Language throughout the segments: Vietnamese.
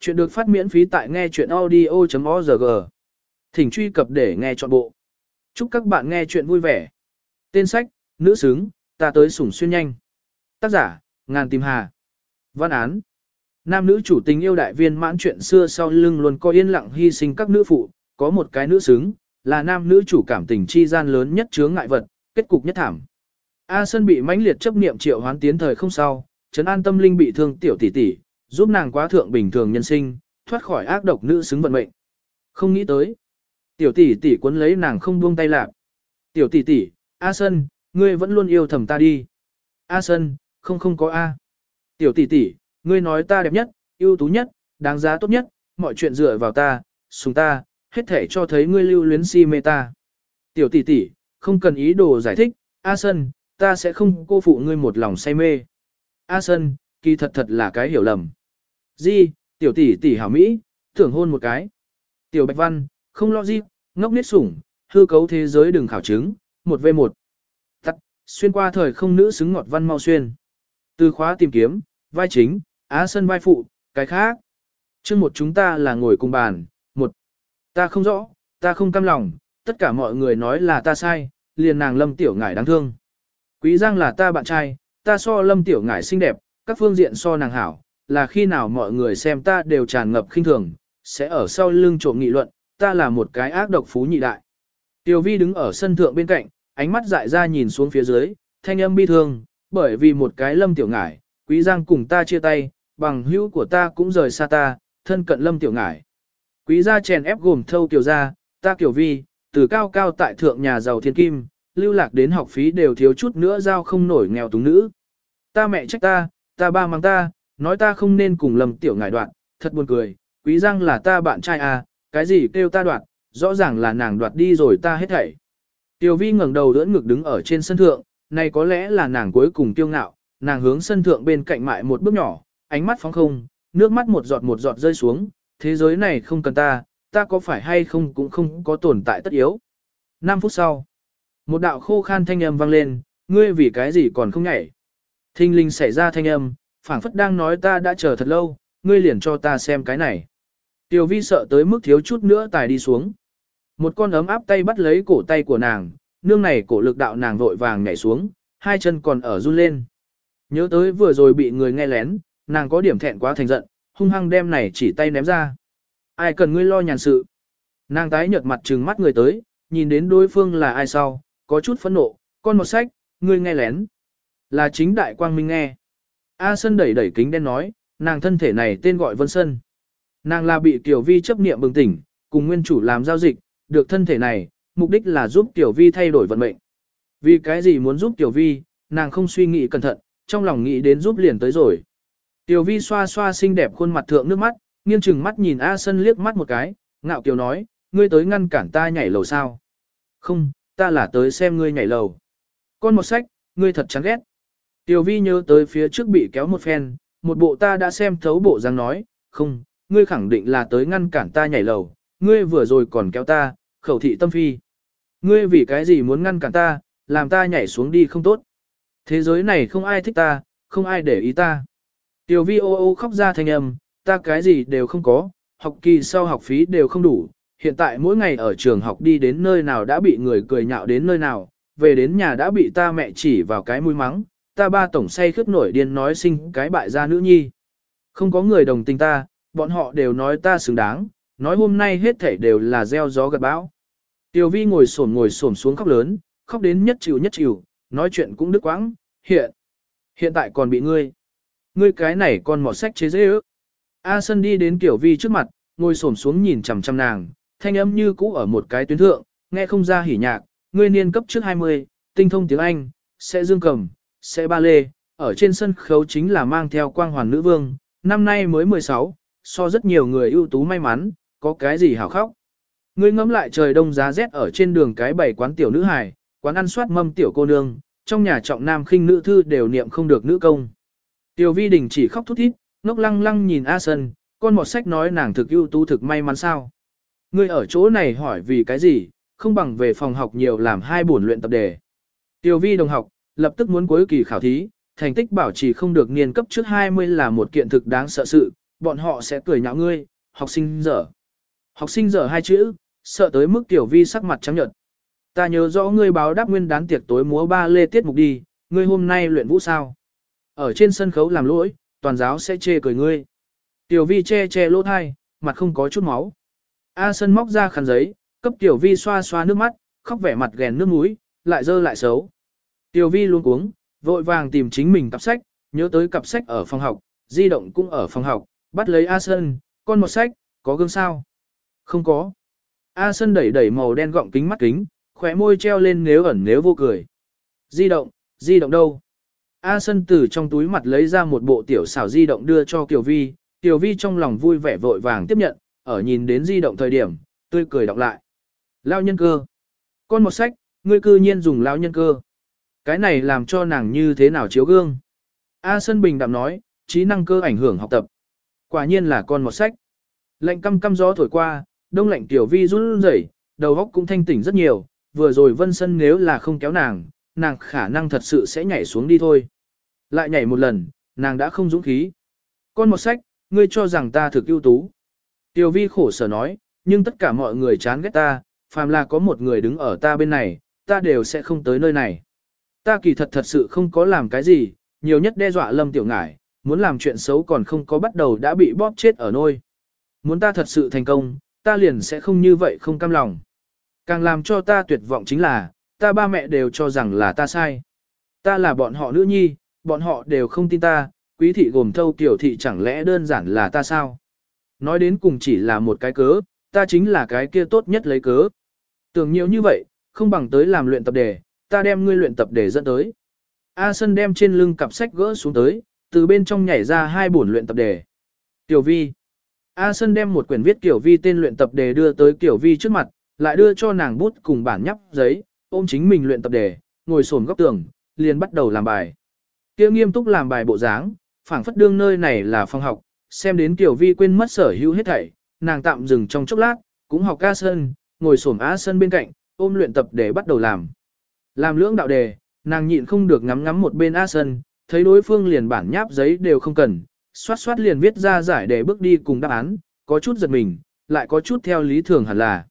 Chuyện được phát miễn phí tại nghe chuyện audio.org. Thỉnh truy cập để nghe trọn bộ. Chúc các bạn nghe chuyện vui vẻ. Tên sách, Nữ xứng, ta tới sủng xuyên nhanh. Tác giả, Ngàn Tìm Hà. Văn án. Nam nữ chủ tình yêu đại viên mãn chuyện xưa sau lưng luôn có yên lặng hy sinh các nữ phụ, có một cái nữ xứng, là nam nữ chủ cảm tình chi gian lớn nhất chướng ngại vật, kết cục nhất thảm. A Sơn bị mãnh liệt chấp niệm triệu hoán tiến thời không sau, trấn an tâm linh bị thương tiểu tỷ tỷ, giúp nàng quá thượng bình thường nhân sinh, thoát khỏi ác độc nữ xứng vận mệnh. Không nghĩ tới. Tiểu tỷ tỷ cuốn lấy nàng không buông tay lạc. Tiểu tỷ tỷ, A Sơn, ngươi vẫn luôn yêu thầm ta đi. A Sơn, không không có A. Tiểu tỷ tỷ, ngươi nói ta đẹp nhất, ưu tú nhất, đáng giá tốt nhất, mọi chuyện dựa vào ta, sùng ta, hết thể cho thấy ngươi lưu luyến si mê ta. Tiểu tỷ tỷ, không cần ý đồ giải thích, A Sơn, ta sẽ không cô phụ ngươi một lòng say mê. A Sơn, kỳ thật thật là cái hiểu lầm. Di, tiểu tỷ tỷ hảo Mỹ, tưởng hôn một cái. Tiểu Bạch Văn, không lo gì, ngốc nít sủng, hư cấu thế giới đừng khảo chứng, một v một. Tắt, xuyên qua thời không nữ xứng ngọt văn mau xuyên. Từ khóa tìm kiếm, vai chính, á sân vai phụ, cái khác. chương một chúng ta là ngồi cùng bàn, một. Ta không rõ, ta không cam lòng, tất cả mọi người nói là ta sai, liền nàng lâm tiểu ngải đáng thương. Quý giang là ta bạn trai, ta so lâm tiểu ngải xinh đẹp, các phương diện so nàng hảo, là khi nào mọi người xem ta đều tràn ngập khinh thường, sẽ ở sau lưng trộm nghị luận, ta là một cái ác độc phú nhị đại. Tiểu vi đứng ở sân thượng bên cạnh, ánh mắt dại ra nhìn xuống phía dưới, thanh âm bi thương, bởi vì một cái lâm tiểu ngải, quý giang cùng ta chia tay, bằng hữu của ta cũng rời xa ta, thân cận lâm tiểu ngải. Quý gia chèn ép gồm thâu tiểu gia, ta kiểu vi, từ cao cao tại thượng nhà giàu thiên kim, lưu lạc đến học phí đều thiếu chút nữa giao không nổi nghèo túng nữ. Ta mẹ trách ta, ta ba mang ta, nói ta không nên cùng lầm tiểu ngài đoạn, thật buồn cười, quý giang là ta bạn trai à, cái gì kêu ta đoạn, rõ ràng là nàng đoạt đi rồi ta hết thảy. Tiểu vi ngẩng đầu đỡ ngực đứng ở trên sân thượng, này có lẽ là nàng cuối cùng tiêu ngạo, nàng hướng sân thượng bên cạnh mại một bước nhỏ, ánh mắt phóng không, nước mắt một giọt một giọt rơi xuống, thế giới này không cần ta, ta có phải hay không cũng không có tồn tại tất yếu. 5 phút sau, một đạo khô khan thanh âm vang lên, ngươi vì cái gì còn không nhảy. Thinh linh xảy ra thanh âm, phảng phất đang nói ta đã chờ thật lâu, ngươi liền cho ta xem cái này. Tiểu vi sợ tới mức thiếu chút nữa tài đi xuống. Một con ấm áp tay bắt lấy cổ tay của nàng, nương này cổ lực đạo nàng vội vàng nhảy xuống, hai chân còn ở run lên. Nhớ tới vừa rồi bị người nghe lén, nàng có điểm thẹn quá thành giận, hung hăng đem này chỉ tay ném ra. Ai cần ngươi lo nhàn sự. Nàng tái nhợt mặt trừng mắt người tới, nhìn đến đối phương là ai sau, có chút phẫn nộ, con một sách, ngươi nghe lén. Là chính đại quang minh nghe. A Sân đẩy đẩy kính đen nói, nàng thân thể này tên gọi Vân Sân. Nàng là bị Tiểu Vi chấp niệm bừng tỉnh, cùng nguyên chủ làm giao dịch, được thân thể này, mục đích là giúp Tiểu Vi thay đổi vận mệnh. Vì cái gì muốn giúp Tiểu Vi, nàng không suy nghĩ cẩn thận, trong lòng nghĩ đến giúp liền tới rồi. Tiểu Vi xoa xoa xinh đẹp khuôn mặt thượng nước mắt, nghiêng chừng mắt nhìn A Sân liếc mắt một cái, ngạo kiều nói, ngươi tới ngăn cản ta nhảy lầu sao? Không, ta là tới xem ngươi nhảy lầu. Con một sách, ngươi thật chán ghét. Tiểu vi nhớ tới phía trước bị kéo một phen, một bộ ta đã xem thấu bộ dáng nói, không, ngươi khẳng định là tới ngăn cản ta nhảy lầu, ngươi vừa rồi còn kéo ta, khẩu thị tâm phi. Ngươi vì cái gì muốn ngăn cản ta, làm ta nhảy xuống đi không tốt. Thế giới này không ai thích ta, không ai để ý ta. Tiểu vi ô ô khóc ra thanh âm, ta cái gì đều không có, học kỳ sau học phí đều không đủ, hiện tại mỗi ngày ở trường học đi đến nơi nào đã bị người cười nhạo đến nơi nào, về đến nhà đã bị ta mẹ chỉ vào cái mũi mắng, ta ba tổng say khướt nổi điên nói sinh cái bại gia nữ nhi. Không có người đồng tình ta, bọn họ đều nói ta xứng đáng, nói hôm nay hết thảy đều là gieo gió gặt bão. Tiểu vi ngồi xổm ngồi xổm xuống khóc lớn, khóc đến nhất chịu nhất chịu, nói chuyện cũng đứt quãng, hiện, hiện tại còn bị ngươi. Ngươi cái này còn mỏ sách chế dễ ước. A Sân đi đến Tiểu vi trước mặt, ngồi xổm xuống nhìn chằm chằm nàng, thanh âm như cũ ở một cái tuyến thượng, nghe không ra hỉ nhạc, ngươi niên cấp trước 20, tinh thông tiếng Anh, sẽ dương cầm, sẽ ba lê, ở trên sân khấu chính là mang theo quang hoàn nữ vương, năm nay mới 16, so rất nhiều người ưu tú may mắn, có cái gì hảo khóc. Ngươi ngắm lại trời đông giá rét ở trên đường cái bảy quán tiểu nữ hài, quán ăn soát mâm tiểu cô nương, trong nhà trọng nam khinh nữ thư đều niệm không được nữ công. Tiểu vi đình chỉ khóc thút thít, ngốc lăng lăng nhìn A Sân, con một sách nói nàng thực ưu tú thực may mắn sao. Ngươi ở chỗ này hỏi vì cái gì, không bằng về phòng học nhiều làm hai buổi luyện tập đề. Tiểu vi đồng học, lập tức muốn cuối kỳ khảo thí, thành tích bảo trì không được niên cấp trước 20 là một kiện thực đáng sợ sự, bọn họ sẽ cười nhạo ngươi, học sinh dở. Học sinh dở hai chữ, sợ tới mức tiểu vi sắc mặt trắng nhợt. Ta nhớ rõ ngươi báo đáp nguyên đán tiệc tối múa ba lê tiết mục đi, ngươi hôm nay luyện vũ sao. Ở trên sân khấu làm lỗi, toàn giáo sẽ chê cười ngươi. Tiểu vi che che lỗ thai, mặt không có chút máu. A sân móc ra khăn giấy, cấp tiểu vi xoa xoa nước mắt, khóc vẻ mặt ghèn nước mũi, lại dơ lại xấu. Tiểu vi luôn cuống, vội vàng tìm chính mình cặp sách, nhớ tới cặp sách ở phòng học, di động cũng ở phòng học, bắt lấy A Sơn, con một sách, có gương sao? Không có. A Sơn đẩy đẩy màu đen gọng kính mắt kính, khóe môi treo lên nếu ẩn nếu vô cười. Di động, di động đâu? A Sơn từ trong túi mặt lấy ra một bộ tiểu xảo di động đưa cho Kiều Vi, Kiều Vi trong lòng vui vẻ vội vàng tiếp nhận, ở nhìn đến di động thời điểm, tươi cười đọc lại. Lao nhân cơ. Con một sách, ngươi cư nhiên dùng lao nhân cơ. Cái này làm cho nàng như thế nào chiếu gương. A Sơn Bình đạm nói, trí năng cơ ảnh hưởng học tập. Quả nhiên là con một sách. Lệnh căm căm gió thổi qua, đông lạnh tiểu vi run rẩy, đầu óc cũng thanh tỉnh rất nhiều, vừa rồi vân sân nếu là không kéo nàng, nàng khả năng thật sự sẽ nhảy xuống đi thôi. Lại nhảy một lần, nàng đã không dũng khí. Con một sách, ngươi cho rằng ta thực ưu tú. Tiểu vi khổ sở nói, nhưng tất cả mọi người chán ghét ta, phàm là có một người đứng ở ta bên này, ta đều sẽ không tới nơi này. Ta kỳ thật thật sự không có làm cái gì, nhiều nhất đe dọa lâm tiểu ngải, muốn làm chuyện xấu còn không có bắt đầu đã bị bóp chết ở nôi. Muốn ta thật sự thành công, ta liền sẽ không như vậy không cam lòng. Càng làm cho ta tuyệt vọng chính là, ta ba mẹ đều cho rằng là ta sai. Ta là bọn họ nữ nhi, bọn họ đều không tin ta, quý thị gồm thâu tiểu thị chẳng lẽ đơn giản là ta sao? Nói đến cùng chỉ là một cái cớ, ta chính là cái kia tốt nhất lấy cớ. Tưởng nhiều như vậy, không bằng tới làm luyện tập đề, ta đem ngươi luyện tập đề dẫn tới. A Sân đem trên lưng cặp sách gỡ xuống tới, từ bên trong nhảy ra hai bổn luyện tập đề. Tiểu Vi. A Sân đem một quyển viết Tiểu Vi tên luyện tập đề đưa tới Tiểu Vi trước mặt, lại đưa cho nàng bút cùng bản nhắp giấy, ôm chính mình luyện tập đề, ngồi xổm góc tường, liền bắt đầu làm bài. Kia nghiêm túc làm bài bộ dáng, phảng phất đương nơi này là phòng học, xem đến Tiểu Vi quên mất sở hữu hết thảy, nàng tạm dừng trong chốc lát, cũng học A Sân, ngồi xổm A Sân bên cạnh, ôm luyện tập đề bắt đầu làm. Làm lưỡng đạo đề, nàng nhịn không được ngắm ngắm một bên A Sân, thấy đối phương liền bản nháp giấy đều không cần, xoát xoát liền viết ra giải để bước đi cùng đáp án, có chút giật mình, lại có chút theo lý thường hẳn là.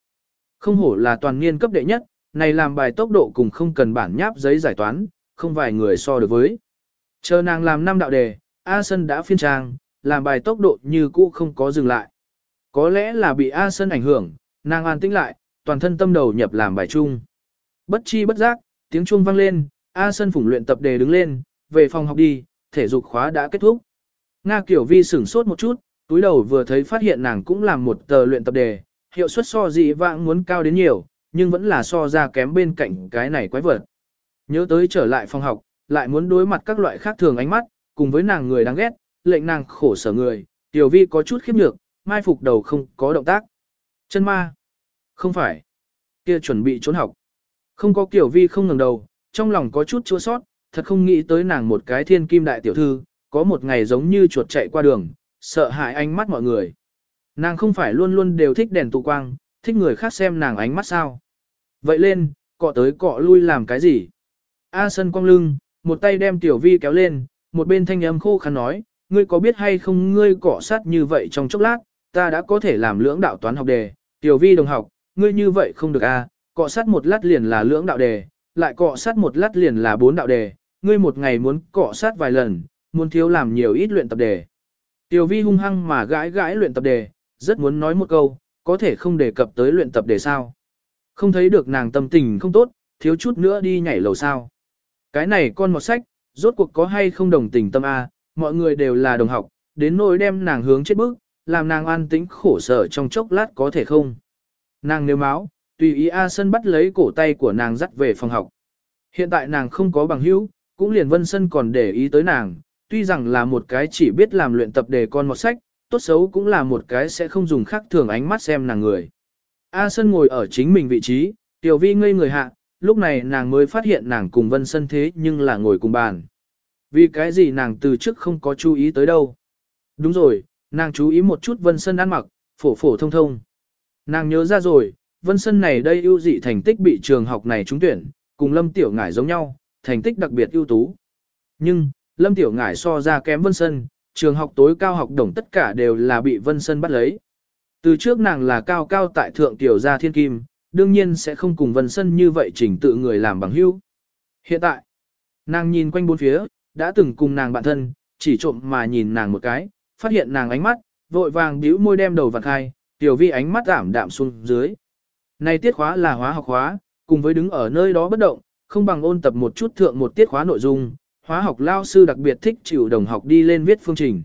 Không hổ là toàn niên cấp đệ nhất, này làm bài tốc độ cùng không cần bản nháp giấy giải toán, không vài người so được với. Chờ nàng làm năm đạo đề, A Sân đã phiên trang, làm bài tốc độ như cũ không có dừng lại. Có lẽ là bị A Sân ảnh hưởng, nàng an tĩnh lại, toàn thân tâm đầu nhập làm bài chung. Bất chi bất giác, tiếng chuông vang lên, A Sân phủng luyện tập đề đứng lên, về phòng học đi, thể dục khóa đã kết thúc. Nga Kiểu Vi sửng sốt một chút, túi đầu vừa thấy phát hiện nàng cũng làm một tờ luyện tập đề, hiệu suất so dị vãng muốn cao đến nhiều, nhưng vẫn là so ra kém bên cạnh cái này quái vật. Nhớ tới trở lại phòng học, lại muốn đối mặt các loại khác thường ánh mắt, cùng với nàng người đáng ghét, lệnh nàng khổ sở người, Tiểu Vi có chút khiếp nhược, mai phục đầu không có động tác. Chân ma. Không phải. Kia chuẩn bị trốn học. Không có Tiểu Vi không ngừng đầu, trong lòng có chút chua sót, thật không nghĩ tới nàng một cái thiên kim đại tiểu thư, có một ngày giống như chuột chạy qua đường, sợ hãi ánh mắt mọi người. Nàng không phải luôn luôn đều thích đèn tụ quang, thích người khác xem nàng ánh mắt sao. Vậy lên, cọ tới cọ lui làm cái gì? A sân quang lưng, một tay đem tiểu vi kéo lên, một bên thanh âm khô khăn nói, ngươi có biết hay không ngươi cọ sát như vậy trong chốc lát, ta đã có thể làm lưỡng đạo toán học đề, tiểu vi đồng học, ngươi như vậy không được a, à, cọ sát một lát liền là lưỡng đạo đề, lại cọ sát một lát liền là bốn đạo đề, ngươi một ngày muốn cọ sát vài lần, muốn thiếu làm nhiều ít luyện tập đề. Tiểu vi hung hăng mà gãi gãi luyện tập đề, rất muốn nói một câu, có thể không đề cập tới luyện tập đề sao. Không thấy được nàng tâm tình không tốt, thiếu chút nữa đi nhảy lầu sao. Cái này con một sách, rốt cuộc có hay không đồng tình tâm A, mọi người đều là đồng học, đến nỗi đem nàng hướng chết bước, làm nàng an tĩnh khổ sở trong chốc lát có thể không. Nàng nếu máu, tùy ý A Sân bắt lấy cổ tay của nàng dắt về phòng học. Hiện tại nàng không có bằng hữu, cũng liền Vân Sân còn để ý tới nàng, tuy rằng là một cái chỉ biết làm luyện tập đề con một sách, tốt xấu cũng là một cái sẽ không dùng khác thường ánh mắt xem nàng người. A Sân ngồi ở chính mình vị trí, Tiểu Vi ngây người hạ, lúc này nàng mới phát hiện nàng cùng Vân Sân thế nhưng là ngồi cùng bàn. Vì cái gì nàng từ trước không có chú ý tới đâu. Đúng rồi, nàng chú ý một chút Vân Sân ăn mặc, phổ phổ thông thông. Nàng nhớ ra rồi, Vân Sân này đây ưu dị thành tích bị trường học này trúng tuyển, cùng Lâm Tiểu Ngải giống nhau, thành tích đặc biệt ưu tú. Nhưng, Lâm Tiểu Ngải so ra kém Vân Sân, trường học tối cao học đồng tất cả đều là bị Vân Sân bắt lấy. Từ trước nàng là cao cao tại thượng tiểu gia thiên kim, đương nhiên sẽ không cùng Vân Sân như vậy chỉnh tự người làm bằng hữu. Hiện tại, nàng nhìn quanh bốn phía, đã từng cùng nàng bạn thân, chỉ trộm mà nhìn nàng một cái, phát hiện nàng ánh mắt, vội vàng bĩu môi đem đầu vặn khai, tiểu vi ánh mắt giảm đạm xuống dưới. Này tiết khóa là hóa học khóa, cùng với đứng ở nơi đó bất động, không bằng ôn tập một chút thượng một tiết khóa nội dung, hóa học lao sư đặc biệt thích chịu đồng học đi lên viết phương trình.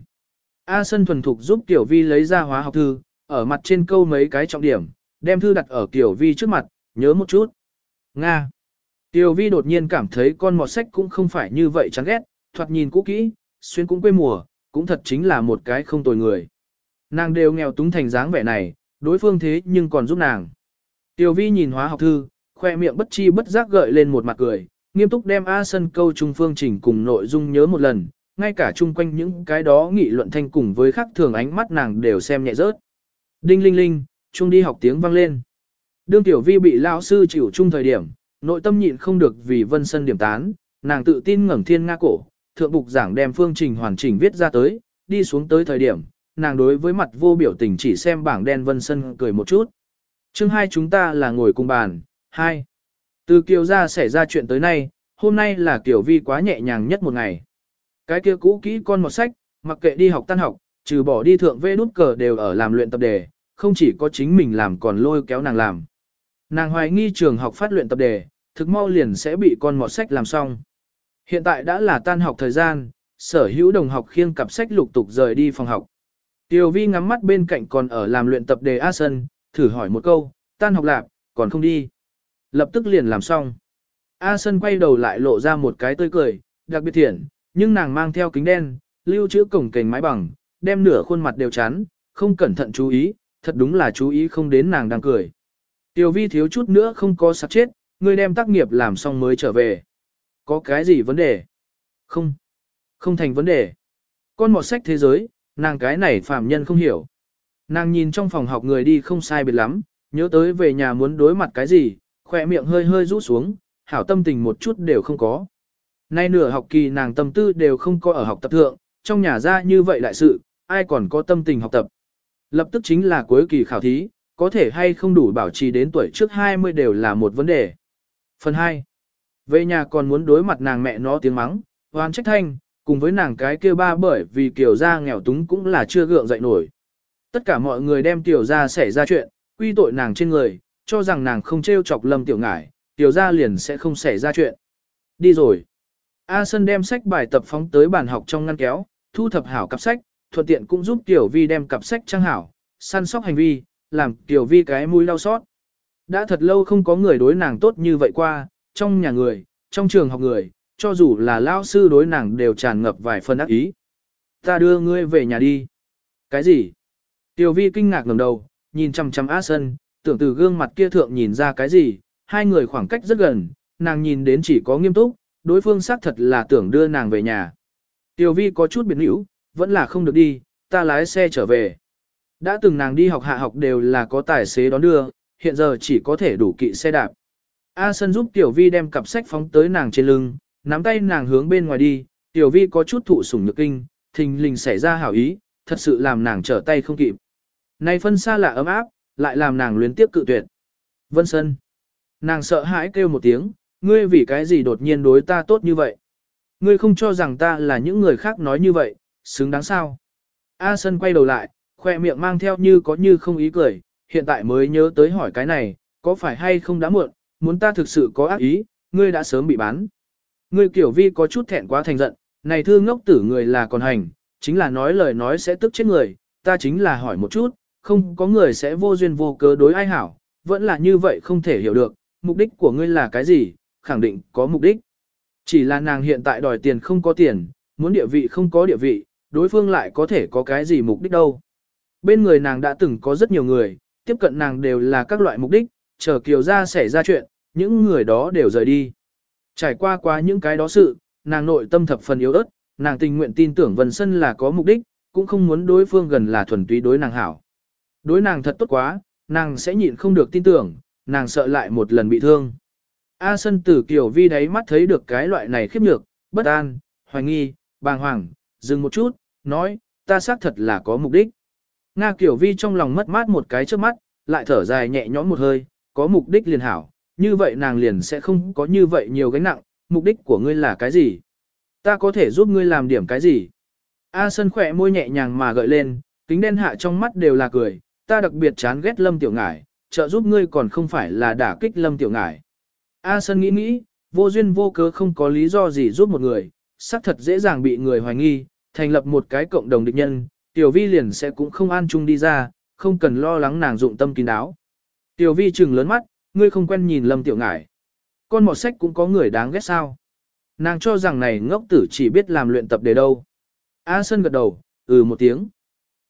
A Sân thuần thục giúp Tiểu Vi lấy ra hóa học thư, ở mặt trên câu mấy cái trọng điểm, đem thư đặt ở Tiểu Vi trước mặt, nhớ một chút. Nga. Tiểu Vi đột nhiên cảm thấy con mọt sách cũng không phải như vậy chán ghét, thoạt nhìn cũ kỹ, xuyên cũng quê mùa, cũng thật chính là một cái không tồi người. Nàng đều nghèo túng thành dáng vẻ này, đối phương thế nhưng còn giúp nàng. Tiểu Vi nhìn hóa học thư, khoe miệng bất chi bất giác gợi lên một mặt cười, nghiêm túc đem A sân câu trung phương trình cùng nội dung nhớ một lần, ngay cả chung quanh những cái đó nghị luận thanh cùng với khắc thường ánh mắt nàng đều xem nhẹ rớt. Đinh linh linh, chung đi học tiếng vang lên. Đương tiểu vi bị lão sư chịu chung thời điểm, nội tâm nhịn không được vì vân sân điểm tán, nàng tự tin ngẩng thiên nga cổ, thượng bục giảng đem phương trình hoàn chỉnh viết ra tới, đi xuống tới thời điểm, nàng đối với mặt vô biểu tình chỉ xem bảng đen vân sân cười một chút. Chương hai chúng ta là ngồi cùng bàn, hai. Từ Kiều ra xảy ra chuyện tới nay, hôm nay là Kiều Vi quá nhẹ nhàng nhất một ngày. Cái kia cũ kỹ con một sách, mặc kệ đi học tan học, trừ bỏ đi thượng vê nút cờ đều ở làm luyện tập đề, không chỉ có chính mình làm còn lôi kéo nàng làm. Nàng hoài nghi trường học phát luyện tập đề, thực mau liền sẽ bị con mọt sách làm xong. Hiện tại đã là tan học thời gian, sở hữu đồng học khiêng cặp sách lục tục rời đi phòng học. Tiểu vi ngắm mắt bên cạnh còn ở làm luyện tập đề A Sân, thử hỏi một câu, tan học lạp, còn không đi. Lập tức liền làm xong. A Sân quay đầu lại lộ ra một cái tươi cười, đặc biệt thiện, nhưng nàng mang theo kính đen, lưu trữ cổng kềnh mái bằng, đem nửa khuôn mặt đều chắn, không cẩn thận chú ý, thật đúng là chú ý không đến nàng đang cười. Tiểu vi thiếu chút nữa không có sắp chết, ngươi đem tác nghiệp làm xong mới trở về. Có cái gì vấn đề? Không. Không thành vấn đề. Con mọt sách thế giới, nàng cái này phàm nhân không hiểu. Nàng nhìn trong phòng học người đi không sai biệt lắm, nhớ tới về nhà muốn đối mặt cái gì, khỏe miệng hơi hơi rũ xuống, hảo tâm tình một chút đều không có. Nay nửa học kỳ nàng tâm tư đều không có ở học tập thượng, trong nhà ra như vậy lại sự, ai còn có tâm tình học tập. Lập tức chính là cuối kỳ khảo thí, có thể hay không đủ bảo trì đến tuổi trước 20 đều là một vấn đề. Phần 2. Về nhà còn muốn đối mặt nàng mẹ nó tiếng mắng, hoan trách thanh, cùng với nàng cái kia ba bởi vì kiểu ra nghèo túng cũng là chưa gượng dậy nổi. Tất cả mọi người đem tiểu ra xảy ra chuyện, quy tội nàng trên người, cho rằng nàng không trêu chọc lâm tiểu ngải, tiểu ra liền sẽ không xảy ra chuyện. Đi rồi. A Sân đem sách bài tập phóng tới bàn học trong ngăn kéo, thu thập hảo cặp sách, thuận tiện cũng giúp Tiểu Vi đem cặp sách trang hảo, săn sóc hành vi, làm Tiểu Vi cái mũi đau xót. Đã thật lâu không có người đối nàng tốt như vậy qua, trong nhà người, trong trường học người, cho dù là lao sư đối nàng đều tràn ngập vài phần ác ý. Ta đưa ngươi về nhà đi. Cái gì? Tiểu Vi kinh ngạc ngẩng đầu, nhìn chăm chăm A Sân, tưởng từ gương mặt kia thượng nhìn ra cái gì, hai người khoảng cách rất gần, nàng nhìn đến chỉ có nghiêm túc, đối phương xác thật là tưởng đưa nàng về nhà. Tiểu vi có chút biệt hữu, vẫn là không được đi, ta lái xe trở về. Đã từng nàng đi học hạ học đều là có tài xế đón đưa, hiện giờ chỉ có thể đủ kỵ xe đạp. A Sân giúp Tiểu Vi đem cặp sách phóng tới nàng trên lưng, nắm tay nàng hướng bên ngoài đi, Tiểu Vi có chút thụ sủng nhược kinh, thình lình xảy ra hảo ý, thật sự làm nàng trở tay không kịp. Nay phân xa lạ ấm áp, lại làm nàng luyến tiếp cự tuyệt. Vân Sân. Nàng sợ hãi kêu một tiếng, ngươi vì cái gì đột nhiên đối ta tốt như vậy? Ngươi không cho rằng ta là những người khác nói như vậy, xứng đáng sao? A Sân quay đầu lại, khoe miệng mang theo như có như không ý cười, hiện tại mới nhớ tới hỏi cái này, có phải hay không đã muộn, muốn ta thực sự có ác ý, ngươi đã sớm bị bán. Ngươi kiểu vi có chút thẹn quá thành giận, này thư ngốc tử người là còn hành, chính là nói lời nói sẽ tức chết người, ta chính là hỏi một chút, không có người sẽ vô duyên vô cớ đối ai hảo, vẫn là như vậy không thể hiểu được, mục đích của ngươi là cái gì, khẳng định có mục đích. Chỉ là nàng hiện tại đòi tiền không có tiền, muốn địa vị không có địa vị, đối phương lại có thể có cái gì mục đích đâu. Bên người nàng đã từng có rất nhiều người, tiếp cận nàng đều là các loại mục đích, chờ kiều ra xảy ra chuyện, những người đó đều rời đi. Trải qua qua những cái đó sự, nàng nội tâm thập phần yếu ớt, nàng tình nguyện tin tưởng Vân Sân là có mục đích, cũng không muốn đối phương gần là thuần túy đối nàng hảo. Đối nàng thật tốt quá, nàng sẽ nhịn không được tin tưởng, nàng sợ lại một lần bị thương. A Sân Tử Kiều Vi đáy mắt thấy được cái loại này khiếp nhược, bất an, hoài nghi, bàng hoàng, dừng một chút, nói, ta xác thật là có mục đích. Nga Kiều Vi trong lòng mất mát một cái trước mắt, lại thở dài nhẹ nhõm một hơi, có mục đích liền hảo, như vậy nàng liền sẽ không có như vậy nhiều gánh nặng, mục đích của ngươi là cái gì? Ta có thể giúp ngươi làm điểm cái gì? A Sân khỏe môi nhẹ nhàng mà gợi lên, kính đen hạ trong mắt đều là cười, ta đặc biệt chán ghét Lâm Tiểu Ngải, trợ giúp ngươi còn không phải là đả kích Lâm Tiểu Ngải. A Sân nghĩ nghĩ, vô duyên vô cớ không có lý do gì giúp một người, xác thật dễ dàng bị người hoài nghi, thành lập một cái cộng đồng địch nhân, Tiểu Vi liền sẽ cũng không an chung đi ra, không cần lo lắng nàng dụng tâm kín đáo. Tiểu Vi trừng lớn mắt, ngươi không quen nhìn Lâm Tiểu Ngải. Con mọt sách cũng có người đáng ghét sao. Nàng cho rằng này ngốc tử chỉ biết làm luyện tập để đâu. A Sân gật đầu, ừ một tiếng.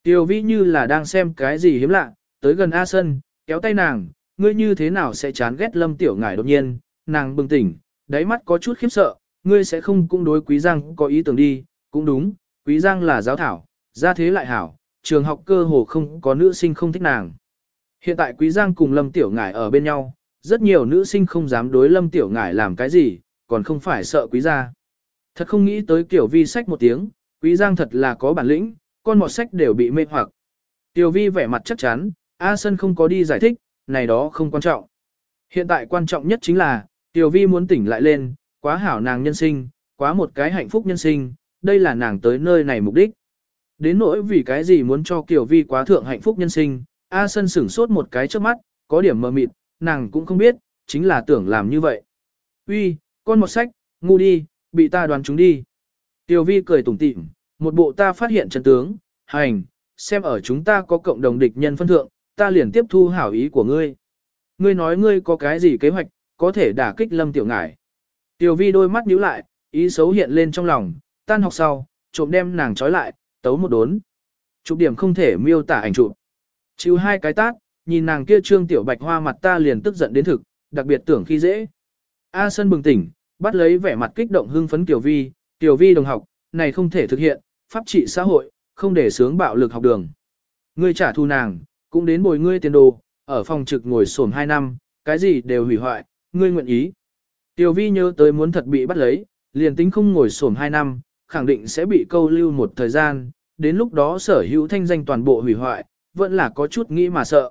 Tiêu Vi như là đang xem cái gì hiếm lạ, tới gần A Sân, kéo tay nàng, ngươi như thế nào sẽ chán ghét Lâm Tiểu Ngải đột nhiên, nàng bừng tỉnh, đáy mắt có chút khiếp sợ, ngươi sẽ không cũng đối Quý Giang có ý tưởng đi, cũng đúng, Quý Giang là giáo thảo, gia thế lại hảo, trường học cơ hồ không có nữ sinh không thích nàng. Hiện tại Quý Giang cùng Lâm Tiểu Ngải ở bên nhau, rất nhiều nữ sinh không dám đối Lâm Tiểu Ngải làm cái gì, còn không phải sợ Quý Gia. Thật không nghĩ tới kiểu vi sách một tiếng, Quý Giang thật là có bản lĩnh, con mọt sách đều bị mê hoặc. Tiểu vi vẻ mặt chắc chắn, A Sân không có đi giải thích, này đó không quan trọng. Hiện tại quan trọng nhất chính là, Tiểu vi muốn tỉnh lại lên, quá hảo nàng nhân sinh, quá một cái hạnh phúc nhân sinh, đây là nàng tới nơi này mục đích. Đến nỗi vì cái gì muốn cho Kiều Vi quá thượng hạnh phúc nhân sinh, A Sân sửng sốt một cái trước mắt, có điểm mờ mịt, nàng cũng không biết, chính là tưởng làm như vậy. Uy, con một sách, ngu đi, bị ta đoán chúng đi. Tiểu Vi cười tủm tỉm, một bộ ta phát hiện chân tướng, hành, xem ở chúng ta có cộng đồng địch nhân phân thượng, ta liền tiếp thu hảo ý của ngươi. Ngươi nói ngươi có cái gì kế hoạch, có thể đả kích lâm tiểu ngải. Tiểu Vi đôi mắt nhíu lại, ý xấu hiện lên trong lòng, tan học sau, trộm đem nàng trói lại, tấu một đốn. Chụp điểm không thể miêu tả ảnh chụp. Chịu hai cái tát, nhìn nàng kia trương tiểu bạch hoa mặt ta liền tức giận đến thực, đặc biệt tưởng khi dễ. A Sân bừng tỉnh, bắt lấy vẻ mặt kích động hưng phấn Tiểu Vi, Tiểu Vi đồng học, này không thể thực hiện, pháp trị xã hội, không để sướng bạo lực học đường. Ngươi trả thù nàng, cũng đến bồi ngươi tiền đồ, ở phòng trực ngồi sổm 2 năm, cái gì đều hủy hoại, ngươi nguyện ý. Tiểu Vi nhớ tới muốn thật bị bắt lấy, liền tính không ngồi sổm 2 năm, khẳng định sẽ bị câu lưu một thời gian, đến lúc đó sở hữu thanh danh toàn bộ hủy hoại, vẫn là có chút nghĩ mà sợ.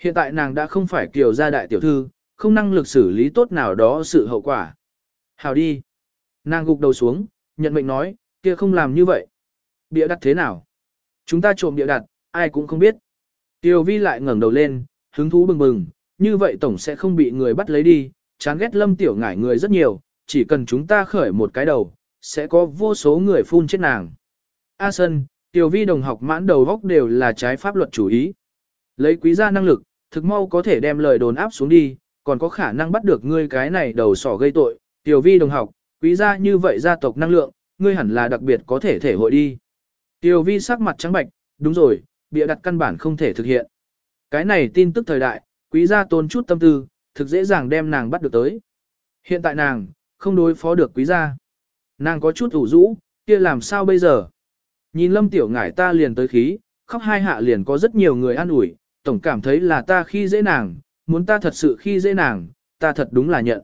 Hiện tại nàng đã không phải kiều gia đại tiểu thư, không năng lực xử lý tốt nào đó sự hậu quả. Hào đi. Nàng gục đầu xuống, nhận mệnh nói, kia không làm như vậy. Bịa đặt thế nào? Chúng ta trộm bịa đặt, ai cũng không biết. Tiêu vi lại ngẩng đầu lên, hứng thú bừng bừng, như vậy tổng sẽ không bị người bắt lấy đi, chán ghét lâm tiểu ngải người rất nhiều, chỉ cần chúng ta khởi một cái đầu, sẽ có vô số người phun chết nàng. A Sân, Tiểu Vi đồng học mãn đầu góc đều là trái pháp luật chủ ý. Lấy quý gia năng lực, thực mau có thể đem lời đồn áp xuống đi, còn có khả năng bắt được ngươi cái này đầu sỏ gây tội. Tiểu Vi đồng học, quý gia như vậy gia tộc năng lượng, ngươi hẳn là đặc biệt có thể thể hội đi. Tiêu Vi sắc mặt trắng bạch, đúng rồi, bịa đặt căn bản không thể thực hiện. Cái này tin tức thời đại, quý gia tôn chút tâm tư, thực dễ dàng đem nàng bắt được tới. Hiện tại nàng, không đối phó được quý gia. Nàng có chút ủ rũ, kia làm sao bây giờ? Nhìn lâm tiểu ngải ta liền tới khí, khóc hai hạ liền có rất nhiều người an ủi, tổng cảm thấy là ta khi dễ nàng, muốn ta thật sự khi dễ nàng, ta thật đúng là nhận.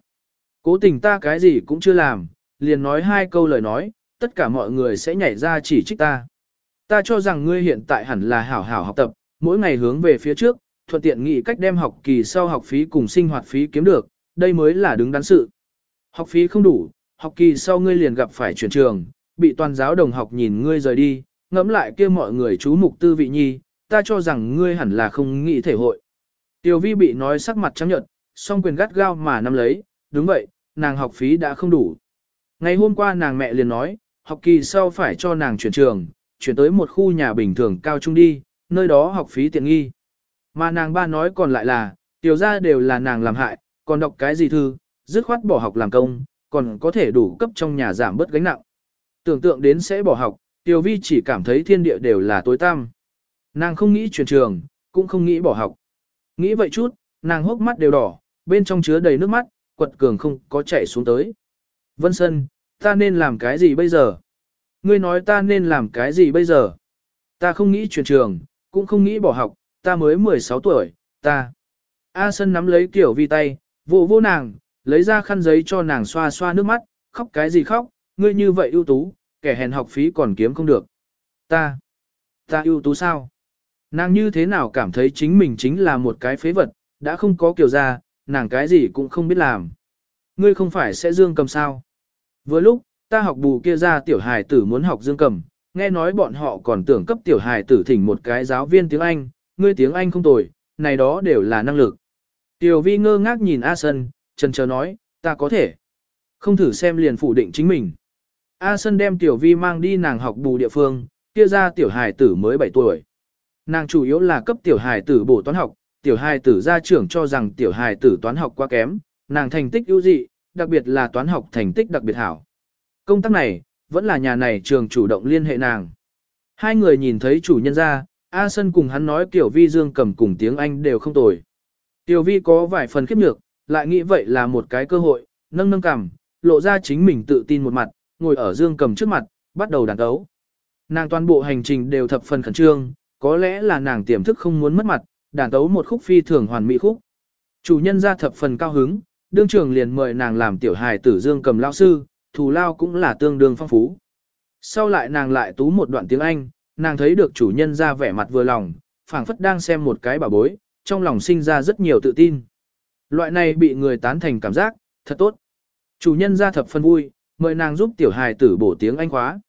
Cố tình ta cái gì cũng chưa làm, liền nói hai câu lời nói, tất cả mọi người sẽ nhảy ra chỉ trích ta. Ta cho rằng ngươi hiện tại hẳn là hảo hảo học tập, mỗi ngày hướng về phía trước, thuận tiện nghĩ cách đem học kỳ sau học phí cùng sinh hoạt phí kiếm được, đây mới là đứng đắn sự. Học phí không đủ, học kỳ sau ngươi liền gặp phải chuyển trường, bị toàn giáo đồng học nhìn ngươi rời đi, ngẫm lại kia mọi người chú mục tư vị nhi, ta cho rằng ngươi hẳn là không nghĩ thể hội. Tiểu vi bị nói sắc mặt trắng nhợt, song quyền gắt gao mà nắm lấy, đúng vậy, nàng học phí đã không đủ. Ngày hôm qua nàng mẹ liền nói, học kỳ sau phải cho nàng chuyển trường, chuyển tới một khu nhà bình thường cao trung đi, nơi đó học phí tiện nghi. Mà nàng ba nói còn lại là, tiểu ra đều là nàng làm hại, còn đọc cái gì thư, dứt khoát bỏ học làm công, còn có thể đủ cấp trong nhà giảm bớt gánh nặng. Tưởng tượng đến sẽ bỏ học, Tiểu Vi chỉ cảm thấy thiên địa đều là tối tăm. Nàng không nghĩ chuyển trường, cũng không nghĩ bỏ học. Nghĩ vậy chút, nàng hốc mắt đều đỏ, bên trong chứa đầy nước mắt, quật cường không có chảy xuống tới. Vân Sân, ta nên làm cái gì bây giờ? Ngươi nói ta nên làm cái gì bây giờ? Ta không nghĩ chuyển trường, cũng không nghĩ bỏ học, ta mới 16 tuổi, ta. A Sân nắm lấy Tiểu Vi tay, vô vô nàng, lấy ra khăn giấy cho nàng xoa xoa nước mắt, khóc cái gì khóc, ngươi như vậy ưu tú, kẻ hèn học phí còn kiếm không được. Ta, Ta ưu tú sao? Nàng như thế nào cảm thấy chính mình chính là một cái phế vật, đã không có kiểu ra, nàng cái gì cũng không biết làm. Ngươi không phải sẽ dương cầm sao? Vừa lúc, ta học bù kia ra tiểu hài tử muốn học dương cầm, nghe nói bọn họ còn tưởng cấp tiểu hài tử thỉnh một cái giáo viên tiếng Anh, ngươi tiếng Anh không tồi, này đó đều là năng lực. Tiểu vi ngơ ngác nhìn A Sân, chân chờ nói, ta có thể. Không thử xem liền phủ định chính mình. A Sân đem Tiểu vi mang đi nàng học bù địa phương, kia ra tiểu hài tử mới 7 tuổi. Nàng chủ yếu là cấp tiểu hài tử bổ toán học, tiểu hài tử gia trưởng cho rằng tiểu hài tử toán học quá kém, nàng thành tích ưu dị, đặc biệt là toán học thành tích đặc biệt hảo. Công tác này, vẫn là nhà này trường chủ động liên hệ nàng. Hai người nhìn thấy chủ nhân ra, A Sân cùng hắn nói Tiểu Vi Dương cầm cùng tiếng Anh đều không tồi. Tiểu Vi có vài phần khiếp nhược, lại nghĩ vậy là một cái cơ hội, nâng nâng cằm, lộ ra chính mình tự tin một mặt, ngồi ở Dương cầm trước mặt, bắt đầu đàn đấu. Nàng toàn bộ hành trình đều thập phần khẩn trương, có lẽ là nàng tiềm thức không muốn mất mặt, đàn tấu một khúc phi thường hoàn mỹ khúc. Chủ nhân ra thập phần cao hứng, đương trường liền mời nàng làm tiểu hài tử Dương cầm lao sư, thù lao cũng là tương đương phong phú. Sau lại nàng lại tú một đoạn tiếng Anh, nàng thấy được chủ nhân ra vẻ mặt vừa lòng, phảng phất đang xem một cái bà bối, trong lòng sinh ra rất nhiều tự tin. Loại này bị người tán thành cảm giác, thật tốt. Chủ nhân ra thập phân vui, mời nàng giúp tiểu hài tử bổ tiếng Anh khóa.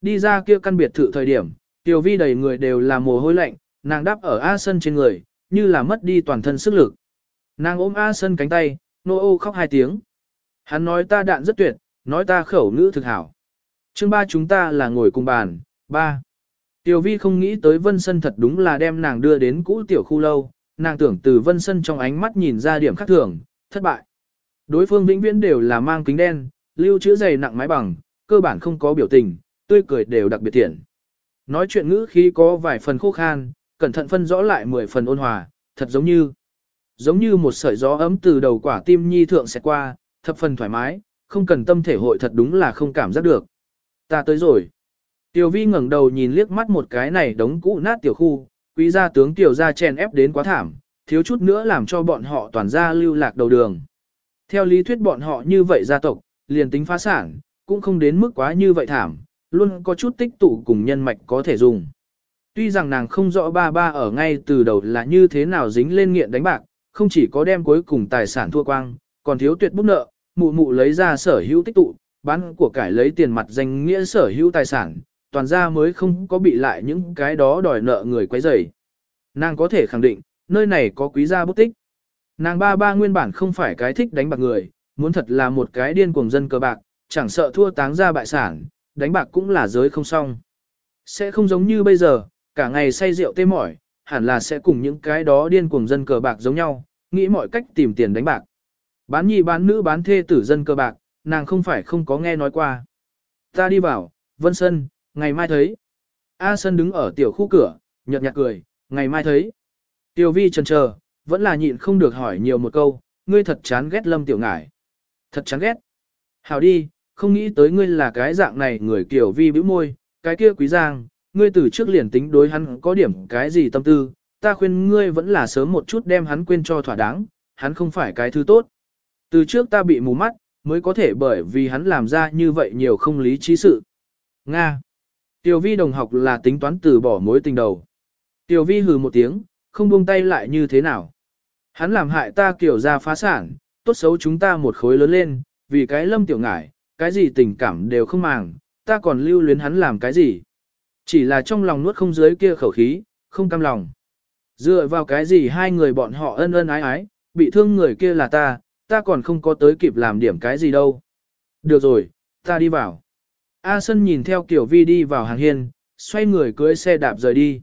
Đi ra kia căn biệt thự thời điểm, tiểu vi đầy người đều là mồ hôi lạnh, nàng đáp ở A sân trên người, như là mất đi toàn thân sức lực. Nàng ôm A sân cánh tay, nô ô khóc hai tiếng. Hắn nói ta đạn rất tuyệt, nói ta khẩu ngữ thực hảo. Chương ba chúng ta là ngồi cùng bàn, ba. Tiểu vi không nghĩ tới vân sân thật đúng là đem nàng đưa đến cũ tiểu khu lâu, nàng tưởng từ vân sân trong ánh mắt nhìn ra điểm khác thường, thất bại. Đối phương vĩnh viễn đều là mang kính đen, lưu chữ dày nặng mái bằng, cơ bản không có biểu tình, tươi cười đều đặc biệt thiện. Nói chuyện ngữ khí có vài phần khô khan, cẩn thận phân rõ lại mười phần ôn hòa, thật giống như giống như một sợi gió ấm từ đầu quả tim nhi thượng sẽ qua, thập phần thoải mái, không cần tâm thể hội thật đúng là không cảm giác được. Ta tới rồi. Tiểu vi ngẩng đầu nhìn liếc mắt một cái này đống cũ nát tiểu khu, quý gia tướng tiểu gia chen ép đến quá thảm, thiếu chút nữa làm cho bọn họ toàn gia lưu lạc đầu đường. Theo lý thuyết bọn họ như vậy gia tộc, liền tính phá sản, cũng không đến mức quá như vậy thảm, luôn có chút tích tụ cùng nhân mạch có thể dùng. Tuy rằng nàng không rõ ba ba ở ngay từ đầu là như thế nào dính lên nghiện đánh bạc, không chỉ có đem cuối cùng tài sản thua quang, còn thiếu tuyệt bút nợ, mụ mụ lấy ra sở hữu tích tụ, bán của cải lấy tiền mặt danh nghĩa sở hữu tài sản, toàn ra mới không có bị lại những cái đó đòi nợ người quấy rầy. Nàng có thể khẳng định, nơi này có quý gia bút tích. Nàng ba ba nguyên bản không phải cái thích đánh bạc người, muốn thật là một cái điên cuồng dân cờ bạc, chẳng sợ thua táng ra bại sản, đánh bạc cũng là giới không xong. Sẽ không giống như bây giờ, cả ngày say rượu tê mỏi, hẳn là sẽ cùng những cái đó điên cuồng dân cờ bạc giống nhau, nghĩ mọi cách tìm tiền đánh bạc. Bán nhi bán nữ bán thê tử dân cờ bạc, nàng không phải không có nghe nói qua. Ta đi vào, Vân Sân, ngày mai thấy. A Sân đứng ở tiểu khu cửa, nhợt nhạt cười, ngày mai thấy. Tiểu vi chần chờ, vẫn là nhịn không được hỏi nhiều một câu, ngươi thật chán ghét lâm tiểu ngải. Thật chán ghét. Hảo đi, không nghĩ tới ngươi là cái dạng này người tiểu vi bĩu môi, cái kia quý giang, ngươi từ trước liền tính đối hắn có điểm cái gì tâm tư, ta khuyên ngươi vẫn là sớm một chút đem hắn quên cho thỏa đáng, hắn không phải cái thứ tốt. Từ trước ta bị mù mắt, mới có thể bởi vì hắn làm ra như vậy nhiều không lý trí sự. Nga. Tiểu vi đồng học là tính toán từ bỏ mối tình đầu. Tiểu vi hừ một tiếng, không buông tay lại như thế nào. Hắn làm hại ta kiểu ra phá sản, tốt xấu chúng ta một khối lớn lên, vì cái lâm tiểu ngải, cái gì tình cảm đều không màng, ta còn lưu luyến hắn làm cái gì. Chỉ là trong lòng nuốt không dưới kia khẩu khí, không cam lòng. Dựa vào cái gì hai người bọn họ ân ân ái ái, bị thương người kia là ta, ta còn không có tới kịp làm điểm cái gì đâu. Được rồi, ta đi vào. A Sân nhìn theo Tiểu Vi đi vào hàng hiên, xoay người cưỡi xe đạp rời đi.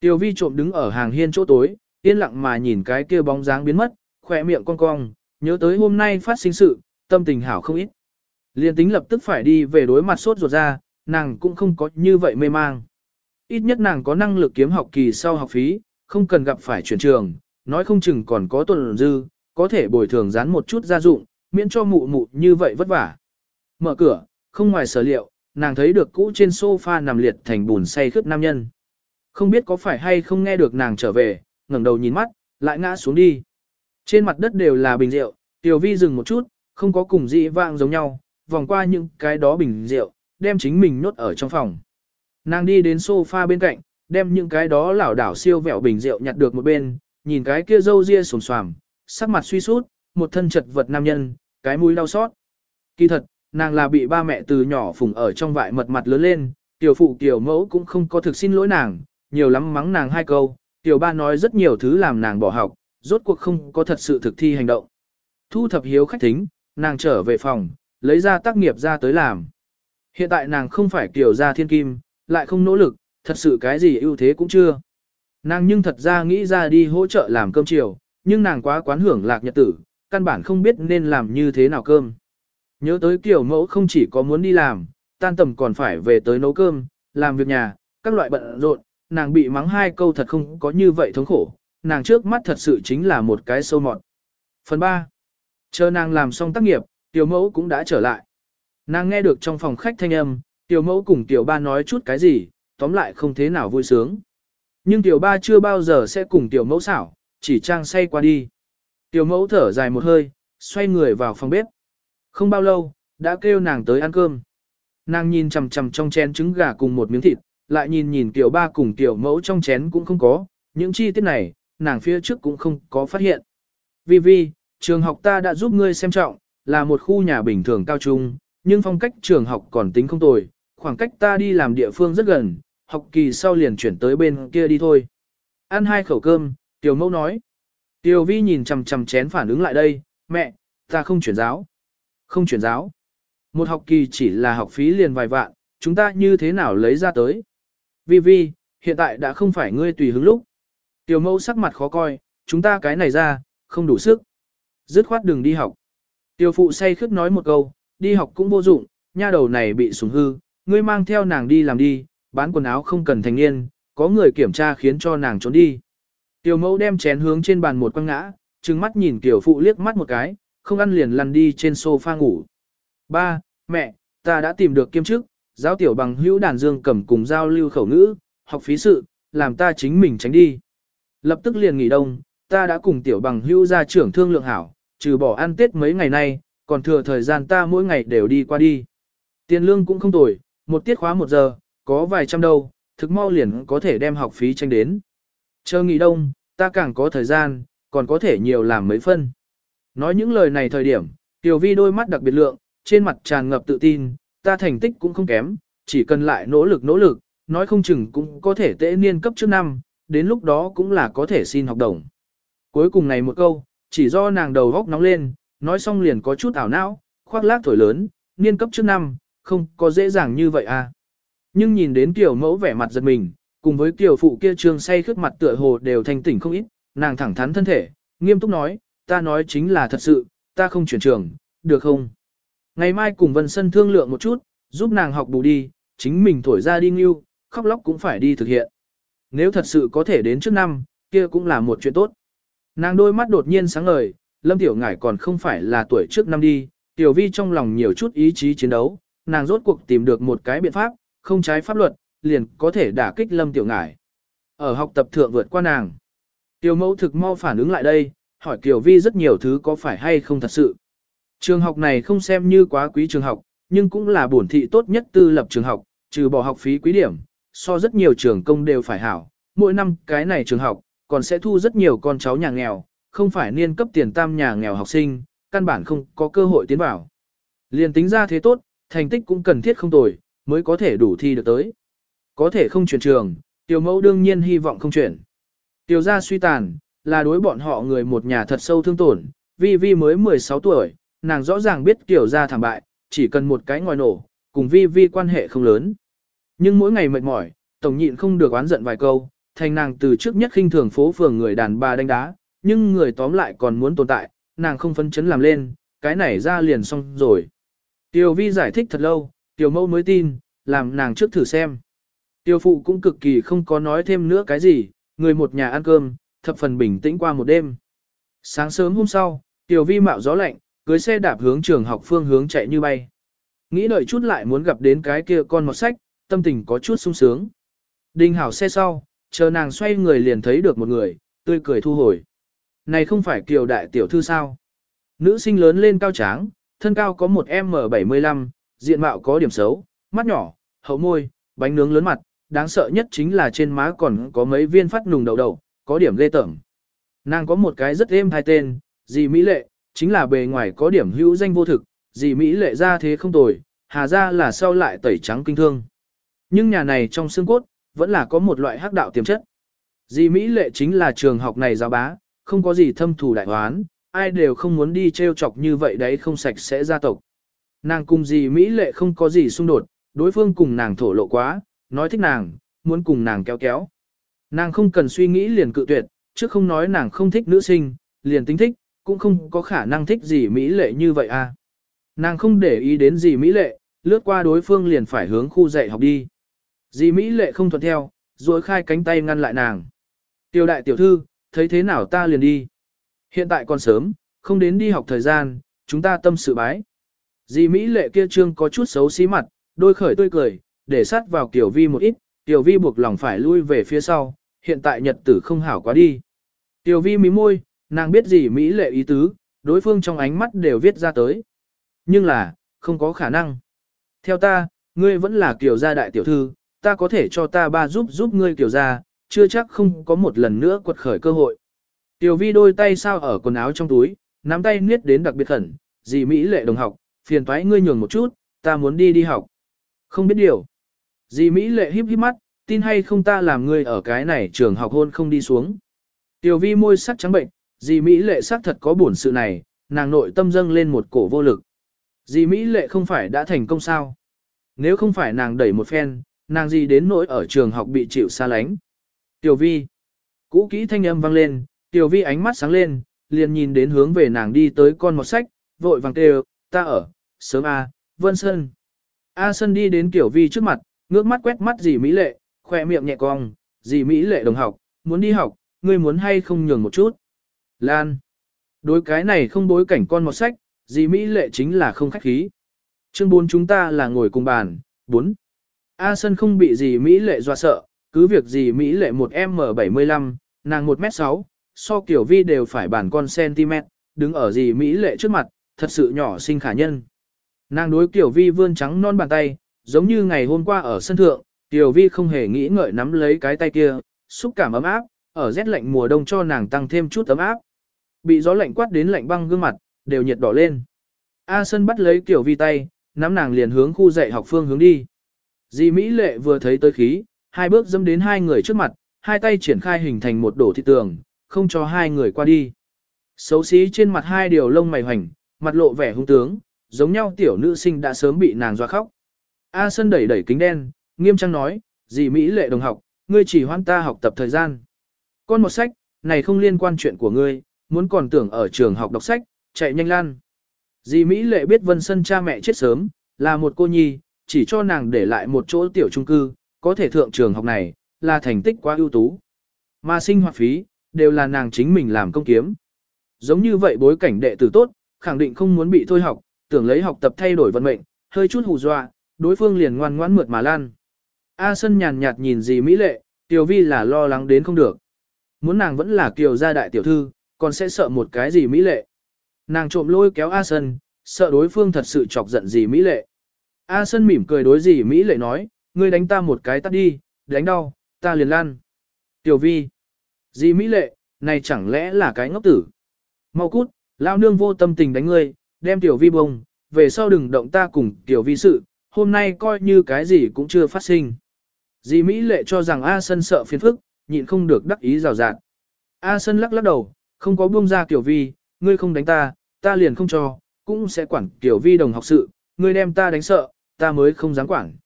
Tiểu Vi trộm đứng ở hàng hiên chỗ tối, yên lặng mà nhìn cái kia bóng dáng biến mất, khỏe miệng cong cong, nhớ tới hôm nay phát sinh sự, tâm tình hảo không ít. Liên tính lập tức phải đi về đối mặt sốt ruột ra, nàng cũng không có như vậy mê mang. Ít nhất nàng có năng lực kiếm học kỳ sau học phí, không cần gặp phải chuyển trường, nói không chừng còn có tuần dư, có thể bồi thường dán một chút gia dụng, miễn cho mụ mụ như vậy vất vả. Mở cửa, không ngoài sở liệu, nàng thấy được cũ trên sofa nằm liệt thành bùn say khướt nam nhân. Không biết có phải hay không nghe được nàng trở về, ngẩng đầu nhìn mắt, lại ngã xuống đi. Trên mặt đất đều là bình rượu, Tiểu Vi dừng một chút, không có cùng dị vạng giống nhau, vòng qua những cái đó bình rượu, đem chính mình nhốt ở trong phòng. Nàng đi đến sofa bên cạnh, đem những cái đó lảo đảo siêu vẹo bình rượu nhặt được một bên, nhìn cái kia râu ria sồm xoàm, sắc mặt suy sút, một thân chật vật nam nhân, cái mũi đau xót. Kỳ thật, nàng là bị ba mẹ từ nhỏ phùng ở trong vại mật mặt lớn lên, tiểu phụ tiểu mẫu cũng không có thực xin lỗi nàng, nhiều lắm mắng nàng hai câu, tiểu ba nói rất nhiều thứ làm nàng bỏ học, rốt cuộc không có thật sự thực thi hành động. Thu thập hiếu khách thính, nàng trở về phòng, lấy ra tác nghiệp ra tới làm. Hiện tại nàng không phải kiểu ra thiên kim, lại không nỗ lực, thật sự cái gì ưu thế cũng chưa. Nàng nhưng thật ra nghĩ ra đi hỗ trợ làm cơm chiều, nhưng nàng quá quán hưởng lạc nhật tử, căn bản không biết nên làm như thế nào cơm. Nhớ tới kiểu mẫu không chỉ có muốn đi làm, tan tầm còn phải về tới nấu cơm, làm việc nhà, các loại bận rộn, nàng bị mắng hai câu thật không có như vậy thống khổ, nàng trước mắt thật sự chính là một cái sâu mọt. Phần 3. Chờ nàng làm xong tác nghiệp, tiểu mẫu cũng đã trở lại. Nàng nghe được trong phòng khách thanh âm, tiểu mẫu cùng tiểu ba nói chút cái gì, tóm lại không thế nào vui sướng. Nhưng tiểu ba chưa bao giờ sẽ cùng tiểu mẫu xảo, chỉ trang say qua đi. Tiểu mẫu thở dài một hơi, xoay người vào phòng bếp. Không bao lâu, đã kêu nàng tới ăn cơm. Nàng nhìn chằm chằm trong chén trứng gà cùng một miếng thịt, lại nhìn nhìn tiểu ba cùng tiểu mẫu trong chén cũng không có, những chi tiết này, nàng phía trước cũng không có phát hiện. Vì vì, trường học ta đã giúp ngươi xem trọng, là một khu nhà bình thường cao trung, nhưng phong cách trường học còn tính không tồi, khoảng cách ta đi làm địa phương rất gần, học kỳ sau liền chuyển tới bên kia đi thôi. Ăn hai khẩu cơm, tiểu mẫu nói. Tiểu vi nhìn chằm chằm chén phản ứng lại đây, mẹ, ta không chuyển giáo. Không chuyển giáo. Một học kỳ chỉ là học phí liền vài vạn, chúng ta như thế nào lấy ra tới. Vi Vi, hiện tại đã không phải ngươi tùy hứng lúc. Tiểu mẫu sắc mặt khó coi, chúng ta cái này ra, không đủ sức. Dứt khoát đừng đi học. Tiểu phụ say khướt nói một câu, đi học cũng vô dụng, nha đầu này bị sủng hư, ngươi mang theo nàng đi làm đi, bán quần áo không cần thành niên, có người kiểm tra khiến cho nàng trốn đi. Tiểu mẫu đem chén hướng trên bàn một quăng ngã, trừng mắt nhìn tiểu phụ liếc mắt một cái, không ăn liền lăn đi trên sofa ngủ. Ba, mẹ, ta đã tìm được kiêm chức, giáo tiểu bằng hữu đàn dương cầm cùng giao lưu khẩu ngữ, học phí sự, làm ta chính mình tránh đi. Lập tức liền nghỉ đông, ta đã cùng tiểu bằng hữu ra trưởng thương lượng hảo, trừ bỏ ăn tết mấy ngày nay, còn thừa thời gian ta mỗi ngày đều đi qua đi. Tiền lương cũng không tồi, một tiết khóa một giờ, có vài trăm đâu, thực mau liền có thể đem học phí tranh đến. Chờ nghỉ đông, ta càng có thời gian, còn có thể nhiều làm mấy phân. Nói những lời này thời điểm, Tiểu Vi đôi mắt đặc biệt lượng, trên mặt tràn ngập tự tin, ta thành tích cũng không kém, chỉ cần lại nỗ lực nỗ lực, nói không chừng cũng có thể tễ niên cấp trước năm, đến lúc đó cũng là có thể xin học đồng. Cuối cùng này một câu, chỉ do nàng đầu góc nóng lên, nói xong liền có chút ảo não, khoác lác thổi lớn, niên cấp trước năm, không có dễ dàng như vậy à. Nhưng nhìn đến tiểu mẫu vẻ mặt giật mình, cùng với tiểu phụ kia trương say khướt mặt tựa hồ đều thanh tỉnh không ít, nàng thẳng thắn thân thể, nghiêm túc nói, ta nói chính là thật sự, ta không chuyển trường, được không? Ngày mai cùng Vân Sân thương lượng một chút, giúp nàng học bù đi, chính mình thổi ra đi nghiêu, khóc lóc cũng phải đi thực hiện. Nếu thật sự có thể đến trước năm, kia cũng là một chuyện tốt. Nàng đôi mắt đột nhiên sáng ngời, Lâm Tiểu Ngải còn không phải là tuổi trước năm đi, Tiểu Vi trong lòng nhiều chút ý chí chiến đấu, nàng rốt cuộc tìm được một cái biện pháp, không trái pháp luật, liền có thể đả kích Lâm Tiểu Ngải. Ở học tập thượng vượt qua nàng. Tiểu mẫu thực mau phản ứng lại đây, hỏi Tiểu Vi rất nhiều thứ có phải hay không thật sự. Trường học này không xem như quá quý trường học, nhưng cũng là bổn thị tốt nhất tư lập trường học, trừ bỏ học phí quý điểm, so rất nhiều trường công đều phải hảo. Mỗi năm cái này trường học, còn sẽ thu rất nhiều con cháu nhà nghèo, không phải niên cấp tiền tam nhà nghèo học sinh, căn bản không có cơ hội tiến vào. Liên tính ra thế tốt, thành tích cũng cần thiết không tồi, mới có thể đủ thi được tới. Có thể không chuyển trường, tiểu mẫu đương nhiên hy vọng không chuyển. Tiểu gia suy tàn, là đối bọn họ người một nhà thật sâu thương tổn, vi vi mới 16 tuổi, nàng rõ ràng biết tiểu gia thảm bại, chỉ cần một cái ngòi nổ, cùng vi vi quan hệ không lớn. Nhưng mỗi ngày mệt mỏi, tổng nhịn không được oán giận vài câu, thành nàng từ trước nhất khinh thường phố phường người đàn bà đánh đá, nhưng người tóm lại còn muốn tồn tại, nàng không phấn chấn làm lên, cái này ra liền xong rồi. Tiểu vi giải thích thật lâu, tiểu mẫu mới tin, làm nàng trước thử xem. Tiểu phụ cũng cực kỳ không có nói thêm nữa cái gì, người một nhà ăn cơm, thập phần bình tĩnh qua một đêm. Sáng sớm hôm sau, tiểu vi mạo gió lạnh, cưới xe đạp hướng trường học phương hướng chạy như bay. Nghĩ đợi chút lại muốn gặp đến cái kia con một sách, tâm tình có chút sung sướng. Đinh hảo xe sau, chờ nàng xoay người liền thấy được một người, tươi cười thu hồi. Này không phải kiều đại tiểu thư sao? Nữ sinh lớn lên cao tráng, thân cao có một M75, diện mạo có điểm xấu, mắt nhỏ, hậu môi, bánh nướng lớn mặt, đáng sợ nhất chính là trên má còn có mấy viên phát nùng đầu đầu, có điểm lê tởm. Nàng có một cái rất êm hai tên, dì Mỹ Lệ, chính là bề ngoài có điểm hữu danh vô thực, dì Mỹ Lệ ra thế không tồi, hà ra là sau lại tẩy trắng kinh thương. Nhưng nhà này trong xương cốt, vẫn là có một loại hắc đạo tiềm chất. Dì Mỹ Lệ chính là trường học này giáo bá, không có gì thâm thù đại hoán, ai đều không muốn đi treo chọc như vậy đấy không sạch sẽ gia tộc. Nàng cùng gì Mỹ Lệ không có gì xung đột, đối phương cùng nàng thổ lộ quá, nói thích nàng, muốn cùng nàng kéo kéo. Nàng không cần suy nghĩ liền cự tuyệt, chứ không nói nàng không thích nữ sinh, liền tính thích, cũng không có khả năng thích gì Mỹ lệ như vậy à. Nàng không để ý đến gì Mỹ lệ, lướt qua đối phương liền phải hướng khu dạy học đi. Dì Mỹ lệ không thuận theo, rồi khai cánh tay ngăn lại nàng. tiểu đại tiểu thư, thấy thế nào ta liền đi. Hiện tại còn sớm, không đến đi học thời gian, chúng ta tâm sự bái. Dì Mỹ lệ kia trương có chút xấu xí mặt, đôi khởi tươi cười, để sát vào Tiểu Vi một ít, Tiểu Vi buộc lòng phải lui về phía sau, hiện tại nhật tử không hảo quá đi. Tiểu Vi mí môi, nàng biết gì Mỹ lệ ý tứ, đối phương trong ánh mắt đều viết ra tới. Nhưng là, không có khả năng. Theo ta, ngươi vẫn là tiểu gia đại tiểu thư, ta có thể cho ta ba giúp giúp ngươi tiểu gia, chưa chắc không có một lần nữa quật khởi cơ hội. Tiểu vi đôi tay sao ở quần áo trong túi, nắm tay niết đến đặc biệt khẩn, dì Mỹ lệ đồng học, phiền toái ngươi nhường một chút, ta muốn đi đi học. Không biết điều. Dì Mỹ lệ híp híp mắt, tin hay không ta làm ngươi ở cái này trường học hôn không đi xuống. Tiểu vi môi sắc trắng bệnh, dì Mỹ lệ sắc thật có buồn sự này, nàng nội tâm dâng lên một cổ vô lực. Dì Mỹ lệ không phải đã thành công sao? Nếu không phải nàng đẩy một phen, nàng gì đến nỗi ở trường học bị chịu xa lánh. Tiểu vi. Cũ kỹ thanh âm vang lên, tiểu vi ánh mắt sáng lên, liền nhìn đến hướng về nàng đi tới con một sách, vội vàng kêu, ta ở, sớm A, Vân Sơn. A Sơn đi đến tiểu vi trước mặt, ngước mắt quét mắt dì Mỹ lệ, khoe miệng nhẹ cong, dì Mỹ lệ đồng học, muốn đi học, ngươi muốn hay không nhường một chút. Lan. Đối cái này không đối cảnh con một sách, dì Mỹ lệ chính là không khách khí. Chương 4 chúng ta là ngồi cùng bàn, 4. A sơn không bị dì Mỹ lệ dọa sợ, cứ việc gì Mỹ lệ một M75, nàng 1m6, so kiểu vi đều phải bản con cm, đứng ở gì Mỹ lệ trước mặt, thật sự nhỏ xinh khả nhân. Nàng đối kiểu vi vươn trắng non bàn tay, giống như ngày hôm qua ở sân thượng, tiểu vi không hề nghĩ ngợi nắm lấy cái tay kia, xúc cảm ấm áp, ở rét lạnh mùa đông cho nàng tăng thêm chút ấm áp. Bị gió lạnh quát đến lạnh băng gương mặt, đều nhiệt đỏ lên. A Sân bắt lấy Tiểu Vi tay, nắm nàng liền hướng khu dạy học phương hướng đi. Di Mỹ Lệ vừa thấy tới khí, hai bước dâm đến hai người trước mặt, hai tay triển khai hình thành một đổ thị tường, không cho hai người qua đi. Xấu xí trên mặt hai điều lông mày hoành, mặt lộ vẻ hung tướng, giống nhau tiểu nữ sinh đã sớm bị nàng doa khóc. A Sân đẩy đẩy kính đen, nghiêm trang nói, dì Mỹ lệ đồng học, ngươi chỉ hoan ta học tập thời gian. Con một sách, này không liên quan chuyện của ngươi, muốn còn tưởng ở trường học đọc sách, chạy nhanh lan. Dì Mỹ lệ biết Vân Sân cha mẹ chết sớm, là một cô nhi, chỉ cho nàng để lại một chỗ tiểu trung cư, có thể thượng trường học này, là thành tích quá ưu tú. Mà sinh hoạt phí, đều là nàng chính mình làm công kiếm. Giống như vậy bối cảnh đệ tử tốt, khẳng định không muốn bị thôi học, tưởng lấy học tập thay đổi vận mệnh, hơi chút hù dọa, đối phương liền ngoan ngoãn mượt mà lan. A Sân nhàn nhạt nhìn gì Mỹ lệ, Tiểu Vi là lo lắng đến không được. Muốn nàng vẫn là kiều gia đại tiểu thư, còn sẽ sợ một cái gì Mỹ lệ. Nàng trộm lôi kéo A Sân, sợ đối phương thật sự chọc giận gì Mỹ lệ. A Sân mỉm cười đối gì Mỹ lệ nói, ngươi đánh ta một cái tắt đi, đánh đau, ta liền lan. Tiểu vi. Di Mỹ lệ, này chẳng lẽ là cái ngốc tử. Mau cút, lao nương vô tâm tình đánh ngươi, đem tiểu vi bông, về sau đừng động ta cùng tiểu vi sự, hôm nay coi như cái gì cũng chưa phát sinh. Dì Mỹ lệ cho rằng A Sân sợ phiền phức, nhịn không được đắc ý rào rạt. A Sân lắc lắc đầu, không có buông ra tiểu vi, ngươi không đánh ta, ta liền không cho, cũng sẽ quản tiểu vi đồng học sự, ngươi đem ta đánh sợ, ta mới không dám quản.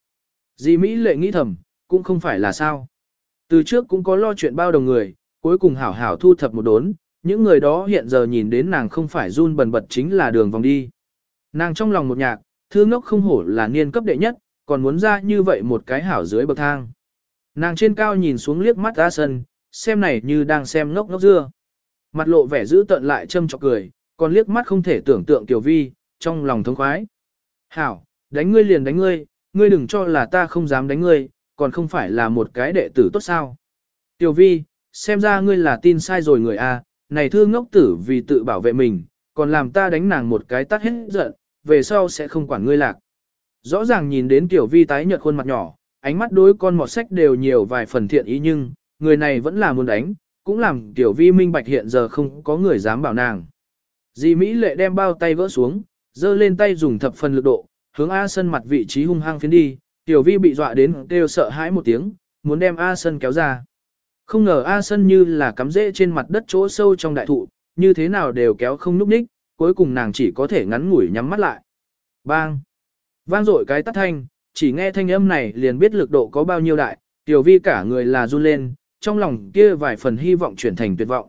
Dì Mỹ lệ nghĩ thầm, cũng không phải là sao. Từ trước cũng có lo chuyện bao đồng người, cuối cùng hảo hảo thu thập một đốn, những người đó hiện giờ nhìn đến nàng không phải run bần bật chính là đường vòng đi. Nàng trong lòng một nhạc, thương ngốc không hổ là niên cấp đệ nhất, còn muốn ra như vậy một cái hảo dưới bậc thang. Nàng trên cao nhìn xuống liếc mắt ra sân, xem này như đang xem ngốc ngốc dưa. Mặt lộ vẻ giữ tận lại châm chọc cười, còn liếc mắt không thể tưởng tượng Tiểu Vi, trong lòng thống khoái. Hảo, đánh ngươi liền đánh ngươi, ngươi đừng cho là ta không dám đánh ngươi, còn không phải là một cái đệ tử tốt sao. Tiểu Vi, xem ra ngươi là tin sai rồi người a, này thương ngốc tử vì tự bảo vệ mình, còn làm ta đánh nàng một cái tắt hết giận, về sau sẽ không quản ngươi lạc. Rõ ràng nhìn đến Tiểu Vi tái nhợt khuôn mặt nhỏ, ánh mắt đối con mọt sách đều nhiều vài phần thiện ý nhưng, người này vẫn là muốn đánh, cũng làm tiểu vi minh bạch hiện giờ không có người dám bảo nàng. Dì Mỹ lệ đem bao tay vỡ xuống, giơ lên tay dùng thập phần lực độ, hướng A Sân mặt vị trí hung hăng phiến đi, tiểu vi bị dọa đến kêu sợ hãi một tiếng, muốn đem A Sân kéo ra. Không ngờ A Sân như là cắm rễ trên mặt đất chỗ sâu trong đại thụ, như thế nào đều kéo không núp ních, cuối cùng nàng chỉ có thể ngắn ngủi nhắm mắt lại. Bang! Vang dội cái tắt thanh, chỉ nghe thanh âm này liền biết lực độ có bao nhiêu đại, tiểu vi cả người là run lên, trong lòng kia vài phần hy vọng chuyển thành tuyệt vọng.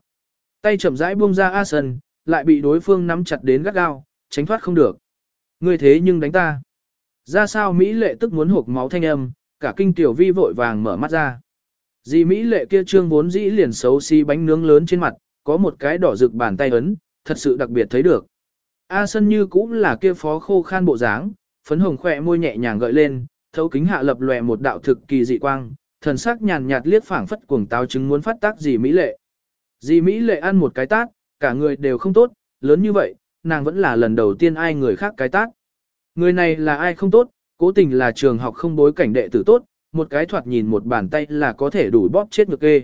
Tay chậm rãi buông ra A Sân, lại bị đối phương nắm chặt đến gắt gao, tránh thoát không được. Ngươi thế nhưng đánh ta. Ra sao Mỹ lệ tức muốn hộp máu thanh âm, cả kinh tiểu vi vội vàng mở mắt ra. Dì Mỹ lệ kia trương vốn dĩ liền xấu xí bánh nướng lớn trên mặt, có một cái đỏ rực bàn tay ấn, thật sự đặc biệt thấy được. A sân như cũng là kia phó khô khan bộ dáng, phấn hồng khỏe môi nhẹ nhàng gợi lên, thấu kính hạ lập lòe một đạo thực kỳ dị quang, thần sắc nhàn nhạt liếc phảng phất cuồng táo chứng muốn phát tác dì Mỹ lệ. Dì Mỹ lệ ăn một cái tát, cả người đều không tốt, lớn như vậy, nàng vẫn là lần đầu tiên ai người khác cái tác. Người này là ai không tốt, cố tình là trường học không bối cảnh đệ tử tốt, một cái thoạt nhìn một bàn tay là có thể đủ bóp chết ngược kê.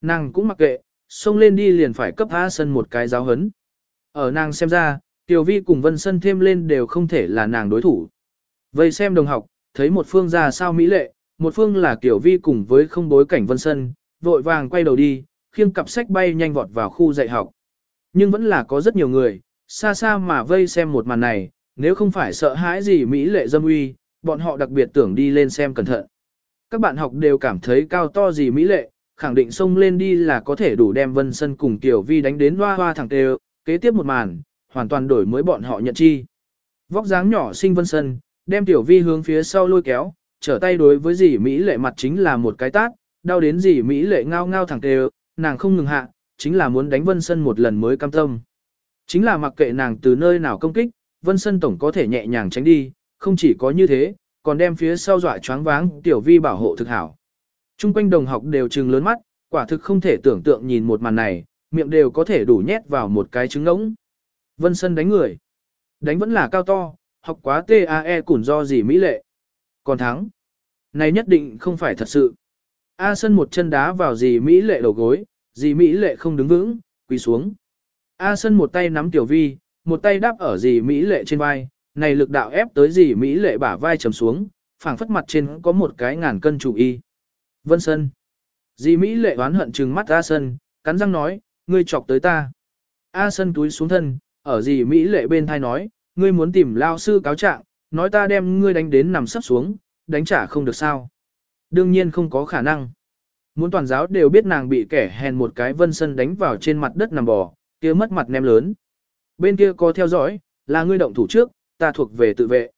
Nàng cũng mặc kệ, xông lên đi liền phải cấp A Sân một cái giáo hấn. Ở nàng xem ra, Tiểu Vi cùng Vân Sân thêm lên đều không thể là nàng đối thủ. Vậy xem đồng học, thấy một phương ra sao mỹ lệ, một phương là Tiểu Vi cùng với không bối cảnh Vân Sân, vội vàng quay đầu đi, khiêng cặp sách bay nhanh vọt vào khu dạy học. Nhưng vẫn là có rất nhiều người, xa xa mà vây xem một màn này, nếu không phải sợ hãi gì Mỹ lệ dâm uy, bọn họ đặc biệt tưởng đi lên xem cẩn thận. Các bạn học đều cảm thấy cao to gì Mỹ lệ, khẳng định xông lên đi là có thể đủ đem Vân Sân cùng Tiểu Vi đánh đến hoa hoa thẳng đều. kế tiếp một màn, hoàn toàn đổi mới bọn họ nhận chi. Vóc dáng nhỏ sinh Vân Sân, đem Tiểu Vi hướng phía sau lôi kéo, trở tay đối với dì Mỹ lệ mặt chính là một cái tát, đau đến dì Mỹ lệ ngao ngao thẳng đều, nàng không ngừng hạ, chính là muốn đánh Vân Sân một lần mới cam tâm. Chính là mặc kệ nàng từ nơi nào công kích, Vân Sân Tổng có thể nhẹ nhàng tránh đi, không chỉ có như thế, còn đem phía sau dọa choáng váng tiểu vi bảo hộ thực hảo. Trung quanh đồng học đều trừng lớn mắt, quả thực không thể tưởng tượng nhìn một màn này, miệng đều có thể đủ nhét vào một cái trứng ngỗng. Vân Sân đánh người. Đánh vẫn là cao to, học quá TAE củn do gì mỹ lệ. Còn thắng. Này nhất định không phải thật sự. A Sân một chân đá vào gì mỹ lệ đầu gối, gì mỹ lệ không đứng vững, quỳ xuống. A Sân một tay nắm tiểu vi, một tay đáp ở dì Mỹ lệ trên vai, này lực đạo ép tới dì Mỹ lệ bả vai trầm xuống, phảng phất mặt trên có một cái ngàn cân chủ y. Vân Sân. Dì Mỹ lệ oán hận trừng mắt A Sân, cắn răng nói, ngươi chọc tới ta. A Sân túi xuống thân, ở dì Mỹ lệ bên thai nói, ngươi muốn tìm lao sư cáo trạng, nói ta đem ngươi đánh đến nằm sắp xuống, đánh trả không được sao. Đương nhiên không có khả năng. Muốn toàn giáo đều biết nàng bị kẻ hèn một cái vân sân đánh vào trên mặt đất nằm bò, kia mất mặt nem lớn. Bên kia có theo dõi, là ngươi động thủ trước, ta thuộc về tự vệ.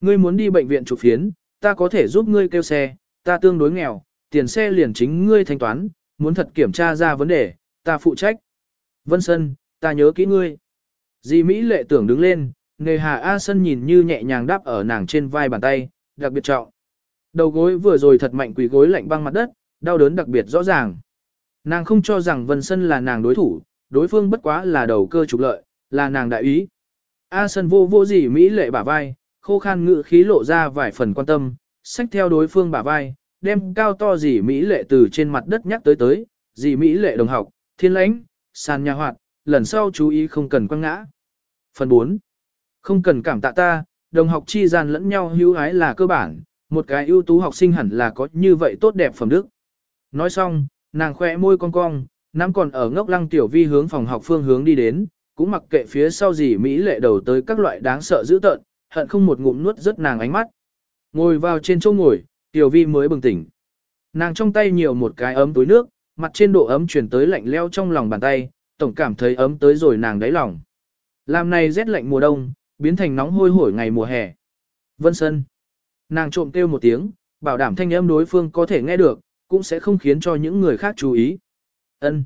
Ngươi muốn đi bệnh viện chụp phiến, ta có thể giúp ngươi kêu xe, ta tương đối nghèo, tiền xe liền chính ngươi thanh toán, muốn thật kiểm tra ra vấn đề, ta phụ trách. Vân Sân, ta nhớ kỹ ngươi. Di Mỹ lệ tưởng đứng lên, người hà A Sân nhìn như nhẹ nhàng đáp ở nàng trên vai bàn tay, đặc biệt trọng. Đầu gối vừa rồi thật mạnh quỳ gối lạnh băng mặt đất, đau đớn đặc biệt rõ ràng. Nàng không cho rằng Vân Sân là nàng đối thủ, đối phương bất quá là đầu cơ trục lợi, là nàng đại ý. A sân vô vô gì Mỹ lệ bả vai, khô khan ngự khí lộ ra vài phần quan tâm, xách theo đối phương bả vai, đem cao to gì Mỹ lệ từ trên mặt đất nhắc tới tới, gì Mỹ lệ đồng học, thiên lãnh, sàn nhà hoạt, lần sau chú ý không cần quăng ngã. Phần 4. Không cần cảm tạ ta, đồng học chi gian lẫn nhau hữu ái là cơ bản, một cái ưu tú học sinh hẳn là có như vậy tốt đẹp phẩm đức. Nói xong, nàng khoe môi cong cong, nắm còn ở ngốc lăng tiểu vi hướng phòng học phương hướng đi đến, cũng mặc kệ phía sau gì Mỹ lệ đầu tới các loại đáng sợ dữ tợn, hận không một ngụm nuốt rất nàng ánh mắt. Ngồi vào trên chỗ ngồi, tiểu vi mới bừng tỉnh. Nàng trong tay nhiều một cái ấm túi nước, mặt trên độ ấm chuyển tới lạnh leo trong lòng bàn tay, tổng cảm thấy ấm tới rồi nàng đáy lòng. Làm này rét lạnh mùa đông, biến thành nóng hôi hổi ngày mùa hè. Vân Sân. Nàng trộm kêu một tiếng, bảo đảm thanh âm đối phương có thể nghe được, cũng sẽ không khiến cho những người khác chú ý. Ân.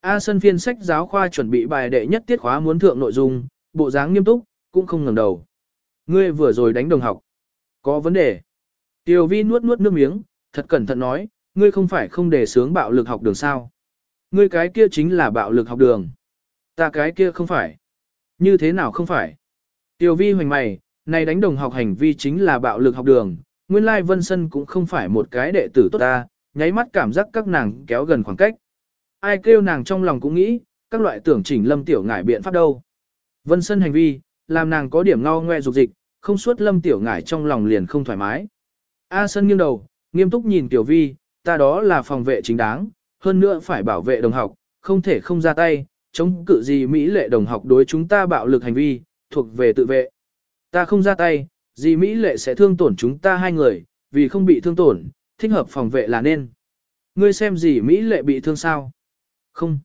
A sân phiên sách giáo khoa chuẩn bị bài đệ nhất tiết khóa muốn thượng nội dung, bộ dáng nghiêm túc, cũng không ngẩng đầu. Ngươi vừa rồi đánh đồng học. Có vấn đề. Tiểu vi nuốt nuốt nước miếng, thật cẩn thận nói, ngươi không phải không đề sướng bạo lực học đường sao. Ngươi cái kia chính là bạo lực học đường. Ta cái kia không phải. Như thế nào không phải? Tiểu vi hoành mày, này đánh đồng học hành vi chính là bạo lực học đường, nguyên lai Vân Sân cũng không phải một cái đệ tử tốt ta, nháy mắt cảm giác các nàng kéo gần khoảng cách. Ai kêu nàng trong lòng cũng nghĩ, các loại tưởng chỉnh lâm tiểu ngải biện pháp đâu. Vân Sân hành vi, làm nàng có điểm ngao ngoe dục dịch, không suốt lâm tiểu ngải trong lòng liền không thoải mái. A Sân nghiêng đầu, nghiêm túc nhìn Tiểu Vi, ta đó là phòng vệ chính đáng, hơn nữa phải bảo vệ đồng học, không thể không ra tay, chống cự gì Mỹ lệ đồng học đối chúng ta bạo lực hành vi, thuộc về tự vệ. Ta không ra tay, gì Mỹ lệ sẽ thương tổn chúng ta hai người, vì không bị thương tổn, thích hợp phòng vệ là nên. Ngươi xem gì Mỹ lệ bị thương sao? Không.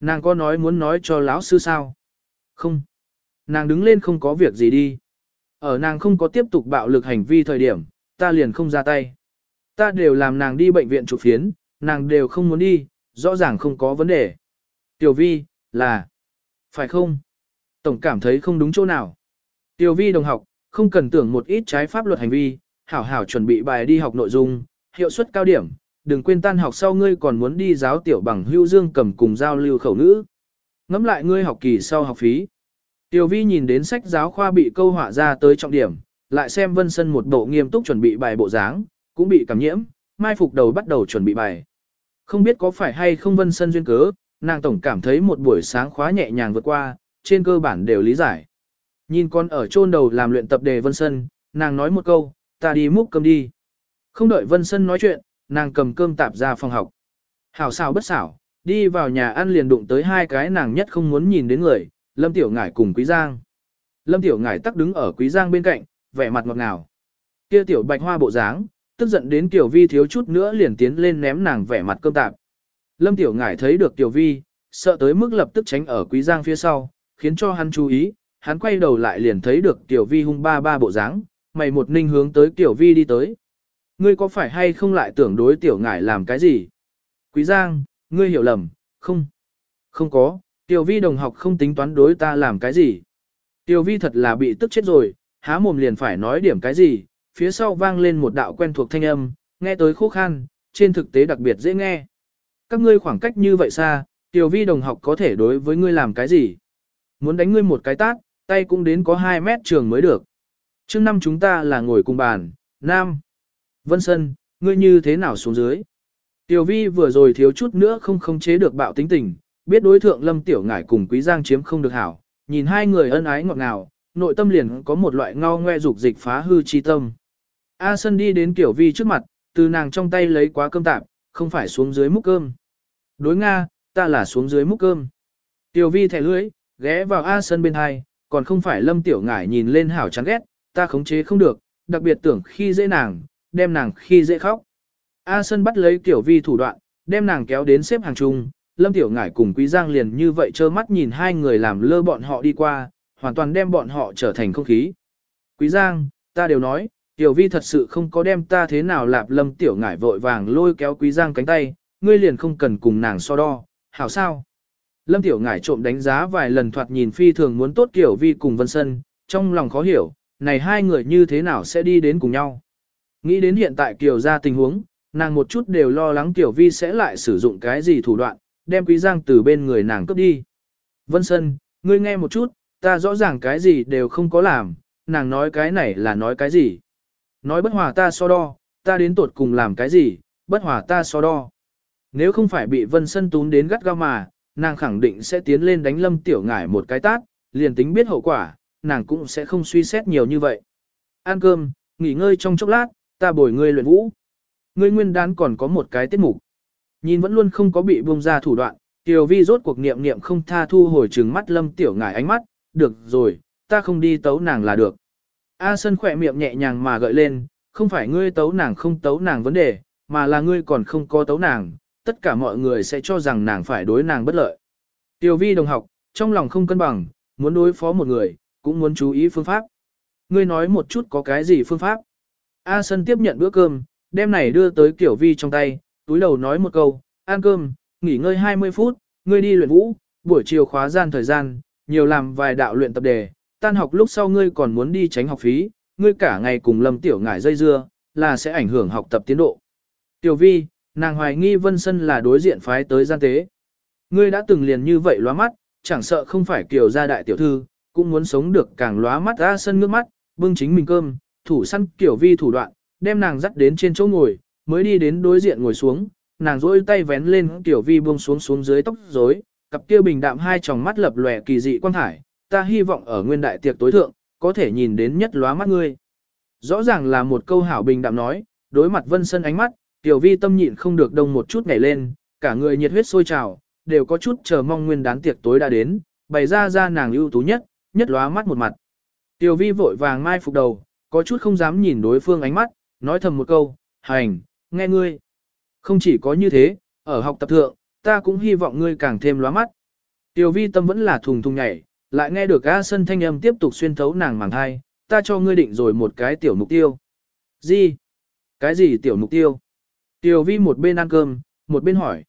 Nàng có nói muốn nói cho lão sư sao? Không. Nàng đứng lên không có việc gì đi. Ở nàng không có tiếp tục bạo lực hành vi thời điểm, ta liền không ra tay. Ta đều làm nàng đi bệnh viện chụp phiến, nàng đều không muốn đi, rõ ràng không có vấn đề. Tiểu vi, là, phải không? Tổng cảm thấy không đúng chỗ nào. Tiểu vi đồng học, không cần tưởng một ít trái pháp luật hành vi, hảo hảo chuẩn bị bài đi học nội dung, hiệu suất cao điểm, đừng quên tan học sau ngươi còn muốn đi giáo tiểu bằng hưu dương cầm cùng giao lưu khẩu ngữ. Ngắm lại ngươi học kỳ sau học phí. Tiểu vi nhìn đến sách giáo khoa bị câu họa ra tới trọng điểm, lại xem vân sân một bộ nghiêm túc chuẩn bị bài bộ dáng, cũng bị cảm nhiễm, mai phục đầu bắt đầu chuẩn bị bài. Không biết có phải hay không vân sân duyên cớ, nàng tổng cảm thấy một buổi sáng khóa nhẹ nhàng vượt qua, trên cơ bản đều lý giải. Nhìn con ở chôn đầu làm luyện tập đề vân sân, nàng nói một câu, ta đi múc cơm đi. Không đợi vân sân nói chuyện, nàng cầm cơm tạp ra phòng học. Hảo xảo bất xảo, đi vào nhà ăn liền đụng tới hai cái nàng nhất không muốn nhìn đến người, Lâm Tiểu Ngải cùng Quý Giang. Lâm Tiểu Ngải tắc đứng ở Quý Giang bên cạnh, vẻ mặt ngọt ngào. Kia Tiểu Bạch Hoa bộ dáng, tức giận đến Tiểu Vi thiếu chút nữa liền tiến lên ném nàng vẻ mặt cơm tạp. Lâm Tiểu Ngải thấy được Tiểu Vi, sợ tới mức lập tức tránh ở Quý Giang phía sau, khiến cho hắn chú ý, hắn quay đầu lại liền thấy được Tiểu Vi hung ba ba bộ dáng, mày một ninh hướng tới Tiểu Vi đi tới. Ngươi có phải hay không lại tưởng đối Tiểu Ngải làm cái gì? Quý Giang, ngươi hiểu lầm, không? Không có, Tiểu Vi đồng học không tính toán đối ta làm cái gì. Tiểu Vi thật là bị tức chết rồi, há mồm liền phải nói điểm cái gì, phía sau vang lên một đạo quen thuộc thanh âm, nghe tới khô khan, trên thực tế đặc biệt dễ nghe. Các ngươi khoảng cách như vậy xa, Tiểu Vi đồng học có thể đối với ngươi làm cái gì? Muốn đánh ngươi một cái tát, tay cũng đến có 2 mét trường mới được. Trước năm chúng ta là ngồi cùng bàn, Nam. Vân Sân, ngươi như thế nào xuống dưới? Tiểu Vi vừa rồi thiếu chút nữa không khống chế được bạo tính tình, biết đối thượng Lâm Tiểu Ngải cùng Quý Giang chiếm không được hảo, nhìn hai người ân ái ngọt ngào, nội tâm liền có một loại ngao ngoe dục dịch phá hư chi tâm. A Sân đi đến Tiểu Vi trước mặt, từ nàng trong tay lấy quá cơm tạp, không phải xuống dưới múc cơm. Đối Nga, ta là xuống dưới múc cơm. Tiểu Vi thẻ lưỡi, ghé vào A Sân bên hai, còn không phải Lâm Tiểu Ngải nhìn lên hảo chán ghét, ta khống chế không được, đặc biệt tưởng khi dễ nàng, đem nàng khi dễ khóc. A sơn bắt lấy Tiểu Vi thủ đoạn, đem nàng kéo đến xếp hàng chung, Lâm Tiểu Ngải cùng Quý Giang liền như vậy trơ mắt nhìn hai người làm lơ bọn họ đi qua, hoàn toàn đem bọn họ trở thành không khí. Quý Giang, ta đều nói, Tiểu Vi thật sự không có đem ta thế nào lạp Lâm Tiểu Ngải vội vàng lôi kéo Quý Giang cánh tay, ngươi liền không cần cùng nàng so đo, hảo sao? Lâm Tiểu Ngải trộm đánh giá vài lần thoạt nhìn phi thường muốn tốt Tiểu Vi cùng Vân Sân, trong lòng khó hiểu, này hai người như thế nào sẽ đi đến cùng nhau. Nghĩ đến hiện tại Kiều ra tình huống, nàng một chút đều lo lắng Tiểu Vi sẽ lại sử dụng cái gì thủ đoạn, đem Quý Giang từ bên người nàng cướp đi. Vân Sân, ngươi nghe một chút, ta rõ ràng cái gì đều không có làm, nàng nói cái này là nói cái gì. Nói bất hòa ta so đo, ta đến tột cùng làm cái gì, bất hòa ta so đo. Nếu không phải bị Vân Sân tún đến gắt gao mà, nàng khẳng định sẽ tiến lên đánh lâm tiểu ngải một cái tát, liền tính biết hậu quả, nàng cũng sẽ không suy xét nhiều như vậy. Ăn cơm, nghỉ ngơi trong chốc lát, ta bồi ngươi luyện vũ. Ngươi nguyên đán còn có một cái tiết mục. Nhìn vẫn luôn không có bị buông ra thủ đoạn, Tiểu Vi rốt cuộc niệm niệm không tha thu hồi trừng mắt Lâm Tiểu Ngải ánh mắt, được rồi, ta không đi tấu nàng là được. A Sân khỏe miệng nhẹ nhàng mà gợi lên, không phải ngươi tấu nàng không tấu nàng vấn đề, mà là ngươi còn không có tấu nàng, tất cả mọi người sẽ cho rằng nàng phải đối nàng bất lợi. Tiểu Vi đồng học, trong lòng không cân bằng, muốn đối phó một người, cũng muốn chú ý phương pháp. Ngươi nói một chút có cái gì phương pháp. A Sân tiếp nhận bữa cơm, đem này đưa tới Tiểu Vi trong tay, túi đầu nói một câu, ăn cơm, nghỉ ngơi 20 phút, ngươi đi luyện vũ, buổi chiều khóa gian thời gian, nhiều làm vài đạo luyện tập đề, tan học lúc sau ngươi còn muốn đi tránh học phí, ngươi cả ngày cùng Lâm Tiểu Ngải dây dưa, là sẽ ảnh hưởng học tập tiến độ. Tiểu Vi, nàng hoài nghi Vân Sân là đối diện phái tới gian tế. Ngươi đã từng liền như vậy lóa mắt, chẳng sợ không phải kiều gia đại tiểu thư, cũng muốn sống được càng lóa mắt A sân ngước mắt, bưng chính mình cơm, thủ săn kiểu Vi thủ đoạn, đem nàng dắt đến trên chỗ ngồi, mới đi đến đối diện ngồi xuống, nàng rỗi tay vén lên kiểu vi buông xuống xuống dưới tóc rối, cặp kia bình đạm hai tròng mắt lập lòe kỳ dị quan thải, ta hy vọng ở nguyên đại tiệc tối thượng, có thể nhìn đến nhất lóa mắt ngươi. Rõ ràng là một câu hảo bình đạm nói, đối mặt vân sân ánh mắt, tiểu vi tâm nhịn không được đông một chút nhảy lên, cả người nhiệt huyết sôi trào, đều có chút chờ mong nguyên đán tiệc tối đã đến, bày ra ra nàng ưu tú nhất, nhất lóa mắt một mặt. Tiểu vi vội vàng mai phục đầu, có chút không dám nhìn đối phương ánh mắt, nói thầm một câu, hành, nghe ngươi. Không chỉ có như thế, ở học tập thượng, ta cũng hy vọng ngươi càng thêm lóa mắt. Tiểu vi tâm vẫn là thùng thùng nhảy, lại nghe được A Sân thanh âm tiếp tục xuyên thấu nàng màng hai, ta cho ngươi định rồi một cái tiểu mục tiêu. Gì? Cái gì tiểu mục tiêu? Tiểu vi một bên ăn cơm, một bên hỏi.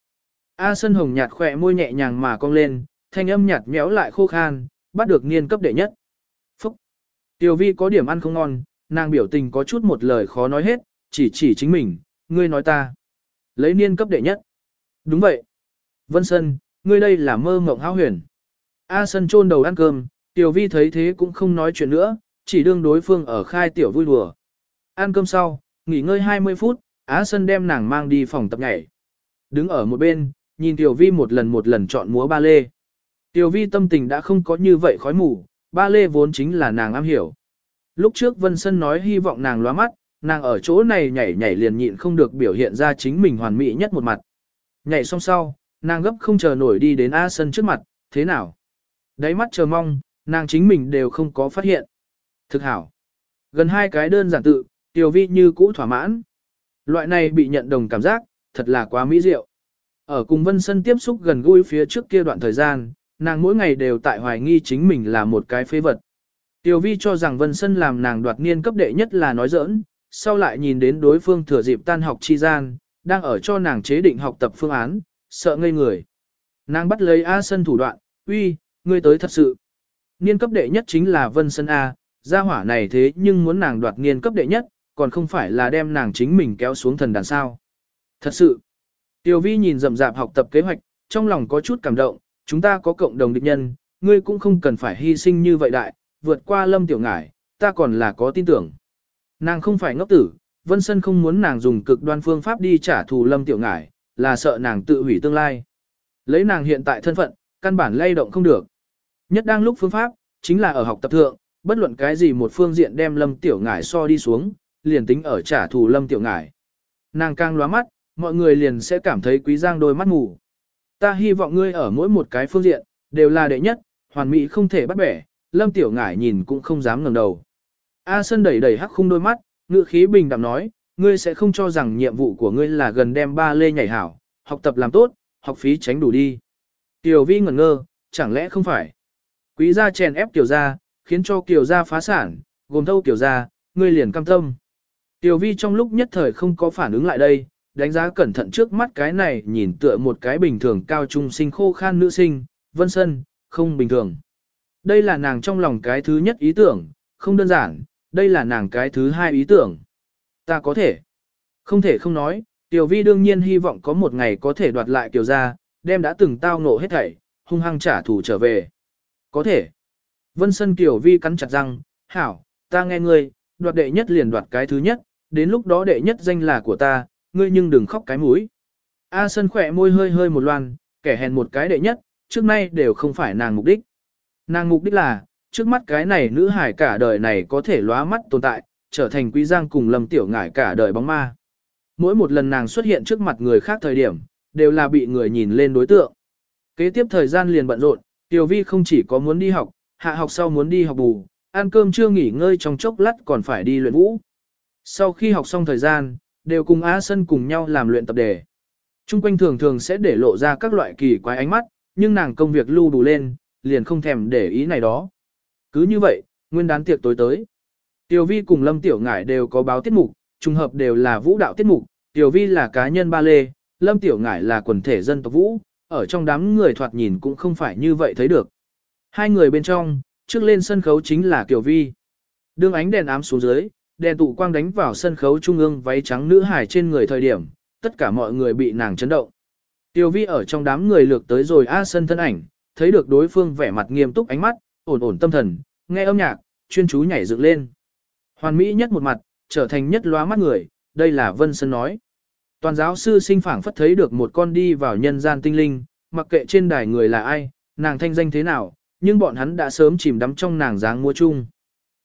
A Sân hồng nhạt khỏe môi nhẹ nhàng mà cong lên, thanh âm nhạt méo lại khô khan, bắt được niên cấp đệ nhất. Phúc! Tiểu vi có điểm ăn không ngon, nàng biểu tình có chút một lời khó nói hết, chỉ chỉ chính mình, ngươi nói ta. Lấy niên cấp đệ nhất. Đúng vậy. Vân Sân, ngươi đây là mơ mộng hão huyền. A Sân chôn đầu ăn cơm, Tiểu Vi thấy thế cũng không nói chuyện nữa, chỉ đương đối phương ở khai tiểu vui đùa. Ăn cơm sau, nghỉ ngơi 20 phút, A Sân đem nàng mang đi phòng tập nhảy. Đứng ở một bên, nhìn Tiểu Vi một lần một lần chọn múa ba lê. Tiểu Vi tâm tình đã không có như vậy khói mù, ba lê vốn chính là nàng am hiểu. Lúc trước Vân Sân nói hy vọng nàng lóa mắt, nàng ở chỗ này nhảy nhảy liền nhịn không được biểu hiện ra chính mình hoàn mỹ nhất một mặt. Nhảy xong sau, nàng gấp không chờ nổi đi đến A Sân trước mặt, thế nào? Đáy mắt chờ mong, nàng chính mình đều không có phát hiện. Thực hảo. Gần hai cái đơn giản tự, tiểu vi như cũ thỏa mãn. Loại này bị nhận đồng cảm giác, thật là quá mỹ diệu. Ở cùng Vân Sân tiếp xúc gần gũi phía trước kia đoạn thời gian, nàng mỗi ngày đều tại hoài nghi chính mình là một cái phế vật. Tiểu vi cho rằng Vân Sân làm nàng đoạt niên cấp đệ nhất là nói giỡn, sau lại nhìn đến đối phương thừa dịp tan học chi gian, đang ở cho nàng chế định học tập phương án, sợ ngây người. Nàng bắt lấy A Sân thủ đoạn, uy, ngươi tới thật sự. Niên cấp đệ nhất chính là Vân Sân A, gia hỏa này thế nhưng muốn nàng đoạt niên cấp đệ nhất, còn không phải là đem nàng chính mình kéo xuống thần đàn sao. Thật sự, Tiểu Vi nhìn rậm rạp học tập kế hoạch, trong lòng có chút cảm động, chúng ta có cộng đồng địch nhân, ngươi cũng không cần phải hy sinh như vậy đại, vượt qua lâm tiểu ngải, ta còn là có tin tưởng. Nàng không phải ngốc tử, Vân Sân không muốn nàng dùng cực đoan phương pháp đi trả thù lâm tiểu ngải, là sợ nàng tự hủy tương lai. Lấy nàng hiện tại thân phận, căn bản lay động không được. Nhất đang lúc phương pháp, chính là ở học tập thượng, bất luận cái gì một phương diện đem lâm tiểu ngải so đi xuống, liền tính ở trả thù lâm tiểu ngải. Nàng càng lóa mắt, mọi người liền sẽ cảm thấy quý giang đôi mắt ngủ. Ta hy vọng ngươi ở mỗi một cái phương diện, đều là đệ nhất, hoàn mỹ không thể bắt bẻ, lâm tiểu ngải nhìn cũng không dám ngẩng đầu. A Sân đẩy đẩy hắc khung đôi mắt, ngữ khí bình đạm nói, ngươi sẽ không cho rằng nhiệm vụ của ngươi là gần đem ba lê nhảy hảo, học tập làm tốt, học phí tránh đủ đi. Tiểu vi ngẩn ngơ, chẳng lẽ không phải? Quý gia chèn ép tiểu gia, khiến cho tiểu gia phá sản, gồm thâu tiểu gia, ngươi liền cam tâm. Tiểu vi trong lúc nhất thời không có phản ứng lại đây, đánh giá cẩn thận trước mắt cái này nhìn tựa một cái bình thường cao trung sinh khô khan nữ sinh, vân sân, không bình thường. Đây là nàng trong lòng cái thứ nhất ý tưởng, không đơn giản, đây là nàng cái thứ hai ý tưởng. Ta có thể. Không thể không nói, Tiểu Vi đương nhiên hy vọng có một ngày có thể đoạt lại Kiều gia, đem đã từng tao ngộ hết thảy, hung hăng trả thù trở về. Có thể. Vân Sân Kiều Vi cắn chặt răng, hảo, ta nghe ngươi, đoạt đệ nhất liền đoạt cái thứ nhất, đến lúc đó đệ nhất danh là của ta, ngươi nhưng đừng khóc cái mũi. A Sân khỏe môi hơi hơi một loan, kẻ hèn một cái đệ nhất, trước nay đều không phải nàng mục đích. Nàng mục đích là, trước mắt cái này nữ hải cả đời này có thể lóa mắt tồn tại, trở thành quý giang cùng lầm tiểu ngải cả đời bóng ma. Mỗi một lần nàng xuất hiện trước mặt người khác thời điểm, đều là bị người nhìn lên đối tượng. Kế tiếp thời gian liền bận rộn, Tiểu Vi không chỉ có muốn đi học, hạ học sau muốn đi học bù, ăn cơm chưa nghỉ ngơi trong chốc lát còn phải đi luyện vũ. Sau khi học xong thời gian, đều cùng Á Sân cùng nhau làm luyện tập đề. Trung quanh thường thường sẽ để lộ ra các loại kỳ quái ánh mắt, nhưng nàng công việc lưu đủ lên, liền không thèm để ý này đó. Cứ như vậy, nguyên đán tiệc tối tới. Tiểu Vi cùng Lâm Tiểu Ngải đều có báo tiết mục, trùng hợp đều là vũ đạo tiết mục, Tiểu Vi là cá nhân ba lê, Lâm Tiểu Ngải là quần thể dân tộc vũ, ở trong đám người thoạt nhìn cũng không phải như vậy thấy được. Hai người bên trong, trước lên sân khấu chính là Tiểu Vi. Đương ánh đèn ám xuống dưới, đèn tụ quang đánh vào sân khấu trung ương váy trắng nữ hải trên người thời điểm, tất cả mọi người bị nàng chấn động. Tiểu Vi ở trong đám người lược tới rồi A sân thân ảnh, thấy được đối phương vẻ mặt nghiêm túc ánh mắt, ổn ổn tâm thần, nghe âm nhạc, chuyên chú nhảy dựng lên. Hoàn mỹ nhất một mặt, trở thành nhất lóa mắt người, đây là Vân Sơn nói. Toàn giáo sư sinh phảng phất thấy được một con đi vào nhân gian tinh linh, mặc kệ trên đài người là ai, nàng thanh danh thế nào, nhưng bọn hắn đã sớm chìm đắm trong nàng dáng mua chung.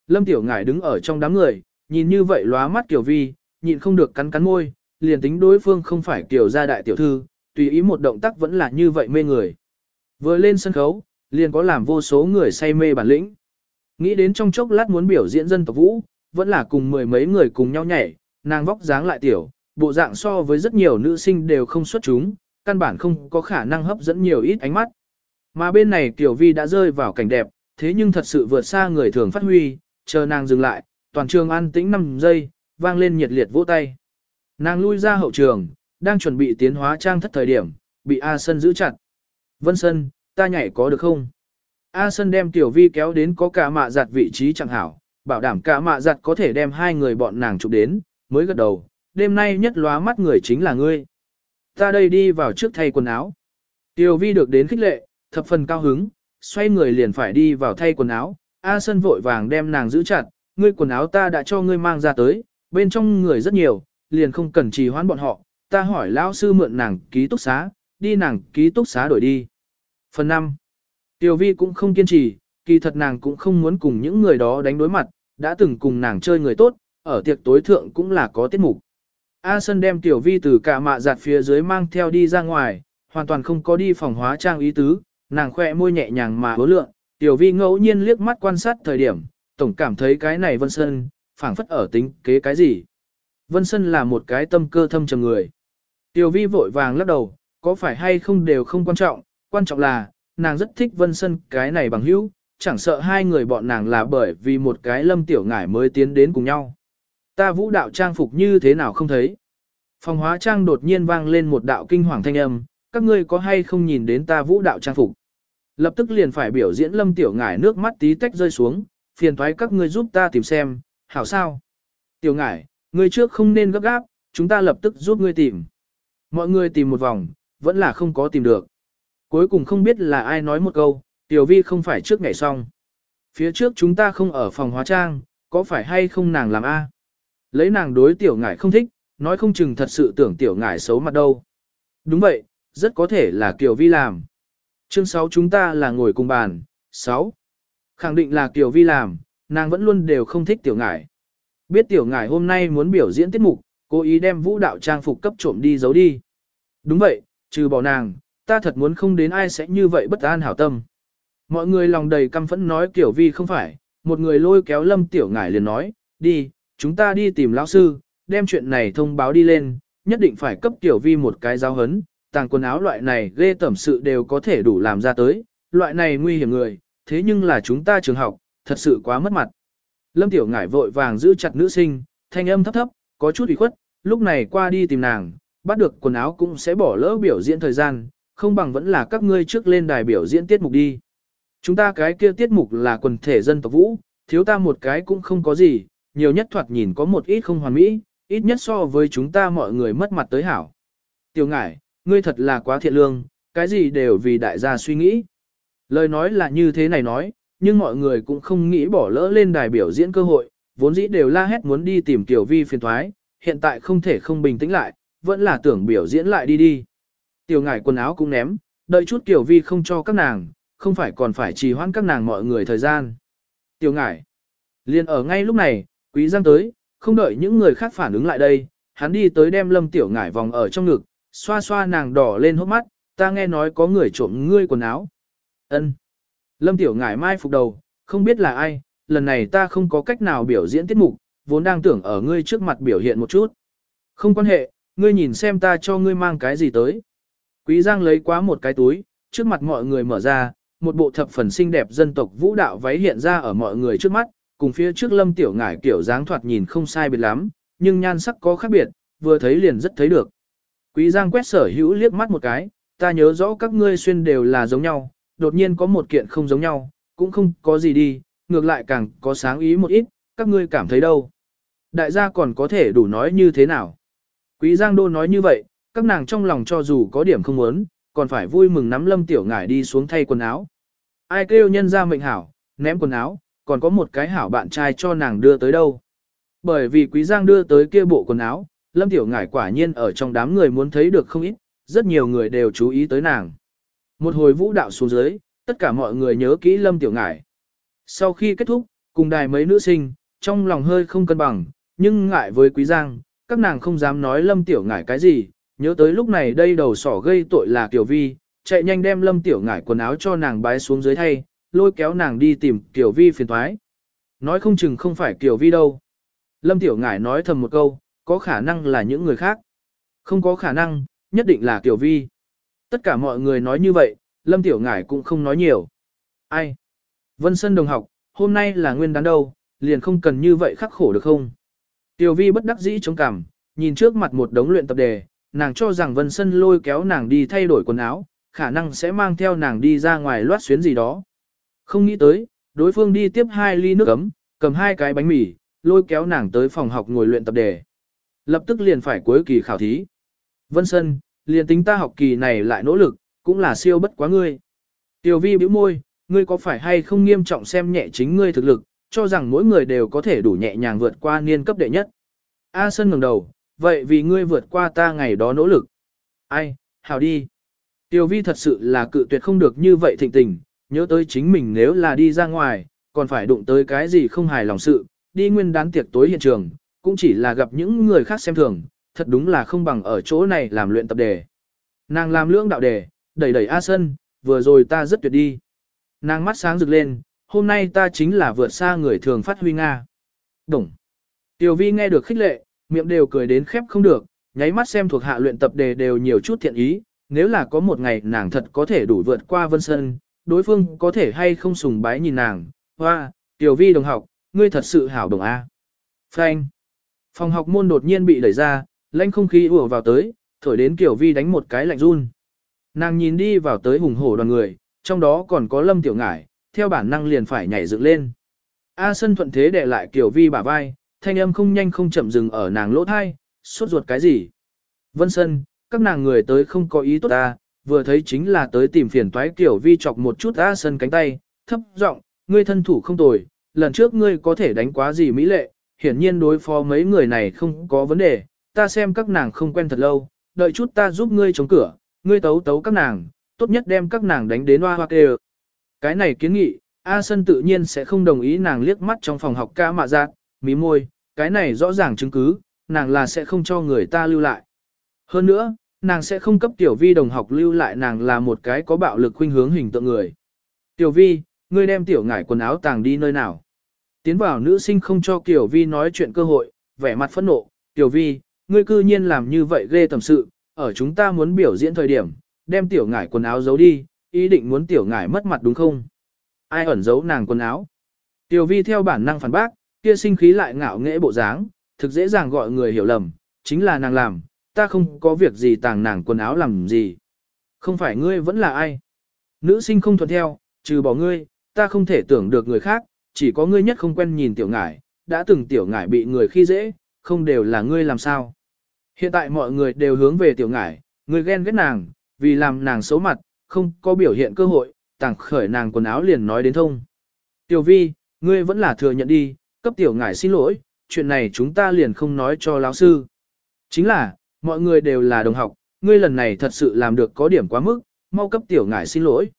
Lâm Tiểu Ngải đứng ở trong đám người, nhìn như vậy lóa mắt Kiều Vi, nhịn không được cắn cắn môi, liền tính đối phương không phải Kiều gia đại tiểu thư, tùy ý một động tác vẫn là như vậy mê người. Vừa lên sân khấu, liền có làm vô số người say mê bản lĩnh. Nghĩ đến trong chốc lát muốn biểu diễn dân tộc vũ, vẫn là cùng mười mấy người cùng nhau nhảy, nàng vóc dáng lại tiểu, bộ dạng so với rất nhiều nữ sinh đều không xuất chúng, căn bản không có khả năng hấp dẫn nhiều ít ánh mắt. Mà bên này Tiểu Vi đã rơi vào cảnh đẹp, thế nhưng thật sự vượt xa người thường phát huy, chờ nàng dừng lại, toàn trường an tĩnh 5 giây, vang lên nhiệt liệt vỗ tay. Nàng lui ra hậu trường, đang chuẩn bị tiến hóa trang thất thời điểm, bị A Sân giữ chặt. Vân Sân, ta nhảy có được không? A Sân đem Tiểu Vi kéo đến có cả mạ giặt vị trí chẳng hảo, bảo đảm cả mạ giặt có thể đem hai người bọn nàng chụp đến, mới gật đầu, đêm nay nhất lóa mắt người chính là ngươi. Ta đây đi vào trước thay quần áo. Tiểu Vi được đến khích lệ, thập phần cao hứng, xoay người liền phải đi vào thay quần áo, A Sân vội vàng đem nàng giữ chặt, ngươi quần áo ta đã cho ngươi mang ra tới, bên trong người rất nhiều, liền không cần trì hoãn bọn họ, ta hỏi lão sư mượn nàng ký túc xá, đi nàng ký túc xá đổi đi. Phần 5. Tiểu vi cũng không kiên trì, kỳ thật nàng cũng không muốn cùng những người đó đánh đối mặt, đã từng cùng nàng chơi người tốt, ở tiệc tối thượng cũng là có tiết mục. A Sân đem Tiểu Vi từ cả mạ giặt phía dưới mang theo đi ra ngoài, hoàn toàn không có đi phòng hóa trang ý tứ, nàng khoe môi nhẹ nhàng mà hứa lượng, Tiểu Vi ngẫu nhiên liếc mắt quan sát thời điểm, tổng cảm thấy cái này Vân Sơn, phảng phất ở tính kế cái gì. Vân Sơn là một cái tâm cơ thâm trầm người. Tiểu Vi vội vàng lắc đầu, có phải hay không đều không quan trọng, quan trọng là, nàng rất thích Vân Sơn cái này bằng hữu, chẳng sợ hai người bọn nàng là bởi vì một cái lâm tiểu ngải mới tiến đến cùng nhau. Ta vũ đạo trang phục như thế nào không thấy. Phòng hóa trang đột nhiên vang lên một đạo kinh hoàng thanh âm, các ngươi có hay không nhìn đến ta vũ đạo trang phục. Lập tức liền phải biểu diễn lâm tiểu ngải nước mắt tí tách rơi xuống, phiền thoái các ngươi giúp ta tìm xem, hảo sao. Tiểu ngải, ngươi trước không nên gấp gáp, chúng ta lập tức giúp ngươi tìm. Mọi người tìm một vòng, vẫn là không có tìm được. Cuối cùng không biết là ai nói một câu, tiểu vi không phải trước ngày xong. Phía trước chúng ta không ở phòng hóa trang, có phải hay không nàng làm A. Lấy nàng đối tiểu ngải không thích, nói không chừng thật sự tưởng tiểu ngải xấu mặt đâu. Đúng vậy, rất có thể là Kiều Vi làm. Chương 6 chúng ta là ngồi cùng bàn. 6. Khẳng định là Kiều Vi làm, nàng vẫn luôn đều không thích tiểu ngải. Biết tiểu ngải hôm nay muốn biểu diễn tiết mục, cố ý đem vũ đạo trang phục cấp trộm đi giấu đi. Đúng vậy, trừ bỏ nàng, ta thật muốn không đến ai sẽ như vậy bất an hảo tâm. Mọi người lòng đầy căm phẫn nói kiểu Vi không phải, một người lôi kéo lâm tiểu ngải liền nói, đi, chúng ta đi tìm lão sư, đem chuyện này thông báo đi lên, nhất định phải cấp Tiểu Vi một cái giáo hấn, tàng quần áo loại này ghê tẩm sự đều có thể đủ làm ra tới, loại này nguy hiểm người, thế nhưng là chúng ta trường học, thật sự quá mất mặt. Lâm Tiểu Ngải vội vàng giữ chặt nữ sinh, thanh âm thấp thấp, có chút ủy khuất, lúc này qua đi tìm nàng, bắt được quần áo cũng sẽ bỏ lỡ biểu diễn thời gian, không bằng vẫn là các ngươi trước lên đài biểu diễn tiết mục đi. Chúng ta cái kia tiết mục là quần thể dân tộc vũ, thiếu ta một cái cũng không có gì, nhiều nhất thoạt nhìn có một ít không hoàn mỹ, ít nhất so với chúng ta mọi người mất mặt tới hảo. Tiểu ngải, ngươi thật là quá thiện lương, cái gì đều vì đại gia suy nghĩ. Lời nói là như thế này nói, nhưng mọi người cũng không nghĩ bỏ lỡ lên đài biểu diễn cơ hội, vốn dĩ đều la hét muốn đi tìm Tiểu Vi phiền thoái, hiện tại không thể không bình tĩnh lại, vẫn là tưởng biểu diễn lại đi đi. Tiểu ngải quần áo cũng ném, đợi chút Tiểu Vi không cho các nàng, không phải còn phải trì hoãn các nàng mọi người thời gian. Tiểu ngải, liền ở ngay lúc này, Quý Giang tới, không đợi những người khác phản ứng lại đây, hắn đi tới đem Lâm Tiểu Ngải vòng ở trong ngực, xoa xoa nàng đỏ lên hốc mắt, ta nghe nói có người trộm ngươi quần áo. Ân. Lâm Tiểu Ngải mai phục đầu, không biết là ai, lần này ta không có cách nào biểu diễn tiết mục, vốn đang tưởng ở ngươi trước mặt biểu hiện một chút. Không quan hệ, ngươi nhìn xem ta cho ngươi mang cái gì tới. Quý Giang lấy quá một cái túi, trước mặt mọi người mở ra, một bộ thập phần xinh đẹp dân tộc vũ đạo váy hiện ra ở mọi người trước mắt, cùng phía trước lâm tiểu ngải kiểu dáng thoạt nhìn không sai biệt lắm, nhưng nhan sắc có khác biệt, vừa thấy liền rất thấy được. Quý Giang quét sở hữu liếc mắt một cái, ta nhớ rõ các ngươi xuyên đều là giống nhau, đột nhiên có một kiện không giống nhau, cũng không có gì đi, ngược lại càng có sáng ý một ít, các ngươi cảm thấy đâu. Đại gia còn có thể đủ nói như thế nào. Quý Giang Đô nói như vậy, các nàng trong lòng cho dù có điểm không muốn, còn phải vui mừng nắm lâm tiểu ngải đi xuống thay quần áo. Ai kêu nhân ra mệnh hảo, ném quần áo, còn có một cái hảo bạn trai cho nàng đưa tới đâu. Bởi vì Quý Giang đưa tới kia bộ quần áo, Lâm Tiểu Ngải quả nhiên ở trong đám người muốn thấy được không ít, rất nhiều người đều chú ý tới nàng. Một hồi vũ đạo xuống dưới, tất cả mọi người nhớ kỹ Lâm Tiểu Ngải. Sau khi kết thúc, cùng đài mấy nữ sinh, trong lòng hơi không cân bằng, nhưng ngại với Quý Giang, các nàng không dám nói Lâm Tiểu Ngải cái gì, nhớ tới lúc này đây đầu sỏ gây tội là Kiều Vi, chạy nhanh đem Lâm Tiểu Ngải quần áo cho nàng bái xuống dưới thay, lôi kéo nàng đi tìm Kiều Vi phiền thoái. Nói không chừng không phải Kiều Vi đâu. Lâm Tiểu Ngải nói thầm một câu, có khả năng là những người khác. Không có khả năng, nhất định là Kiều Vi. Tất cả mọi người nói như vậy, Lâm Tiểu Ngải cũng không nói nhiều. Ai? Vân sơn đồng học, hôm nay là nguyên đán đâu, liền không cần như vậy khắc khổ được không? Tiểu Vi bất đắc dĩ chống cằm, nhìn trước mặt một đống luyện tập đề, nàng cho rằng Vân Sân lôi kéo nàng đi thay đổi quần áo, khả năng sẽ mang theo nàng đi ra ngoài loát xuyến gì đó. Không nghĩ tới, đối phương đi tiếp hai ly nước ấm, cầm hai cái bánh mì, lôi kéo nàng tới phòng học ngồi luyện tập đề. Lập tức liền phải cuối kỳ khảo thí. Vân Sân, liền tính ta học kỳ này lại nỗ lực, cũng là siêu bất quá ngươi. Tiểu vi bĩu môi, ngươi có phải hay không nghiêm trọng xem nhẹ chính ngươi thực lực, cho rằng mỗi người đều có thể đủ nhẹ nhàng vượt qua niên cấp đệ nhất. A Sân ngẩng đầu, vậy vì ngươi vượt qua ta ngày đó nỗ lực. Ai, hào đi. Tiểu vi thật sự là cự tuyệt không được như vậy thịnh tình, nhớ tới chính mình nếu là đi ra ngoài, còn phải đụng tới cái gì không hài lòng sự, đi nguyên đán tiệc tối hiện trường, cũng chỉ là gặp những người khác xem thường, thật đúng là không bằng ở chỗ này làm luyện tập đề. Nàng làm lưỡng đạo đề, đẩy đẩy A Sân, vừa rồi ta rất tuyệt đi. Nàng mắt sáng rực lên, hôm nay ta chính là vượt xa người thường phát huy Nga. Đồng. Tiểu vi nghe được khích lệ, miệng đều cười đến khép không được, nháy mắt xem thuộc hạ luyện tập đề đều nhiều chút thiện ý, nếu là có một ngày nàng thật có thể đủ vượt qua Vân Sơn, đối phương có thể hay không sùng bái nhìn nàng, hoa, tiểu vi đồng học, ngươi thật sự hảo đồng A. Phanh. Phòng học môn đột nhiên bị đẩy ra, lanh không khí ùa vào tới, thổi đến Kiều Vi đánh một cái lạnh run. Nàng nhìn đi vào tới hùng hổ đoàn người, trong đó còn có Lâm Tiểu Ngải, theo bản năng liền phải nhảy dựng lên. A Sân thuận thế để lại Kiều Vi bả vai, thanh âm không nhanh không chậm dừng ở nàng lỗ thai, suốt ruột cái gì. Vân Sân, các nàng người tới không có ý tốt ta, vừa thấy chính là tới tìm phiền toái kiểu Vi chọc một chút A Sân cánh tay, thấp giọng, ngươi thân thủ không tồi, lần trước ngươi có thể đánh quá gì mỹ lệ, hiển nhiên đối phó mấy người này không có vấn đề, ta xem các nàng không quen thật lâu, đợi chút ta giúp ngươi chống cửa, ngươi tấu tấu các nàng, tốt nhất đem các nàng đánh đến hoa hoa kê Cái này kiến nghị, A Sân tự nhiên sẽ không đồng ý nàng liếc mắt trong phòng học ca mạ giác, mí môi, cái này rõ ràng chứng cứ, nàng là sẽ không cho người ta lưu lại. Hơn nữa, nàng sẽ không cấp tiểu vi đồng học lưu lại nàng là một cái có bạo lực khuynh hướng hình tượng người. Tiểu vi, ngươi đem tiểu ngải quần áo tàng đi nơi nào. Tiến vào nữ sinh không cho Tiểu Vi nói chuyện cơ hội, vẻ mặt phẫn nộ, Tiểu Vi, ngươi cư nhiên làm như vậy ghê tầm sự, ở chúng ta muốn biểu diễn thời điểm, đem tiểu ngải quần áo giấu đi, ý định muốn tiểu ngải mất mặt đúng không? Ai ẩn giấu nàng quần áo? Tiểu Vi theo bản năng phản bác, kia sinh khí lại ngạo nghễ bộ dáng, thực dễ dàng gọi người hiểu lầm, chính là nàng làm, ta không có việc gì tàng nàng quần áo làm gì. Không phải ngươi vẫn là ai? Nữ sinh không thuận theo, trừ bỏ ngươi, ta không thể tưởng được người khác, chỉ có ngươi nhất không quen nhìn tiểu ngải, đã từng tiểu ngải bị người khi dễ, không đều là ngươi làm sao. Hiện tại mọi người đều hướng về tiểu ngải, ngươi ghen ghét nàng, vì làm nàng xấu mặt, không có biểu hiện cơ hội, tàng khởi nàng quần áo liền nói đến thông. Tiểu vi, ngươi vẫn là thừa nhận đi, cấp tiểu ngải xin lỗi, chuyện này chúng ta liền không nói cho lão sư. Chính là, mọi người đều là đồng học, ngươi lần này thật sự làm được có điểm quá mức, mau cấp tiểu ngải xin lỗi.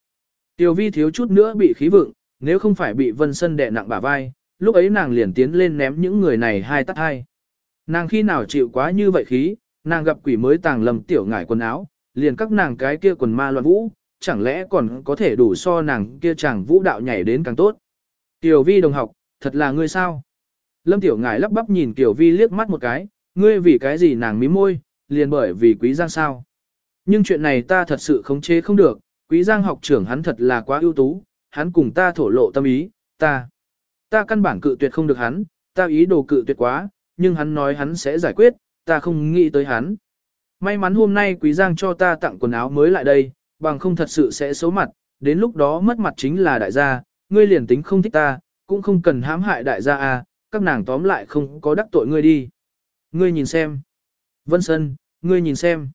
Tiểu vi thiếu chút nữa bị khí vượng, nếu không phải bị Vân Sân đè nặng bả vai, lúc ấy nàng liền tiến lên ném những người này hai tắt hai. Nàng khi nào chịu quá như vậy khí, nàng gặp quỷ mới tàng lầm tiểu ngải quần áo, liền các nàng cái kia quần ma loạn vũ, chẳng lẽ còn có thể đủ so nàng kia chàng vũ đạo nhảy đến càng tốt. Tiểu vi đồng học, thật là ngươi sao? Lâm tiểu ngải lắp bắp nhìn tiểu vi liếc mắt một cái, ngươi vì cái gì nàng mím môi, liền bởi vì quý giang sao. Nhưng chuyện này ta thật sự khống chế không được, quý giang học trưởng hắn thật là quá ưu tú, hắn cùng ta thổ lộ tâm ý, ta. Ta căn bản cự tuyệt không được hắn, ta ý đồ cự tuyệt quá, nhưng hắn nói hắn sẽ giải quyết, ta không nghĩ tới hắn. May mắn hôm nay Quý Giang cho ta tặng quần áo mới lại đây, bằng không thật sự sẽ xấu mặt, đến lúc đó mất mặt chính là đại gia, ngươi liền tính không thích ta, cũng không cần hãm hại đại gia à, các nàng tóm lại không có đắc tội ngươi đi. Ngươi nhìn xem. Vân Sân, ngươi nhìn xem.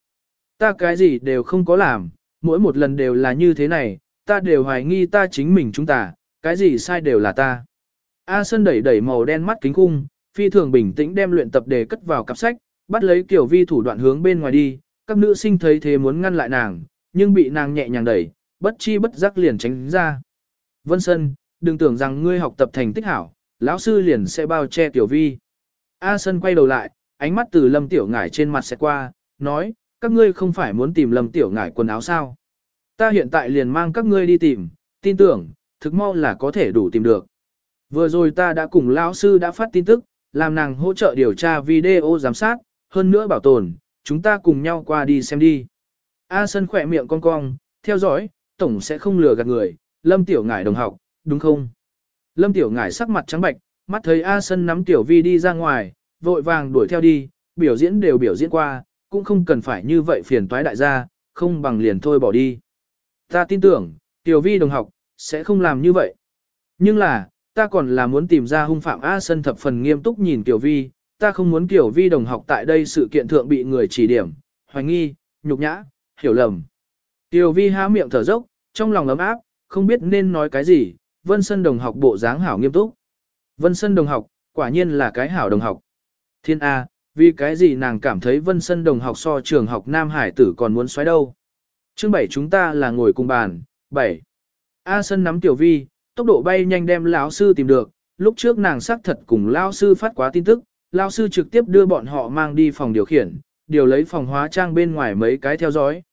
Ta cái gì đều không có làm, mỗi một lần đều là như thế này, ta đều hoài nghi ta chính mình chúng ta, cái gì sai đều là ta. A Sân đẩy đẩy màu đen mắt kính khung, phi thường bình tĩnh đem luyện tập đề cất vào cặp sách, bắt lấy Kiều Vi thủ đoạn hướng bên ngoài đi, các nữ sinh thấy thế muốn ngăn lại nàng, nhưng bị nàng nhẹ nhàng đẩy, bất chi bất giác liền tránh ra. Vân Sân, đừng tưởng rằng ngươi học tập thành tích hảo, lão sư liền sẽ bao che Tiểu Vi. A Sân quay đầu lại, ánh mắt từ Lâm Tiểu Ngải trên mặt sẽ qua, nói, các ngươi không phải muốn tìm Lâm Tiểu Ngải quần áo sao? Ta hiện tại liền mang các ngươi đi tìm, tin tưởng, thực mau là có thể đủ tìm được. Vừa rồi ta đã cùng lão sư đã phát tin tức, làm nàng hỗ trợ điều tra video giám sát, hơn nữa bảo tồn, chúng ta cùng nhau qua đi xem đi. A Sân khỏe miệng cong cong, theo dõi, tổng sẽ không lừa gạt người, Lâm Tiểu Ngải đồng học, đúng không? Lâm Tiểu Ngải sắc mặt trắng bạch, mắt thấy A Sân nắm Tiểu Vi đi ra ngoài, vội vàng đuổi theo đi, biểu diễn đều biểu diễn qua, cũng không cần phải như vậy phiền toái đại gia, không bằng liền thôi bỏ đi. Ta tin tưởng, Tiểu Vi đồng học, sẽ không làm như vậy. Nhưng là, ta còn là muốn tìm ra hung phạm A Sân thập phần nghiêm túc nhìn Tiểu Vi, ta không muốn Tiểu Vi đồng học tại đây sự kiện thượng bị người chỉ điểm, hoài nghi, nhục nhã, hiểu lầm. Tiểu Vi há miệng thở dốc, trong lòng ấm áp, không biết nên nói cái gì, Vân Sân đồng học bộ dáng hảo nghiêm túc. Vân Sân đồng học, quả nhiên là cái hảo đồng học. Thiên A, vì cái gì nàng cảm thấy Vân Sân đồng học so trường học Nam Hải tử còn muốn xoáy đâu. Chương 7 chúng ta là ngồi cùng bàn, 7. A Sân nắm Tiểu Vi, tốc độ bay nhanh đem lão sư tìm được, lúc trước nàng xác thật cùng lão sư phát quá tin tức, lão sư trực tiếp đưa bọn họ mang đi phòng điều khiển, điều lấy phòng hóa trang bên ngoài mấy cái theo dõi.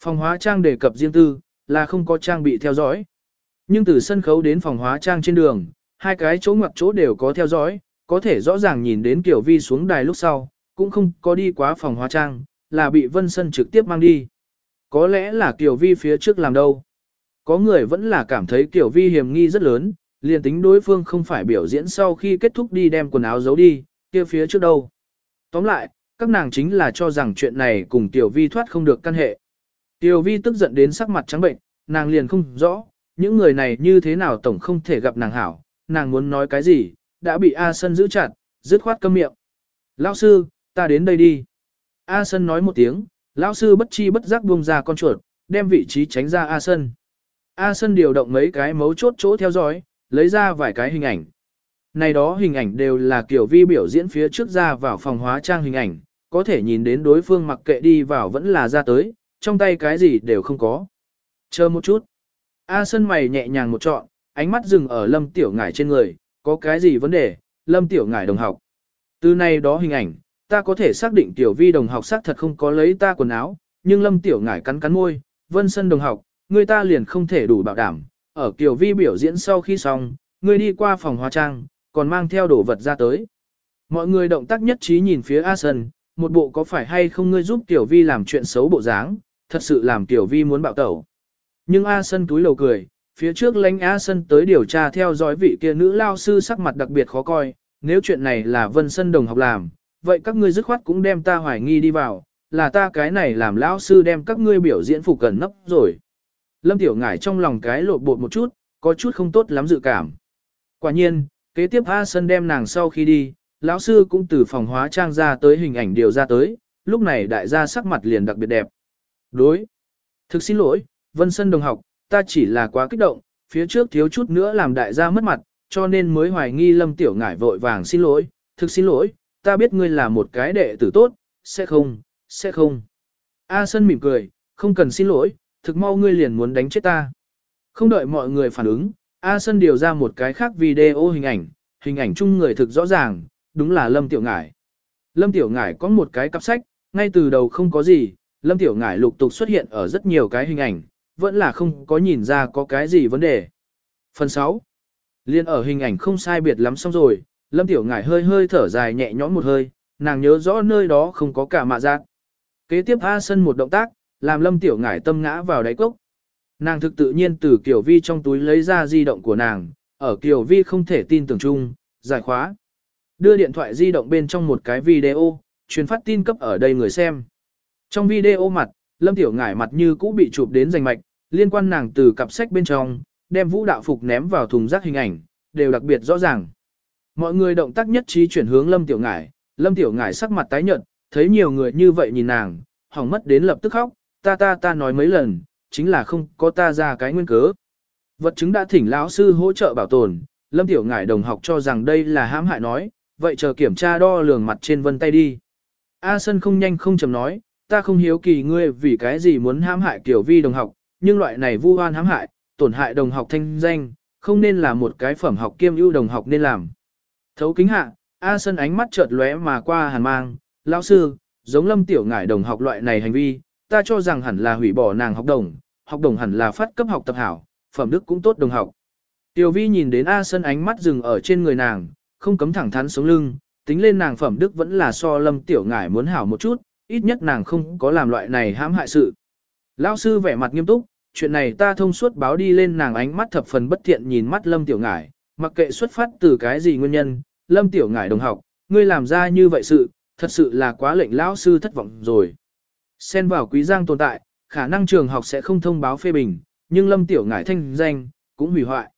Phòng hóa trang đề cập riêng tư, là không có trang bị theo dõi. Nhưng từ sân khấu đến phòng hóa trang trên đường, hai cái chỗ ngoặc chỗ đều có theo dõi, có thể rõ ràng nhìn đến Kiều Vi xuống đài lúc sau, cũng không có đi quá phòng hóa trang, là bị Vân Sân trực tiếp mang đi. Có lẽ là Kiều Vi phía trước làm đâu. Có người vẫn là cảm thấy Kiều Vi hiểm nghi rất lớn, liền tính đối phương không phải biểu diễn sau khi kết thúc đi đem quần áo giấu đi, kia phía trước đâu. Tóm lại, các nàng chính là cho rằng chuyện này cùng Tiểu Vi thoát không được căn hệ. Tiểu Vi tức giận đến sắc mặt trắng bệnh, nàng liền không rõ, những người này như thế nào tổng không thể gặp nàng hảo, nàng muốn nói cái gì, đã bị A Sân giữ chặt, dứt khoát câm miệng. Lão sư, ta đến đây đi. A Sân nói một tiếng, lão sư bất chi bất giác buông ra con chuột, đem vị trí tránh ra A Sân. A Sân điều động mấy cái mấu chốt chỗ theo dõi, lấy ra vài cái hình ảnh. Này đó hình ảnh đều là kiểu vi biểu diễn phía trước ra vào phòng hóa trang hình ảnh, có thể nhìn đến đối phương mặc kệ đi vào vẫn là ra tới, trong tay cái gì đều không có. Chờ một chút. A Sân mày nhẹ nhàng một trọn, ánh mắt dừng ở Lâm Tiểu Ngải trên người, có cái gì vấn đề, Lâm Tiểu Ngải đồng học. Từ nay đó hình ảnh, ta có thể xác định Tiểu Vi đồng học xác thật không có lấy ta quần áo, nhưng Lâm Tiểu Ngải cắn cắn môi, Vân Sân đồng học, người ta liền không thể đủ bảo đảm. Ở Tiểu Vi biểu diễn sau khi xong, người đi qua phòng hóa trang, còn mang theo đồ vật ra tới. Mọi người động tác nhất trí nhìn phía A Sân, một bộ có phải hay không ngươi giúp Tiểu Vi làm chuyện xấu bộ dáng, thật sự làm Tiểu Vi muốn bạo tẩu. Nhưng A Sân túi lầu cười, phía trước lãnh A Sân tới điều tra theo dõi vị kia nữ lao sư sắc mặt đặc biệt khó coi, nếu chuyện này là Vân Sân đồng học làm, vậy các ngươi dứt khoát cũng đem ta hoài nghi đi vào, là ta cái này làm lão sư đem các ngươi biểu diễn phục cẩn nấp rồi. Lâm Tiểu Ngải trong lòng cái lộ bột một chút, có chút không tốt lắm dự cảm. Quả nhiên, kế tiếp A Sân đem nàng sau khi đi, lão sư cũng từ phòng hóa trang ra tới hình ảnh điều ra tới, lúc này đại gia sắc mặt liền đặc biệt đẹp. Đối. Thực xin lỗi, Vân Sân đồng học, ta chỉ là quá kích động, phía trước thiếu chút nữa làm đại gia mất mặt, cho nên mới hoài nghi Lâm Tiểu Ngải vội vàng xin lỗi, thực xin lỗi, ta biết ngươi là một cái đệ tử tốt, sẽ không, sẽ không. A Sân mỉm cười, không cần xin lỗi, thực mau ngươi liền muốn đánh chết ta. Không đợi mọi người phản ứng, A Sân điều ra một cái khác video hình ảnh, hình ảnh chung người thực rõ ràng, đúng là Lâm Tiểu Ngải. Lâm Tiểu Ngải có một cái cặp sách, ngay từ đầu không có gì, Lâm Tiểu Ngải lục tục xuất hiện ở rất nhiều cái hình ảnh, vẫn là không có nhìn ra có cái gì vấn đề. Phần 6. Liên ở hình ảnh không sai biệt lắm xong rồi, Lâm Tiểu Ngải hơi hơi thở dài nhẹ nhõm một hơi, nàng nhớ rõ nơi đó không có cả mạ giác. Kế tiếp A Sân một động tác, làm Lâm Tiểu Ngải tâm ngã vào đáy cốc. Nàng thực tự nhiên từ Kiều Vi trong túi lấy ra di động của nàng, ở Kiều Vi không thể tin tưởng chung, giải khóa. Đưa điện thoại di động bên trong một cái video, truyền phát tin cấp ở đây người xem. Trong video mặt, Lâm Tiểu Ngải mặt như cũ bị chụp đến rành mạch, liên quan nàng từ cặp sách bên trong, đem vũ đạo phục ném vào thùng rác hình ảnh, đều đặc biệt rõ ràng. Mọi người động tác nhất trí chuyển hướng Lâm Tiểu Ngải, Lâm Tiểu Ngải sắc mặt tái nhợt, thấy nhiều người như vậy nhìn nàng, hỏng mất đến lập tức khóc, ta ta ta nói mấy lần, chính là không có ta ra cái nguyên cớ. Vật chứng đã thỉnh lão sư hỗ trợ bảo tồn, Lâm Tiểu Ngải đồng học cho rằng đây là hãm hại nói, vậy chờ kiểm tra đo lường mặt trên vân tay đi. A Sân không nhanh không chậm nói, ta không hiếu kỳ ngươi vì cái gì muốn hãm hại Tiểu Vi đồng học, nhưng loại này vu oan hãm hại, tổn hại đồng học thanh danh, không nên là một cái phẩm học kiêm ưu đồng học nên làm. Thấu kính hạ, A Sân ánh mắt chợt lóe mà qua hàn mang, lão sư, giống lâm tiểu ngải đồng học loại này hành vi, ta cho rằng hẳn là hủy bỏ nàng học đồng, học đồng hẳn là phát cấp học tập hảo, phẩm đức cũng tốt đồng học. Tiểu vi nhìn đến A Sân ánh mắt dừng ở trên người nàng, không cấm thẳng thắn sống lưng, tính lên nàng phẩm đức vẫn là so lâm tiểu ngải muốn hảo một chút, ít nhất nàng không có làm loại này hãm hại sự. Lão sư vẻ mặt nghiêm túc, chuyện này ta thông suốt báo đi lên nàng ánh mắt thập phần bất thiện nhìn mắt lâm tiểu ngải, mặc kệ xuất phát từ cái gì nguyên nhân, lâm tiểu ngải đồng học, ngươi làm ra như vậy sự, thật sự là quá lệnh lão sư thất vọng rồi. Xen vào quý giang tồn tại, khả năng trường học sẽ không thông báo phê bình, nhưng lâm tiểu ngải thanh danh, cũng hủy hoại.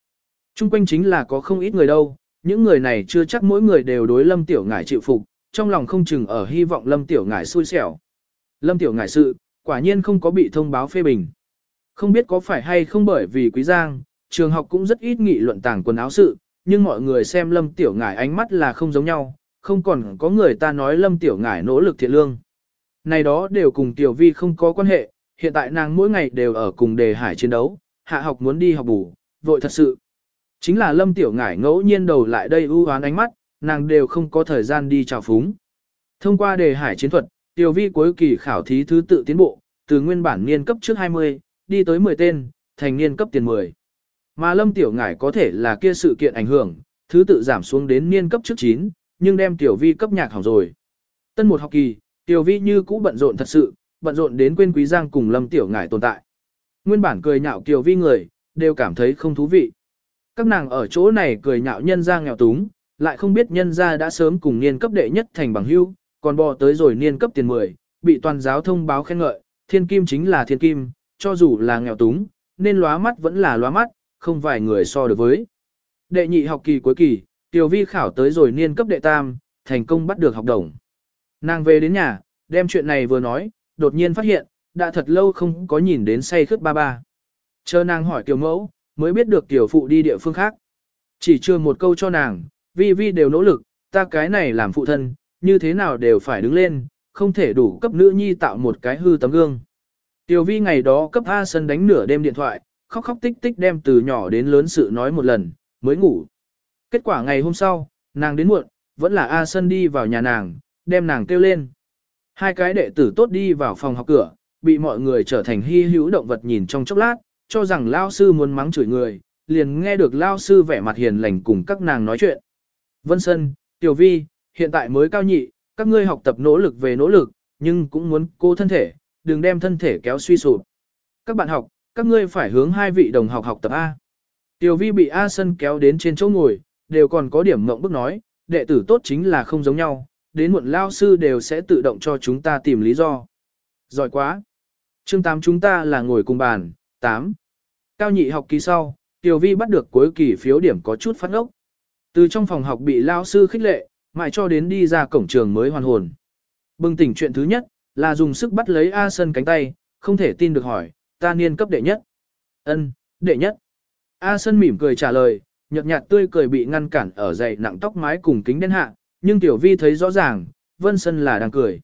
Trung quanh chính là có không ít người đâu, những người này chưa chắc mỗi người đều đối lâm tiểu ngải chịu phục, trong lòng không chừng ở hy vọng lâm tiểu ngải xui xẻo. Lâm tiểu ngải sự, quả nhiên không có bị thông báo phê bình. Không biết có phải hay không bởi vì quý giang, trường học cũng rất ít nghị luận tàng quần áo sự, nhưng mọi người xem lâm tiểu ngải ánh mắt là không giống nhau, không còn có người ta nói lâm tiểu ngải nỗ lực thiện lương. Này đó đều cùng tiểu vi không có quan hệ, hiện tại nàng mỗi ngày đều ở cùng đề hải chiến đấu, hạ học muốn đi học bù, vội thật sự. Chính là lâm tiểu ngải ngẫu nhiên đầu lại đây ưu hoán ánh mắt, nàng đều không có thời gian đi chào phúng. Thông qua đề hải chiến thuật, tiểu vi cuối kỳ khảo thí thứ tự tiến bộ, từ nguyên bản niên cấp trước 20, đi tới 10 tên, thành niên cấp tiền 10. Mà lâm tiểu ngải có thể là kia sự kiện ảnh hưởng, thứ tự giảm xuống đến niên cấp trước 9, nhưng đem tiểu vi cấp nhạc hỏng rồi. Tân một học kỳ, tiểu vi như cũ bận rộn thật sự, bận rộn đến quên quý giang cùng lâm tiểu ngải tồn tại. Nguyên bản cười nhạo tiểu vi người, đều cảm thấy không thú vị. Các nàng ở chỗ này cười nhạo nhân ra nghèo túng, lại không biết nhân gia đã sớm cùng niên cấp đệ nhất thành bằng hưu, còn bò tới rồi niên cấp tiền 10, bị toàn giáo thông báo khen ngợi, thiên kim chính là thiên kim, cho dù là nghèo túng, nên lóa mắt vẫn là lóa mắt, không vài người so được với. Đệ nhị học kỳ cuối kỳ, Tiểu Vi khảo tới rồi niên cấp đệ tam, thành công bắt được học đồng. Nàng về đến nhà, đem chuyện này vừa nói, đột nhiên phát hiện, đã thật lâu không có nhìn đến say khướt ba ba. Chờ nàng hỏi tiểu mẫu, mới biết được tiểu phụ đi địa phương khác. Chỉ chưa một câu cho nàng, vi vi đều nỗ lực, ta cái này làm phụ thân, như thế nào đều phải đứng lên, không thể đủ cấp nữ nhi tạo một cái hư tấm gương. Tiểu vi ngày đó cấp A sân đánh nửa đêm điện thoại, khóc khóc tích tích đem từ nhỏ đến lớn sự nói một lần, mới ngủ. Kết quả ngày hôm sau, nàng đến muộn, vẫn là A sân đi vào nhà nàng, đem nàng kêu lên. Hai cái đệ tử tốt đi vào phòng học cửa, bị mọi người trở thành hy hữu động vật nhìn trong chốc lát, cho rằng lao sư muốn mắng chửi người, liền nghe được lao sư vẻ mặt hiền lành cùng các nàng nói chuyện. Vân Sân, Tiểu Vi, hiện tại mới cao nhị, các ngươi học tập nỗ lực về nỗ lực, nhưng cũng muốn cô thân thể, đừng đem thân thể kéo suy sụp. Các bạn học, các ngươi phải hướng hai vị đồng học học tập A. Tiểu Vi bị A Sân kéo đến trên chỗ ngồi, đều còn có điểm mộng bức nói, đệ tử tốt chính là không giống nhau, đến muộn lao sư đều sẽ tự động cho chúng ta tìm lý do. Giỏi quá. Chương 8 chúng ta là ngồi cùng bàn, 8. Cao nhị học kỳ sau, Tiểu Vi bắt được cuối kỳ phiếu điểm có chút phát ốc. Từ trong phòng học bị lao sư khích lệ, mãi cho đến đi ra cổng trường mới hoàn hồn. Bừng tỉnh chuyện thứ nhất, là dùng sức bắt lấy A Sân cánh tay, không thể tin được hỏi, ta niên cấp đệ nhất. Ân, đệ nhất. A Sân mỉm cười trả lời, nhợt nhạt tươi cười bị ngăn cản ở dậy nặng tóc mái cùng kính đen hạ, nhưng Tiểu Vi thấy rõ ràng, Vân Sân là đang cười.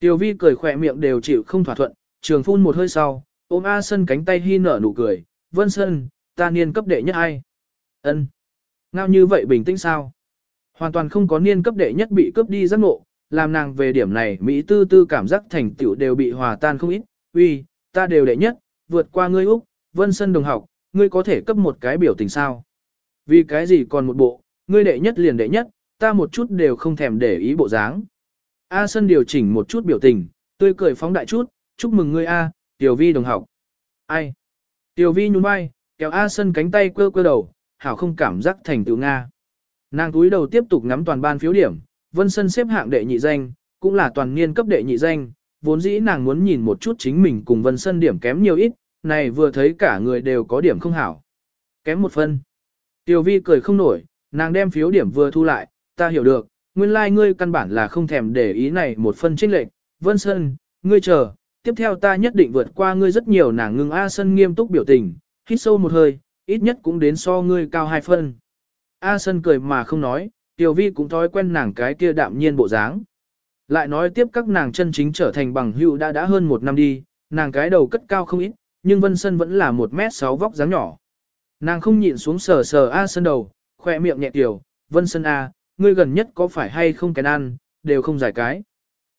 Tiểu Vi cười khỏe miệng đều chịu không thỏa thuận, trường phun một hơi sau, ôm A Sân cánh tay hi nở nụ cười, Vân Sân, ta niên cấp đệ nhất ai? Ân. Ngao như vậy bình tĩnh sao? Hoàn toàn không có niên cấp đệ nhất bị cướp đi giác ngộ, làm nàng về điểm này Mỹ tư tư cảm giác thành tựu đều bị hòa tan không ít, uy, ta đều đệ nhất, vượt qua ngươi Úc, Vân Sân đồng học, ngươi có thể cấp một cái biểu tình sao? Vì cái gì còn một bộ, ngươi đệ nhất liền đệ nhất, ta một chút đều không thèm để ý bộ dáng. A Sân điều chỉnh một chút biểu tình, tươi cười phóng đại chút, chúc mừng ngươi A, Tiểu Vi đồng học. Ai? Tiểu Vi nhún vai, kéo A Sân cánh tay quơ quơ đầu, hảo không cảm giác thành tựu Nga. Nàng túi đầu tiếp tục ngắm toàn ban phiếu điểm, Vân Sân xếp hạng đệ nhị danh, cũng là toàn niên cấp đệ nhị danh, vốn dĩ nàng muốn nhìn một chút chính mình cùng Vân Sân điểm kém nhiều ít, này vừa thấy cả người đều có điểm không hảo. Kém một phân. Tiểu vi cười không nổi, nàng đem phiếu điểm vừa thu lại, ta hiểu được, nguyên lai like ngươi căn bản là không thèm để ý này một phân trinh lệnh. Vân Sơn, ngươi chờ, tiếp theo ta nhất định vượt qua ngươi rất nhiều nàng ngưng A Sân nghiêm túc biểu tình, hít sâu một hơi, ít nhất cũng đến so ngươi cao hai phân. A Sân cười mà không nói, Tiểu Vi cũng thói quen nàng cái kia đạm nhiên bộ dáng. Lại nói tiếp các nàng chân chính trở thành bằng hữu đã đã hơn một năm đi, nàng cái đầu cất cao không ít, nhưng Vân Sân vẫn là một mét sáu vóc dáng nhỏ. Nàng không nhịn xuống sờ sờ A Sân đầu, khoe miệng nhẹ tiểu, Vân Sân A, ngươi gần nhất có phải hay không cái ăn, đều không giải cái.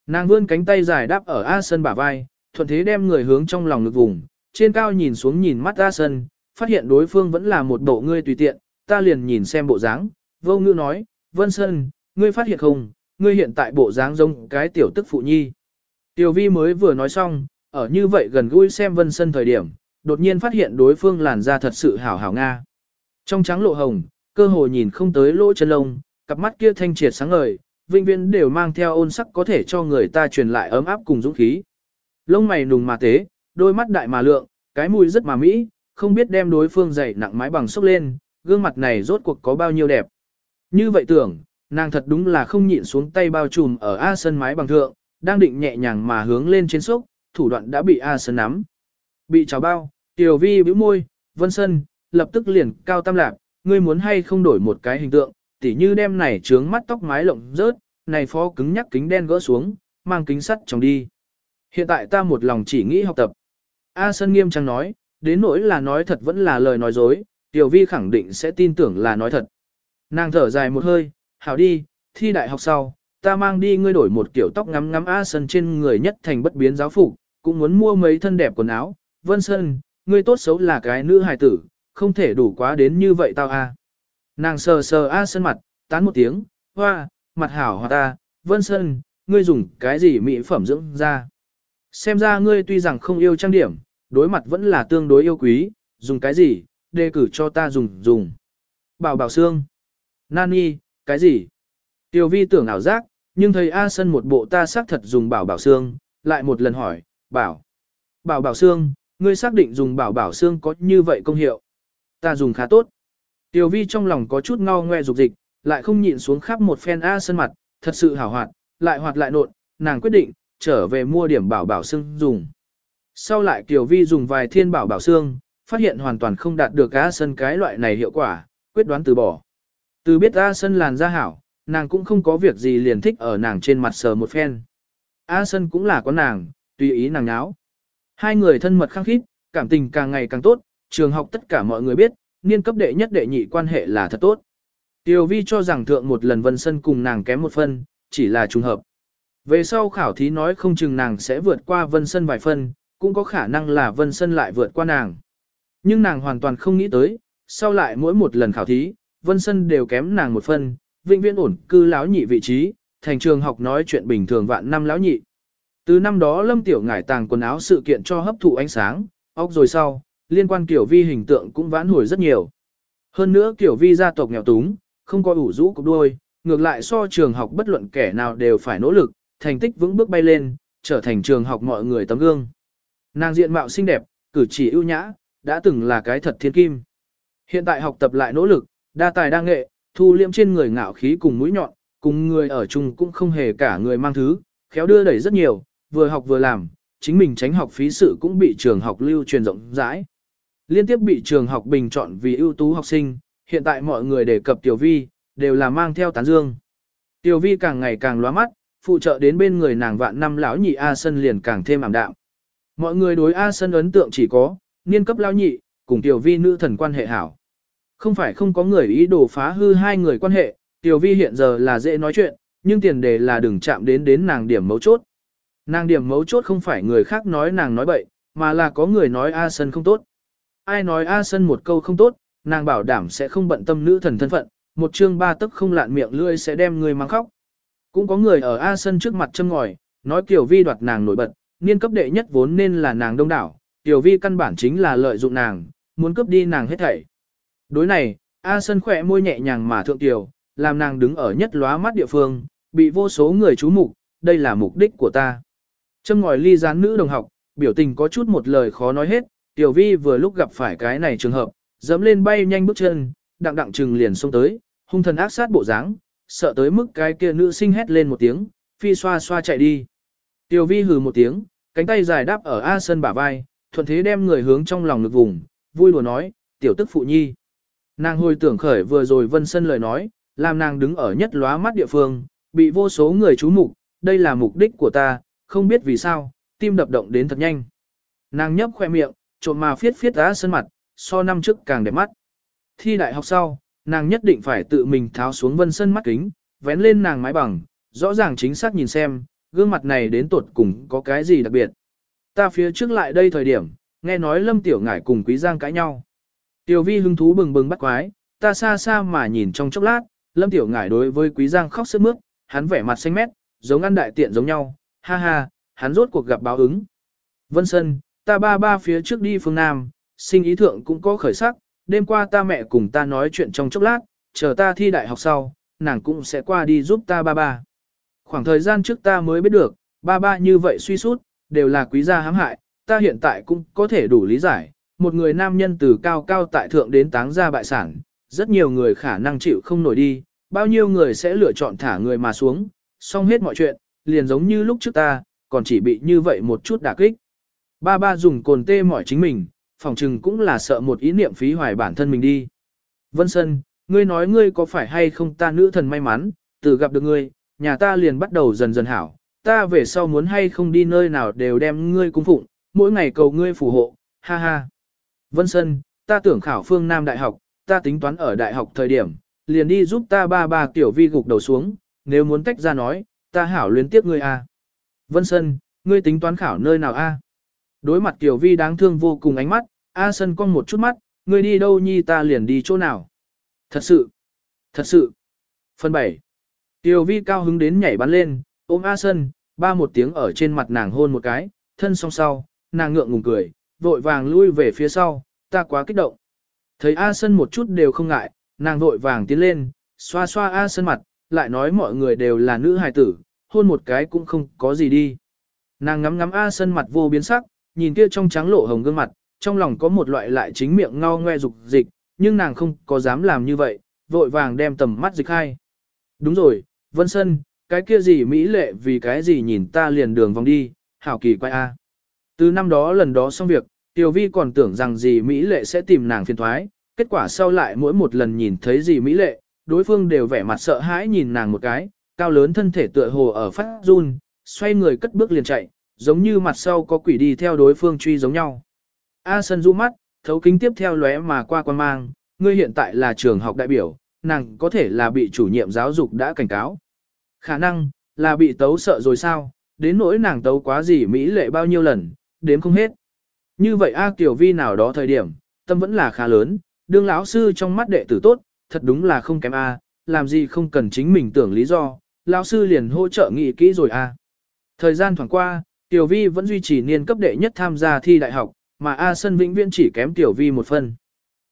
Nàng vươn cánh tay dài đáp ở A Sân bả vai, thuận thế đem người hướng trong lòng ngực vùng, trên cao nhìn xuống nhìn mắt A Sân, phát hiện đối phương vẫn là một bộ ngươi tùy tiện, ta liền nhìn xem bộ dáng, vô ngữ nói, Vân Sơn, ngươi phát hiện không, ngươi hiện tại bộ dáng giống cái tiểu tức phụ nhi. Tiểu vi mới vừa nói xong, ở như vậy gần gũi xem Vân Sơn thời điểm, đột nhiên phát hiện đối phương làn da thật sự hảo hảo nga. Trong trắng lộ hồng, cơ hồ nhìn không tới lỗ chân lông, cặp mắt kia thanh triệt sáng ngời, vinh viên đều mang theo ôn sắc có thể cho người ta truyền lại ấm áp cùng dũng khí. Lông mày nùng mà tế, đôi mắt đại mà lượng, cái mùi rất mà mỹ, không biết đem đối phương dày nặng mái bằng sốc lên, gương mặt này rốt cuộc có bao nhiêu đẹp. Như vậy tưởng, nàng thật đúng là không nhịn xuống tay bao trùm ở A sân mái bằng thượng, đang định nhẹ nhàng mà hướng lên trên sốc, thủ đoạn đã bị A sân nắm. Bị trào bao, tiểu vi bĩu môi, vân sân, lập tức liền cao tam lạc, ngươi muốn hay không đổi một cái hình tượng, tỉ như đem này trướng mắt tóc mái lộng rớt, này phó cứng nhắc kính đen gỡ xuống, mang kính sắt trong đi. Hiện tại ta một lòng chỉ nghĩ học tập. A Sân nghiêm trang nói, đến nỗi là nói thật vẫn là lời nói dối, Tiểu Vi khẳng định sẽ tin tưởng là nói thật. Nàng thở dài một hơi, hảo đi, thi đại học sau, ta mang đi ngươi đổi một kiểu tóc ngắm ngắm A Sân trên người nhất thành bất biến giáo phục, cũng muốn mua mấy thân đẹp quần áo. Vân Sơn, ngươi tốt xấu là cái nữ hài tử, không thể đủ quá đến như vậy tao a. Nàng sờ sờ A Sân mặt, tán một tiếng, hoa, mặt hảo hòa ta, Vân Sơn, ngươi dùng cái gì mỹ phẩm dưỡng ra. Xem ra ngươi tuy rằng không yêu trang điểm, đối mặt vẫn là tương đối yêu quý, dùng cái gì, đề cử cho ta dùng, dùng. Bảo bảo xương. Nani, cái gì? Tiểu vi tưởng ảo giác, nhưng thấy A Sân một bộ ta xác thật dùng bảo bảo xương, lại một lần hỏi, bảo. Bảo bảo xương, ngươi xác định dùng bảo bảo xương có như vậy công hiệu. Ta dùng khá tốt. Tiểu vi trong lòng có chút ngao ngoe dục dịch, lại không nhịn xuống khắp một phen A Sân mặt, thật sự hảo hoạt, lại hoạt lại nộn, nàng quyết định, trở về mua điểm bảo bảo xương dùng. Sau lại Tiểu Vi dùng vài thiên bảo bảo xương, phát hiện hoàn toàn không đạt được A Sân cái loại này hiệu quả, quyết đoán từ bỏ. Từ biết A Sân làn da hảo, nàng cũng không có việc gì liền thích ở nàng trên mặt sờ một phen. A Sân cũng là con nàng, tùy ý nàng náo. Hai người thân mật khăng khít, cảm tình càng ngày càng tốt, trường học tất cả mọi người biết, niên cấp đệ nhất đệ nhị quan hệ là thật tốt. Tiểu vi cho rằng thượng một lần Vân Sân cùng nàng kém một phân, chỉ là trùng hợp. Về sau khảo thí nói không chừng nàng sẽ vượt qua Vân Sân vài phân, cũng có khả năng là Vân Sân lại vượt qua nàng. Nhưng nàng hoàn toàn không nghĩ tới, sau lại mỗi một lần khảo thí, Vân Sân đều kém nàng một phân, vĩnh viễn ổn cư lão nhị vị trí, thành trường học nói chuyện bình thường vạn năm lão nhị. Từ năm đó Lâm Tiểu ngải tàng quần áo sự kiện cho hấp thụ ánh sáng, óc rồi sau, liên quan kiểu vi hình tượng cũng vãn hồi rất nhiều. Hơn nữa kiểu vi gia tộc nghèo túng, không có ủ rũ cục đuôi, ngược lại so trường học bất luận kẻ nào đều phải nỗ lực, thành tích vững bước bay lên, trở thành trường học mọi người tấm gương. Nàng diện mạo xinh đẹp, cử chỉ ưu nhã, đã từng là cái thật thiên kim. Hiện tại học tập lại nỗ lực, đa tài đa nghệ, thu liễm trên người ngạo khí cùng mũi nhọn, cùng người ở chung cũng không hề cả người mang thứ, khéo đưa đẩy rất nhiều, vừa học vừa làm, chính mình tránh học phí sự cũng bị trường học lưu truyền rộng rãi. Liên tiếp bị trường học bình chọn vì ưu tú học sinh, hiện tại mọi người đề cập Tiểu Vi, đều là mang theo tán dương. Tiểu Vi càng ngày càng lóa mắt, phụ trợ đến bên người nàng vạn năm lão nhị A Sân liền càng thêm ảm đạm. Mọi người đối A Sân ấn tượng chỉ có, niên cấp lao nhị, cùng Tiểu Vi nữ thần quan hệ hảo. Không phải không có người ý đồ phá hư hai người quan hệ, Tiểu Vi hiện giờ là dễ nói chuyện, nhưng tiền đề là đừng chạm đến đến nàng điểm mấu chốt. Nàng điểm mấu chốt không phải người khác nói nàng nói bậy, mà là có người nói A Sân không tốt. Ai nói A Sân một câu không tốt, nàng bảo đảm sẽ không bận tâm nữ thần thân phận, một chương ba tức không lạn miệng lươi sẽ đem người mang khóc. Cũng có người ở A sân trước mặt châm ngòi, nói Tiểu Vi đoạt nàng nổi bật, niên cấp đệ nhất vốn nên là nàng đông đảo, Tiểu Vi căn bản chính là lợi dụng nàng, muốn cướp đi nàng hết thảy. Đối này, A sân khỏe môi nhẹ nhàng mà thượng tiểu, làm nàng đứng ở nhất lóa mắt địa phương, bị vô số người chú mục, đây là mục đích của ta. Châm ngòi ly gián nữ đồng học, biểu tình có chút một lời khó nói hết, Tiểu Vi vừa lúc gặp phải cái này trường hợp, dẫm lên bay nhanh bước chân, đặng đặng trừng liền xông tới, hung thần ác sát bộ dáng, sợ tới mức cái kia nữ sinh hét lên một tiếng, phi xoa xoa chạy đi. Tiểu vi hừ một tiếng, cánh tay dài đáp ở A Sân bả vai, thuận thế đem người hướng trong lòng ngực vùng, vui lùa nói, tiểu tức phụ nhi. Nàng hồi tưởng khởi vừa rồi Vân Sân lời nói, làm nàng đứng ở nhất lóa mắt địa phương, bị vô số người chú mục, đây là mục đích của ta, không biết vì sao, tim đập động đến thật nhanh. Nàng nhấp khoe miệng, trộm mà phiết phiết á sân mặt, so năm trước càng đẹp mắt. Thi đại học sau, nàng nhất định phải tự mình tháo xuống vân sân mắt kính, vén lên nàng mái bằng, rõ ràng chính xác nhìn xem, gương mặt này đến tột cùng có cái gì đặc biệt. Ta phía trước lại đây thời điểm, nghe nói Lâm Tiểu Ngải cùng Quý Giang cãi nhau. Tiểu vi hứng thú bừng bừng bắt quái, ta xa xa mà nhìn trong chốc lát, Lâm Tiểu Ngải đối với Quý Giang khóc sướt mướt, hắn vẻ mặt xanh mét, giống ăn đại tiện giống nhau, ha ha, hắn rốt cuộc gặp báo ứng. Vân Sân, ta ba ba phía trước đi phương Nam, sinh ý thượng cũng có khởi sắc, đêm qua ta mẹ cùng ta nói chuyện trong chốc lát, chờ ta thi đại học sau, nàng cũng sẽ qua đi giúp ta ba ba. Khoảng thời gian trước ta mới biết được, ba ba như vậy suy sút, đều là quý gia hãm hại, ta hiện tại cũng có thể đủ lý giải, một người nam nhân từ cao cao tại thượng đến táng ra bại sản, rất nhiều người khả năng chịu không nổi đi, bao nhiêu người sẽ lựa chọn thả người mà xuống, xong hết mọi chuyện, liền giống như lúc trước ta, còn chỉ bị như vậy một chút đả kích. Ba ba dùng cồn tê mỏi chính mình, phòng trừng cũng là sợ một ý niệm phí hoài bản thân mình đi. Vân Sân, ngươi nói ngươi có phải hay không ta nữ thần may mắn, từ gặp được ngươi, nhà ta liền bắt đầu dần dần hảo, ta về sau muốn hay không đi nơi nào đều đem ngươi cung phụng, mỗi ngày cầu ngươi phù hộ, ha ha. Vân Sân, ta tưởng khảo phương Nam Đại học, ta tính toán ở đại học thời điểm, liền đi giúp ta ba ba tiểu vi gục đầu xuống, nếu muốn tách ra nói, ta hảo luyến tiếp ngươi a. Vân Sân, ngươi tính toán khảo nơi nào a? Đối mặt tiểu vi đáng thương vô cùng ánh mắt, A Sân cong một chút mắt, ngươi đi đâu nhi ta liền đi chỗ nào. Thật sự, thật sự. Phần 7. Tiểu vi cao hứng đến nhảy bắn lên, ôm A Sân, ba một tiếng ở trên mặt nàng hôn một cái, thân song sau, nàng ngượng ngùng cười, vội vàng lui về phía sau, ta quá kích động. Thấy A Sân một chút đều không ngại, nàng vội vàng tiến lên, xoa xoa A Sân mặt, lại nói mọi người đều là nữ hài tử, hôn một cái cũng không có gì đi. Nàng ngắm ngắm A Sân mặt vô biến sắc, nhìn kia trong trắng lộ hồng gương mặt, trong lòng có một loại lại chính miệng ngao ngoe dục dịch, nhưng nàng không có dám làm như vậy, vội vàng đem tầm mắt dịch hai. Đúng rồi, Vân Sân, cái kia gì Mỹ lệ vì cái gì nhìn ta liền đường vòng đi, hảo kỳ quay A. Từ năm đó lần đó xong việc, Tiểu Vi còn tưởng rằng gì Mỹ lệ sẽ tìm nàng phiền thoái, kết quả sau lại mỗi một lần nhìn thấy gì Mỹ lệ, đối phương đều vẻ mặt sợ hãi nhìn nàng một cái, cao lớn thân thể tựa hồ ở phát run, xoay người cất bước liền chạy, giống như mặt sau có quỷ đi theo đối phương truy giống nhau. A Sân du mắt, thấu kính tiếp theo lóe mà qua quan mang, ngươi hiện tại là trường học đại biểu, nàng có thể là bị chủ nhiệm giáo dục đã cảnh cáo. Khả năng, là bị tấu sợ rồi sao, đến nỗi nàng tấu quá gì Mỹ lệ bao nhiêu lần, đếm không hết. Như vậy A Kiều Vi nào đó thời điểm, tâm vẫn là khá lớn, đương lão sư trong mắt đệ tử tốt, thật đúng là không kém A, làm gì không cần chính mình tưởng lý do, lão sư liền hỗ trợ nghị kỹ rồi A. Thời gian thoảng qua, Tiểu Vi vẫn duy trì niên cấp đệ nhất tham gia thi đại học, mà A Sân vĩnh viễn chỉ kém Tiểu Vi một phần.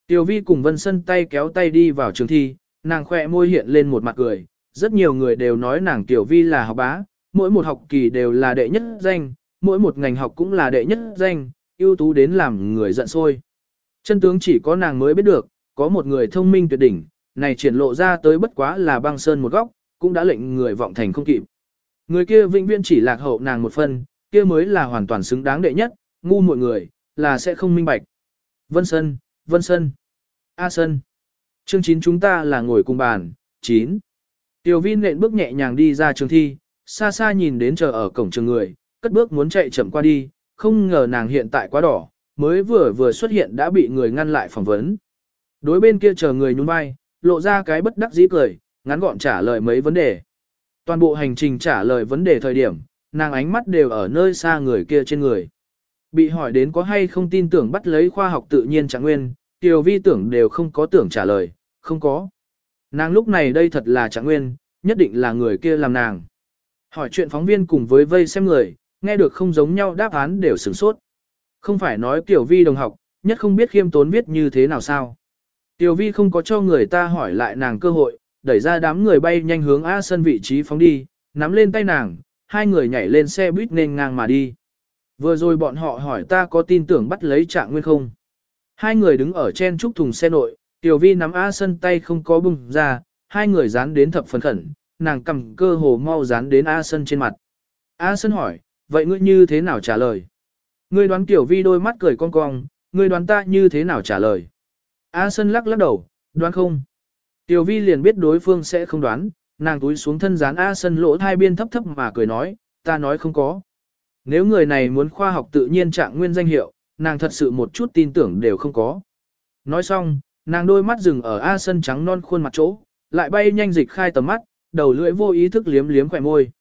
Tiểu Vi cùng Vân Sân tay kéo tay đi vào trường thi, nàng khỏe môi hiện lên một mặt cười, rất nhiều người đều nói nàng Tiểu Vi là học bá, mỗi một học kỳ đều là đệ nhất danh, mỗi một ngành học cũng là đệ nhất danh, ưu tú đến làm người giận sôi. Chân tướng chỉ có nàng mới biết được, có một người thông minh tuyệt đỉnh, này triển lộ ra tới bất quá là băng sơn một góc, cũng đã lệnh người vọng thành không kịp. Người kia vĩnh viễn chỉ lạc hậu nàng một phần, kia mới là hoàn toàn xứng đáng đệ nhất, ngu mọi người, là sẽ không minh bạch. Vân sơn, Vân sơn, A sơn, Chương 9 chúng ta là ngồi cùng bàn, 9. Tiểu Vi nện bước nhẹ nhàng đi ra trường thi, xa xa nhìn đến chờ ở cổng trường người, cất bước muốn chạy chậm qua đi, không ngờ nàng hiện tại quá đỏ, mới vừa vừa xuất hiện đã bị người ngăn lại phỏng vấn. Đối bên kia chờ người nhún vai, lộ ra cái bất đắc dĩ cười, ngắn gọn trả lời mấy vấn đề. Toàn bộ hành trình trả lời vấn đề thời điểm, nàng ánh mắt đều ở nơi xa người kia trên người. Bị hỏi đến có hay không tin tưởng bắt lấy khoa học tự nhiên trạng nguyên, Tiểu Vi tưởng đều không có tưởng trả lời, không có. Nàng lúc này đây thật là trạng nguyên, nhất định là người kia làm nàng. Hỏi chuyện phóng viên cùng với vây xem người, nghe được không giống nhau đáp án đều sửng sốt. Không phải nói Tiểu Vi đồng học, nhất không biết khiêm tốn viết như thế nào sao. Tiểu Vi không có cho người ta hỏi lại nàng cơ hội, đẩy ra đám người bay nhanh hướng A sân vị trí phóng đi, nắm lên tay nàng, hai người nhảy lên xe buýt nên ngang mà đi. Vừa rồi bọn họ hỏi ta có tin tưởng bắt lấy trạng nguyên không. Hai người đứng ở trên trúc thùng xe nội, Tiểu Vi nắm A sân tay không có bùng ra, hai người dán đến thập phần khẩn, nàng cầm cơ hồ mau dán đến A sân trên mặt. A sân hỏi, vậy ngươi như thế nào trả lời? Ngươi đoán Tiểu Vi đôi mắt cười cong cong, ngươi đoán ta như thế nào trả lời? A sân lắc lắc đầu, đoán không. Tiểu vi liền biết đối phương sẽ không đoán, nàng túi xuống thân dán A sân lỗ hai biên thấp thấp mà cười nói, ta nói không có. Nếu người này muốn khoa học tự nhiên trạng nguyên danh hiệu, nàng thật sự một chút tin tưởng đều không có. Nói xong, nàng đôi mắt dừng ở A sân trắng non khuôn mặt chỗ, lại bay nhanh dịch khai tầm mắt, đầu lưỡi vô ý thức liếm liếm khỏe môi.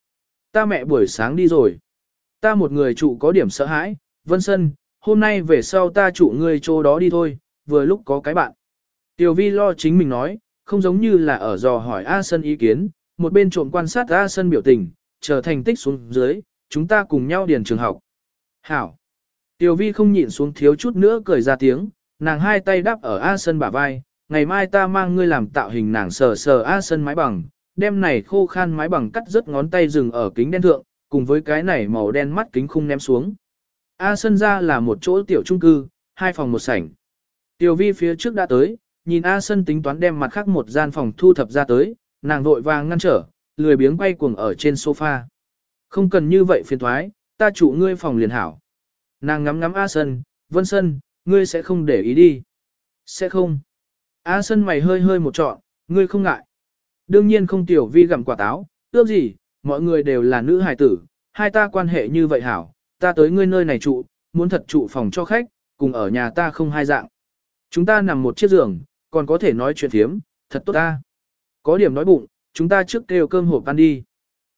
Ta mẹ buổi sáng đi rồi. Ta một người trụ có điểm sợ hãi, Vân Sân, hôm nay về sau ta trụ ngươi chỗ đó đi thôi, vừa lúc có cái bạn. Tiểu vi lo chính mình nói, không giống như là ở dò hỏi A Sân ý kiến, một bên trộm quan sát A Sân biểu tình, chờ thành tích xuống dưới, chúng ta cùng nhau điền trường học. Hảo. Tiểu vi không nhịn xuống thiếu chút nữa cười ra tiếng, nàng hai tay đắp ở A Sân bả vai, ngày mai ta mang ngươi làm tạo hình nàng sờ sờ A Sân mái bằng, đem này khô khan mái bằng cắt rớt ngón tay dừng ở kính đen thượng, cùng với cái này màu đen mắt kính khung ném xuống. A Sân ra là một chỗ tiểu trung cư, hai phòng một sảnh. Tiểu vi phía trước đã tới, nhìn A Sân tính toán đem mặt khác một gian phòng thu thập ra tới, nàng vội vàng ngăn trở, lười biếng quay cuồng ở trên sofa. Không cần như vậy phiền thoái, ta chủ ngươi phòng liền hảo. Nàng ngắm ngắm A Sân, Vân Sân, ngươi sẽ không để ý đi. Sẽ không. A Sân mày hơi hơi một trọn, ngươi không ngại. Đương nhiên không tiểu vi gặm quả táo, ước gì, mọi người đều là nữ hài tử, hai ta quan hệ như vậy hảo, ta tới ngươi nơi này trụ, muốn thật trụ phòng cho khách, cùng ở nhà ta không hai dạng. Chúng ta nằm một chiếc giường, còn có thể nói chuyện thiếm, thật tốt ta. Có điểm nói bụng, chúng ta trước kêu cơm hộp ăn đi.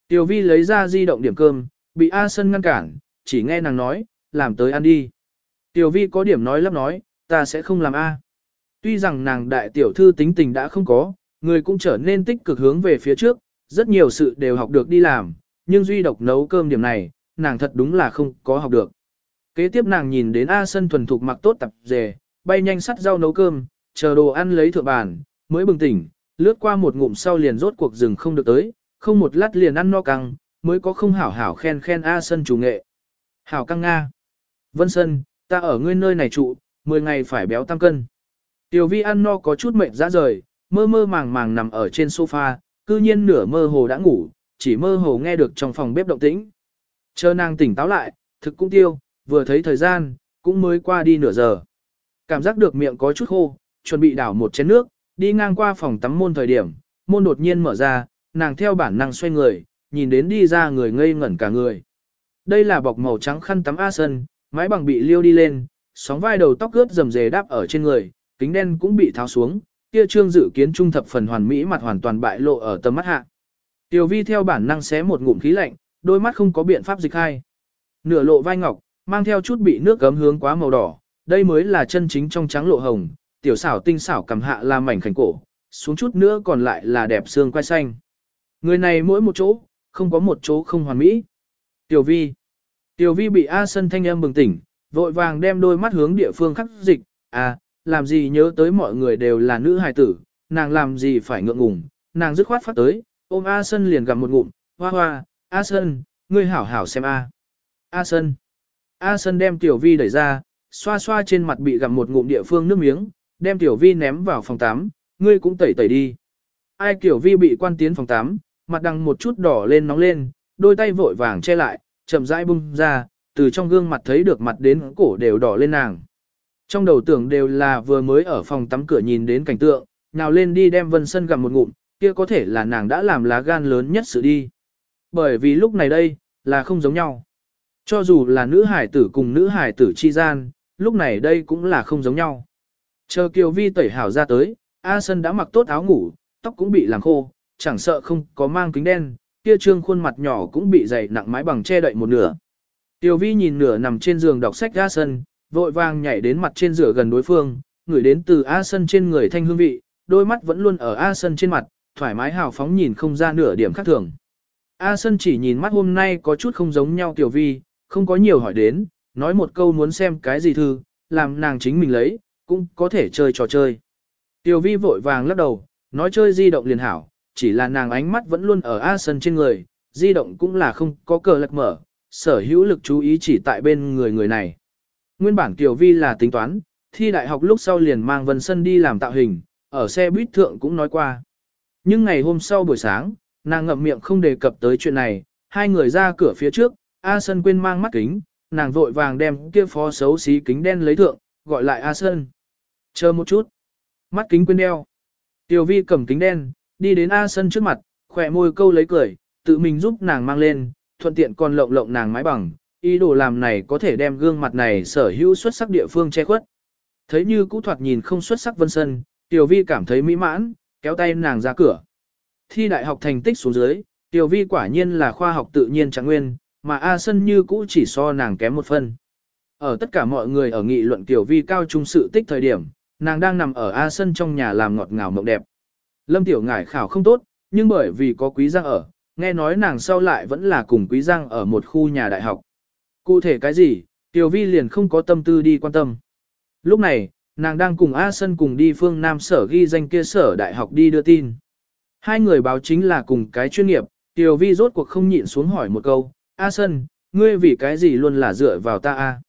Tiểu vi lấy ra di động điểm cơm, bị A Sân ngăn cản, chỉ nghe nàng nói, làm tới ăn đi. Tiểu vi có điểm nói lắp nói, ta sẽ không làm A. Tuy rằng nàng đại tiểu thư tính tình đã không có, người cũng trở nên tích cực hướng về phía trước, rất nhiều sự đều học được đi làm, nhưng duy độc nấu cơm điểm này, nàng thật đúng là không có học được. Kế tiếp nàng nhìn đến A Sân thuần thục mặc tốt tập dề, bay nhanh sắt rau nấu cơm, chờ đồ ăn lấy thượng bàn, mới bừng tỉnh, lướt qua một ngụm sau liền rốt cuộc rừng không được tới, không một lát liền ăn no căng, mới có không hảo hảo khen khen A Sân chủ nghệ. Hảo căng Nga. Vân Sân, ta ở ngươi nơi này trụ, 10 ngày phải béo tăng cân. Tiểu vi ăn no có chút mệt ra rời, mơ mơ màng màng nằm ở trên sofa, cư nhiên nửa mơ hồ đã ngủ, chỉ mơ hồ nghe được trong phòng bếp động tĩnh. Chờ nàng tỉnh táo lại, thực cũng tiêu, vừa thấy thời gian, cũng mới qua đi nửa giờ. Cảm giác được miệng có chút khô, chuẩn bị đảo một chén nước, đi ngang qua phòng tắm môn thời điểm, môn đột nhiên mở ra, nàng theo bản năng xoay người, nhìn đến đi ra người ngây ngẩn cả người. Đây là bọc màu trắng khăn tắm A Sân, mái bằng bị liêu đi lên, sóng vai đầu tóc ướt rầm rề đáp ở trên người, kính đen cũng bị tháo xuống, kia trương dự kiến trung thập phần hoàn mỹ mặt hoàn toàn bại lộ ở tầm mắt hạ. Tiểu vi theo bản năng xé một ngụm khí lạnh, đôi mắt không có biện pháp dịch hai. Nửa lộ vai ngọc, mang theo chút bị nước gấm hướng quá màu đỏ, đây mới là chân chính trong trắng lộ hồng, tiểu xảo tinh xảo cầm hạ là mảnh khảnh cổ, xuống chút nữa còn lại là đẹp xương quai xanh. Người này mỗi một chỗ, không có một chỗ không hoàn mỹ. Tiểu vi. Tiểu vi bị A sân thanh âm bừng tỉnh, vội vàng đem đôi mắt hướng địa phương khắc dịch, à, làm gì nhớ tới mọi người đều là nữ hài tử, nàng làm gì phải ngượng ngùng, nàng dứt khoát phát tới, ôm A sân liền gặm một ngụm, hoa hoa, A sân, ngươi hảo hảo xem A. A sân. A sân đem tiểu vi đẩy ra, xoa xoa trên mặt bị gặm một ngụm địa phương nước miếng, đem tiểu vi ném vào phòng 8, ngươi cũng tẩy tẩy đi. Ai tiểu vi bị quan tiến phòng 8, mặt đằng một chút đỏ lên nóng lên, đôi tay vội vàng che lại, chậm rãi bung ra, từ trong gương mặt thấy được mặt đến cổ đều đỏ lên nàng. Trong đầu tưởng đều là vừa mới ở phòng tắm cửa nhìn đến cảnh tượng, nào lên đi đem Vân Sân gặm một ngụm, kia có thể là nàng đã làm lá gan lớn nhất sự đi. Bởi vì lúc này đây, là không giống nhau. Cho dù là nữ hải tử cùng nữ hải tử chi gian, lúc này đây cũng là không giống nhau. Chờ Kiều Vi tẩy hảo ra tới, A Sân đã mặc tốt áo ngủ, tóc cũng bị làm khô, chẳng sợ không có mang kính đen, kia trương khuôn mặt nhỏ cũng bị dày nặng mái bằng che đậy một nửa. Tiểu Vi nhìn nửa nằm trên giường đọc sách A Sân, vội vàng nhảy đến mặt trên rửa gần đối phương, ngửi đến từ A Sân trên người thanh hương vị, đôi mắt vẫn luôn ở A Sân trên mặt, thoải mái hào phóng nhìn không ra nửa điểm khác thường. A Sân chỉ nhìn mắt hôm nay có chút không giống nhau Tiểu Vi, không có nhiều hỏi đến, nói một câu muốn xem cái gì thư, làm nàng chính mình lấy, cũng có thể chơi trò chơi. Tiểu Vi vội vàng lắc đầu, nói chơi di động liền hảo, chỉ là nàng ánh mắt vẫn luôn ở A Sân trên người, di động cũng là không có cờ lật mở, sở hữu lực chú ý chỉ tại bên người người này. Nguyên bản Tiểu Vi là tính toán, thi đại học lúc sau liền mang Vân Sân đi làm tạo hình, ở xe buýt thượng cũng nói qua. Nhưng ngày hôm sau buổi sáng, nàng ngậm miệng không đề cập tới chuyện này, hai người ra cửa phía trước, A Sân quên mang mắt kính, nàng vội vàng đem kia phó xấu xí kính đen lấy thượng, gọi lại A Sân. Chờ một chút. Mắt kính quên đeo. Tiểu vi cầm kính đen, đi đến A sân trước mặt, khỏe môi câu lấy cười, tự mình giúp nàng mang lên, thuận tiện còn lộng lộng nàng mái bằng, ý đồ làm này có thể đem gương mặt này sở hữu xuất sắc địa phương che khuất. Thấy như cũ thoạt nhìn không xuất sắc vân sân, Tiểu Vi cảm thấy mỹ mãn, kéo tay nàng ra cửa. Thi đại học thành tích xuống dưới, Tiểu Vi quả nhiên là khoa học tự nhiên trạng nguyên, mà A sân như cũ chỉ so nàng kém một phân. Ở tất cả mọi người ở nghị luận Tiểu Vi cao trung sự tích thời điểm, nàng đang nằm ở A sân trong nhà làm ngọt ngào mộng đẹp. Lâm Tiểu Ngải khảo không tốt, nhưng bởi vì có Quý Giang ở, nghe nói nàng sau lại vẫn là cùng Quý Giang ở một khu nhà đại học. Cụ thể cái gì, Tiểu Vi liền không có tâm tư đi quan tâm. Lúc này, nàng đang cùng A Sân cùng đi phương Nam sở ghi danh kia sở đại học đi đưa tin. Hai người báo chính là cùng cái chuyên nghiệp, Tiểu Vi rốt cuộc không nhịn xuống hỏi một câu, A Sân, ngươi vì cái gì luôn là dựa vào ta A?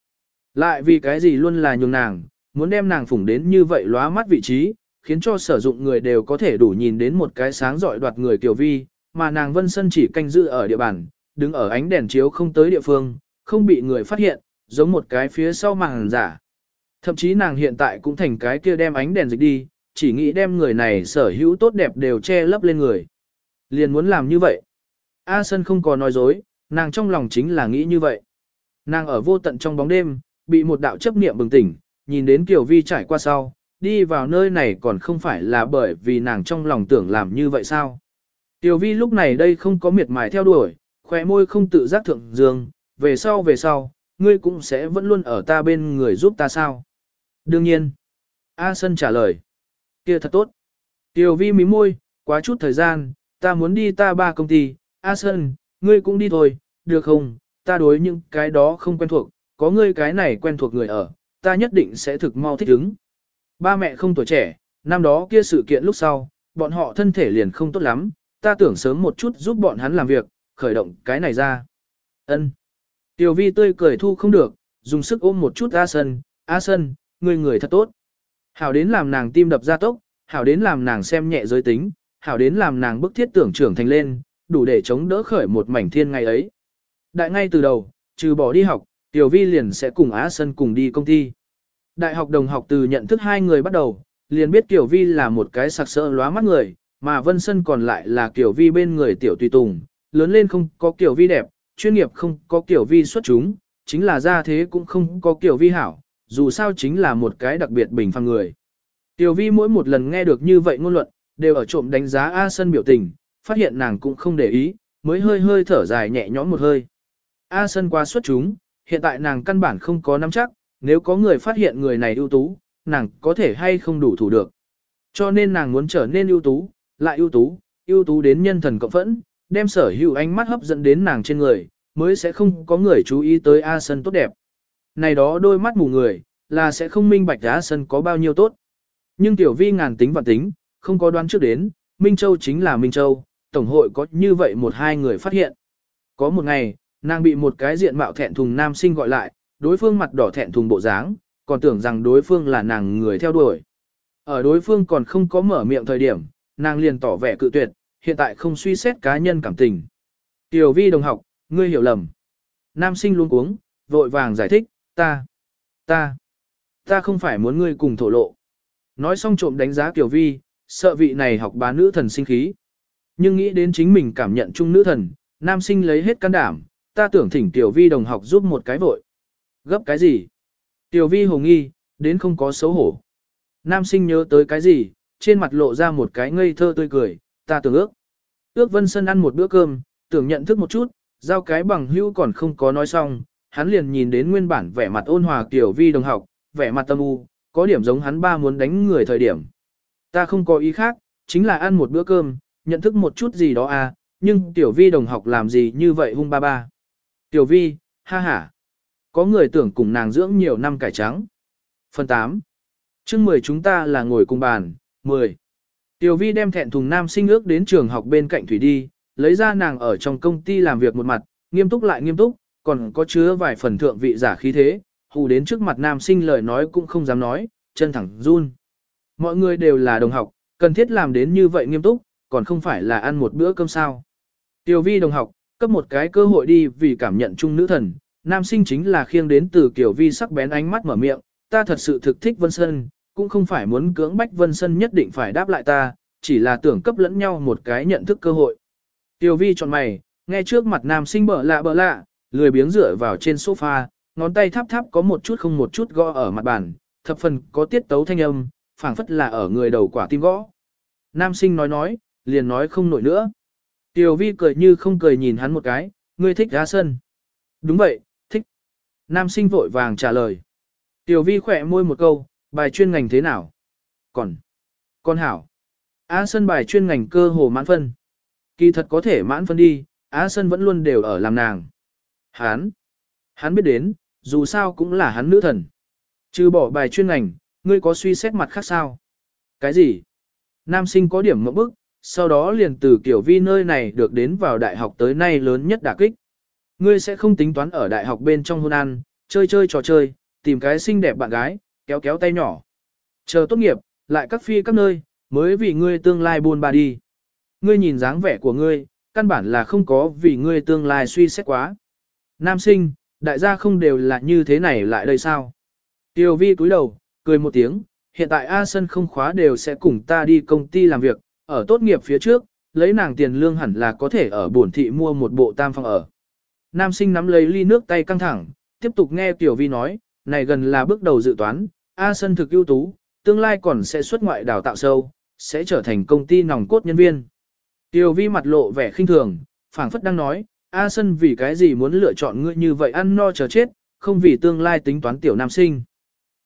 Lại vì cái gì luôn là nhường nàng, muốn đem nàng phủng đến như vậy lóa mắt vị trí, khiến cho sử dụng người đều có thể đủ nhìn đến một cái sáng rọi đoạt người Tiểu Vi, mà nàng Vân Sân chỉ canh giữ ở địa bàn, đứng ở ánh đèn chiếu không tới địa phương, không bị người phát hiện, giống một cái phía sau màn giả. Thậm chí nàng hiện tại cũng thành cái kia đem ánh đèn dịch đi, chỉ nghĩ đem người này sở hữu tốt đẹp đều che lấp lên người. Liền muốn làm như vậy. A Sân không có nói dối, nàng trong lòng chính là nghĩ như vậy. Nàng ở vô tận trong bóng đêm, bị một đạo chấp niệm bừng tỉnh, nhìn đến Kiều Vi trải qua sau, đi vào nơi này còn không phải là bởi vì nàng trong lòng tưởng làm như vậy sao. Tiểu vi lúc này đây không có miệt mài theo đuổi, khóe môi không tự giác thượng dương, về sau về sau, ngươi cũng sẽ vẫn luôn ở ta bên người giúp ta sao. Đương nhiên. A Sân trả lời. kia thật tốt. Tiểu vi mím môi, quá chút thời gian, ta muốn đi ta ba công ty, A Sân, ngươi cũng đi thôi, được không, ta đối những cái đó không quen thuộc, có ngươi cái này quen thuộc người ở, ta nhất định sẽ thực mau thích ứng. Ba mẹ không tuổi trẻ, năm đó kia sự kiện lúc sau, bọn họ thân thể liền không tốt lắm, ta tưởng sớm một chút giúp bọn hắn làm việc, khởi động cái này ra. Ân. Tiểu vi tươi cười thu không được, dùng sức ôm một chút A Sân, A Sân, người người thật tốt. Hảo đến làm nàng tim đập ra tốc, hảo đến làm nàng xem nhẹ giới tính, hảo đến làm nàng bức thiết tưởng trưởng thành lên, đủ để chống đỡ khởi một mảnh thiên ngày ấy. Đại ngay từ đầu, trừ bỏ đi học, Tiểu Vi liền sẽ cùng Á Sân cùng đi công ty. Đại học đồng học từ nhận thức hai người bắt đầu, liền biết Kiều Vi là một cái sặc sỡ lóa mắt người, mà Vân Sân còn lại là Kiều Vi bên người Tiểu Tùy Tùng, lớn lên không có Kiều Vi đẹp, chuyên nghiệp không có Kiều Vi xuất chúng, chính là ra thế cũng không có Kiều Vi hảo, dù sao chính là một cái đặc biệt bình phàm người. Kiều Vi mỗi một lần nghe được như vậy ngôn luận, đều ở trộm đánh giá A Sân biểu tình, phát hiện nàng cũng không để ý, mới hơi hơi thở dài nhẹ nhõm một hơi. A Sân qua xuất chúng, hiện tại nàng căn bản không có nắm chắc, nếu có người phát hiện người này ưu tú, nàng có thể hay không đủ thủ được. Cho nên nàng muốn trở nên ưu tú, lại ưu tú, ưu tú đến nhân thần cộng phẫn, đem sở hữu ánh mắt hấp dẫn đến nàng trên người, mới sẽ không có người chú ý tới A Sân tốt đẹp. Này đó đôi mắt mù người, là sẽ không minh bạch A Sân có bao nhiêu tốt. Nhưng tiểu vi ngàn tính và tính, không có đoán trước đến, Minh Châu chính là Minh Châu, Tổng hội có như vậy một hai người phát hiện. Có một ngày, nàng bị một cái diện mạo thẹn thùng nam sinh gọi lại, đối phương mặt đỏ thẹn thùng bộ dáng, còn tưởng rằng đối phương là nàng người theo đuổi. Ở đối phương còn không có mở miệng thời điểm, nàng liền tỏ vẻ cự tuyệt, hiện tại không suy xét cá nhân cảm tình. Tiểu vi đồng học, ngươi hiểu lầm. Nam sinh luôn cuống, vội vàng giải thích, ta, ta, ta không phải muốn ngươi cùng thổ lộ. Nói xong trộm đánh giá Tiểu vi, sợ vị này học bá nữ thần sinh khí. Nhưng nghĩ đến chính mình cảm nhận chung nữ thần, nam sinh lấy hết can đảm, ta tưởng thỉnh Tiểu vi đồng học giúp một cái vội. Gấp cái gì? Tiểu vi hồ nghi, đến không có xấu hổ. Nam sinh nhớ tới cái gì, trên mặt lộ ra một cái ngây thơ tươi cười, ta tưởng ước. Ước Vân Sân ăn một bữa cơm, tưởng nhận thức một chút, giao cái bằng hữu còn không có nói xong, hắn liền nhìn đến nguyên bản vẻ mặt ôn hòa Tiểu Vi đồng học, vẻ mặt tâm u, có điểm giống hắn ba muốn đánh người thời điểm. Ta không có ý khác, chính là ăn một bữa cơm, nhận thức một chút gì đó à, nhưng Tiểu Vi đồng học làm gì như vậy hung ba ba. Tiểu Vi, ha ha. Có người tưởng cùng nàng dưỡng nhiều năm cải trắng. Phần 8. chương 10 chúng ta là ngồi cùng bàn, 10. Tiểu vi đem thẹn thùng nam sinh ước đến trường học bên cạnh thủy đi, lấy ra nàng ở trong công ty làm việc một mặt, nghiêm túc lại nghiêm túc, còn có chứa vài phần thượng vị giả khí thế, hù đến trước mặt nam sinh lời nói cũng không dám nói, chân thẳng run. Mọi người đều là đồng học, cần thiết làm đến như vậy nghiêm túc, còn không phải là ăn một bữa cơm sao. Tiểu vi đồng học, cấp một cái cơ hội đi vì cảm nhận chung nữ thần, nam sinh chính là khiêng đến từ kiểu vi sắc bén ánh mắt mở miệng, ta thật sự thực thích Vân Sơn, cũng không phải muốn cưỡng bách Vân Sơn nhất định phải đáp lại ta, chỉ là tưởng cấp lẫn nhau một cái nhận thức cơ hội. Tiểu vi chọn mày, nghe trước mặt nam sinh bở lạ bở lạ, lười biếng dựa vào trên sofa, ngón tay thắp thắp có một chút không một chút gõ ở mặt bàn, thập phần có tiết tấu thanh âm, phảng phất là ở người đầu quả tim gõ. Nam sinh nói nói, liền nói không nổi nữa. Tiểu vi cười như không cười nhìn hắn một cái, ngươi thích ra sân. Đúng vậy. Nam sinh vội vàng trả lời. Tiểu vi khỏe môi một câu, bài chuyên ngành thế nào? Còn, con hảo. Á sân bài chuyên ngành cơ hồ mãn phân. Kỳ thật có thể mãn phân đi, Á sân vẫn luôn đều ở làm nàng. Hán, hắn biết đến, dù sao cũng là hắn nữ thần. Trừ bỏ bài chuyên ngành, ngươi có suy xét mặt khác sao? Cái gì? Nam sinh có điểm mẫu bức, sau đó liền từ kiểu vi nơi này được đến vào đại học tới nay lớn nhất đả kích. Ngươi sẽ không tính toán ở đại học bên trong hôn ăn, chơi chơi trò chơi, tìm cái xinh đẹp bạn gái, kéo kéo tay nhỏ. Chờ tốt nghiệp, lại các phi các nơi, mới vì ngươi tương lai buôn ba đi. Ngươi nhìn dáng vẻ của ngươi, căn bản là không có vì ngươi tương lai suy xét quá. Nam sinh, đại gia không đều là như thế này lại đây sao? Tiêu vi cúi đầu, cười một tiếng, hiện tại A Sân không khóa đều sẽ cùng ta đi công ty làm việc, ở tốt nghiệp phía trước, lấy nàng tiền lương hẳn là có thể ở bổn thị mua một bộ tam phòng ở. Nam sinh nắm lấy ly nước tay căng thẳng, tiếp tục nghe Tiểu Vi nói, này gần là bước đầu dự toán, A Sân thực ưu tú, tương lai còn sẽ xuất ngoại đào tạo sâu, sẽ trở thành công ty nòng cốt nhân viên. Tiểu Vi mặt lộ vẻ khinh thường, phảng phất đang nói, A Sân vì cái gì muốn lựa chọn ngươi như vậy ăn no chờ chết, không vì tương lai tính toán tiểu nam sinh.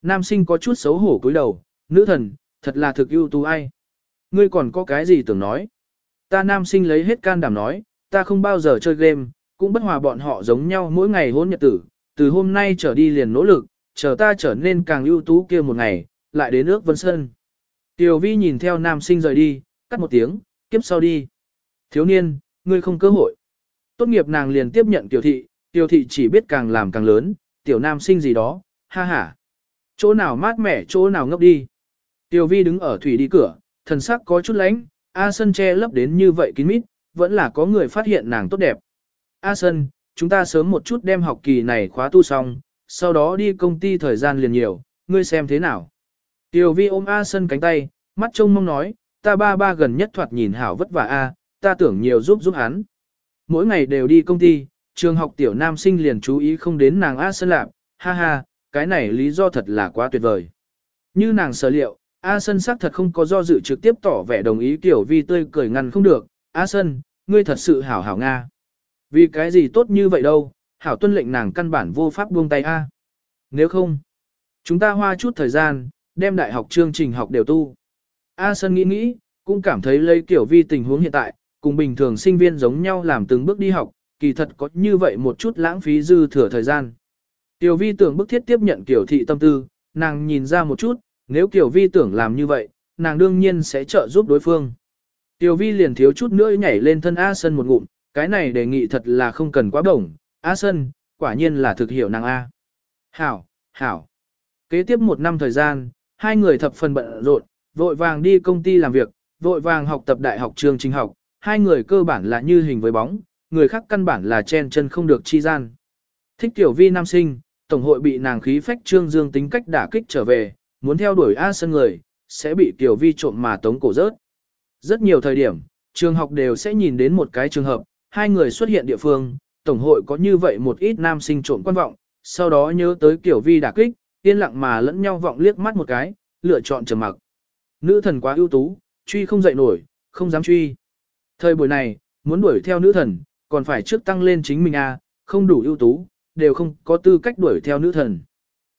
Nam sinh có chút xấu hổ cúi đầu, nữ thần, thật là thực ưu tú ai. Ngươi còn có cái gì tưởng nói? Ta nam sinh lấy hết can đảm nói, ta không bao giờ chơi game, cũng bất hòa bọn họ giống nhau mỗi ngày hôn nhật tử, từ hôm nay trở đi liền nỗ lực, chờ ta trở nên càng ưu tú kia một ngày, lại đến nước Vân Sơn. Tiểu vi nhìn theo nam sinh rời đi, cắt một tiếng, kiếp sau đi. Thiếu niên, ngươi không cơ hội. Tốt nghiệp nàng liền tiếp nhận tiểu thị, tiểu thị chỉ biết càng làm càng lớn, tiểu nam sinh gì đó, ha ha. Chỗ nào mát mẻ chỗ nào ngốc đi. Tiểu vi đứng ở thủy đi cửa, thần sắc có chút lánh, A Sân che lấp đến như vậy kín mít, vẫn là có người phát hiện nàng tốt đẹp. A Sân, chúng ta sớm một chút đem học kỳ này khóa tu xong, sau đó đi công ty thời gian liền nhiều, ngươi xem thế nào. Tiểu vi ôm A Sân cánh tay, mắt trông mong nói, ta ba ba gần nhất thoạt nhìn hảo vất vả A, ta tưởng nhiều giúp giúp hắn. Mỗi ngày đều đi công ty, trường học tiểu nam sinh liền chú ý không đến nàng A Sân lạp, ha ha, cái này lý do thật là quá tuyệt vời. Như nàng sở liệu, A Sân xác thật không có do dự trực tiếp tỏ vẻ đồng ý tiểu vi tươi cười ngăn không được. A Sân, ngươi thật sự hảo hảo Nga. Vì cái gì tốt như vậy đâu, hảo tuân lệnh nàng căn bản vô pháp buông tay A. Nếu không, chúng ta hoa chút thời gian, đem đại học chương trình học đều tu. A sơn nghĩ nghĩ, cũng cảm thấy lấy tiểu vi tình huống hiện tại, cùng bình thường sinh viên giống nhau làm từng bước đi học, kỳ thật có như vậy một chút lãng phí dư thừa thời gian. Tiểu vi tưởng bức thiết tiếp nhận tiểu thị tâm tư, nàng nhìn ra một chút, nếu tiểu Vi tưởng làm như vậy, nàng đương nhiên sẽ trợ giúp đối phương. Tiểu Vi liền thiếu chút nữa nhảy lên thân A sơn một ngụm, cái này đề nghị thật là không cần quá bổng. A Sân, quả nhiên là thực hiểu nàng A. Hảo, hảo. Kế tiếp một năm thời gian, hai người thập phần bận rộn, vội vàng đi công ty làm việc, vội vàng học tập đại học trường trình học, hai người cơ bản là như hình với bóng, người khác căn bản là chen chân không được chi gian. Thích tiểu vi nam sinh, tổng hội bị nàng khí phách trương dương tính cách đả kích trở về, muốn theo đuổi A sân người, sẽ bị Tiểu Vi trộm mà tống cổ rớt. Rất nhiều thời điểm, trường học đều sẽ nhìn đến một cái trường hợp, hai người xuất hiện địa phương, tổng hội có như vậy một ít nam sinh trộm quan vọng, sau đó nhớ tới kiểu Vi đả kích, yên lặng mà lẫn nhau vọng liếc mắt một cái, lựa chọn trầm mặc. Nữ thần quá ưu tú, truy không dậy nổi, không dám truy. Thời buổi này, muốn đuổi theo nữ thần, còn phải trước tăng lên chính mình a, không đủ ưu tú, đều không có tư cách đuổi theo nữ thần.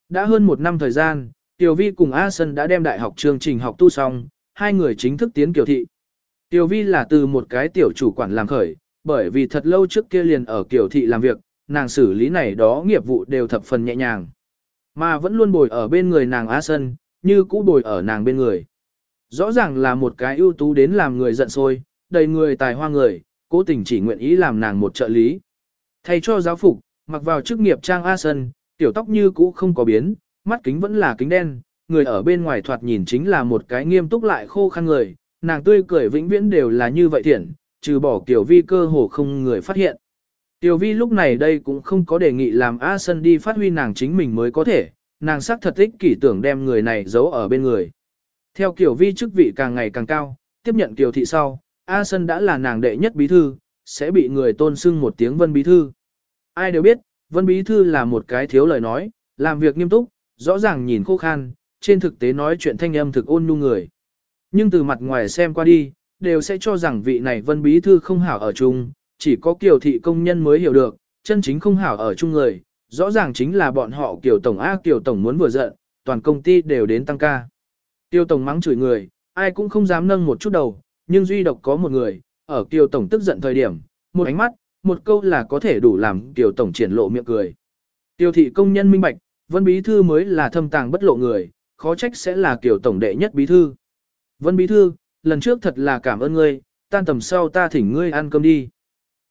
Đã hơn một năm thời gian, Tiểu Vi cùng A Sân đã đem đại học chương trình học tu xong, hai người chính thức tiến kiểu thị. Tiểu Vi là từ một cái tiểu chủ quản làm khởi, bởi vì thật lâu trước kia liền ở kiểu thị làm việc, nàng xử lý này đó nghiệp vụ đều thập phần nhẹ nhàng. Mà vẫn luôn bồi ở bên người nàng A Sân, như cũ bồi ở nàng bên người. Rõ ràng là một cái ưu tú đến làm người giận sôi, đầy người tài hoa người, cố tình chỉ nguyện ý làm nàng một trợ lý. Thay cho giáo phục, mặc vào chức nghiệp trang A Sân, tiểu tóc như cũ không có biến, mắt kính vẫn là kính đen, người ở bên ngoài thoạt nhìn chính là một cái nghiêm túc lại khô khăn người, nàng tươi cười vĩnh viễn đều là như vậy thiện, trừ bỏ Tiểu Vi cơ hồ không người phát hiện. Tiểu Vi lúc này đây cũng không có đề nghị làm A Sân đi phát huy nàng chính mình mới có thể, nàng xác thật ích kỷ tưởng đem người này giấu ở bên người. Theo Tiểu Vi chức vị càng ngày càng cao, tiếp nhận Kiều thị sau, A Sân đã là nàng đệ nhất bí thư, sẽ bị người tôn xưng một tiếng Vân bí thư. Ai đều biết, Vân bí thư là một cái thiếu lời nói, làm việc nghiêm túc, rõ ràng nhìn khô khan, trên thực tế nói chuyện thanh âm thực ôn nhu người. Nhưng từ mặt ngoài xem qua đi, đều sẽ cho rằng vị này Vân bí thư không hảo ở chung, chỉ có Kiều thị công nhân mới hiểu được, chân chính không hảo ở chung người, rõ ràng chính là bọn họ Kiều tổng A Kiều tổng muốn vừa giận, toàn công ty đều đến tăng ca. Tiêu tổng mắng chửi người, ai cũng không dám nâng một chút đầu, nhưng duy độc có một người, ở Kiều tổng tức giận thời điểm, một ánh mắt, một câu là có thể đủ làm Kiều tổng triển lộ miệng cười. Tiêu thị công nhân minh bạch, Vân bí thư mới là thâm tàng bất lộ người, khó trách sẽ là Kiều tổng đệ nhất bí thư. Vân bí thư, lần trước thật là cảm ơn ngươi, tan tầm sau ta thỉnh ngươi ăn cơm đi.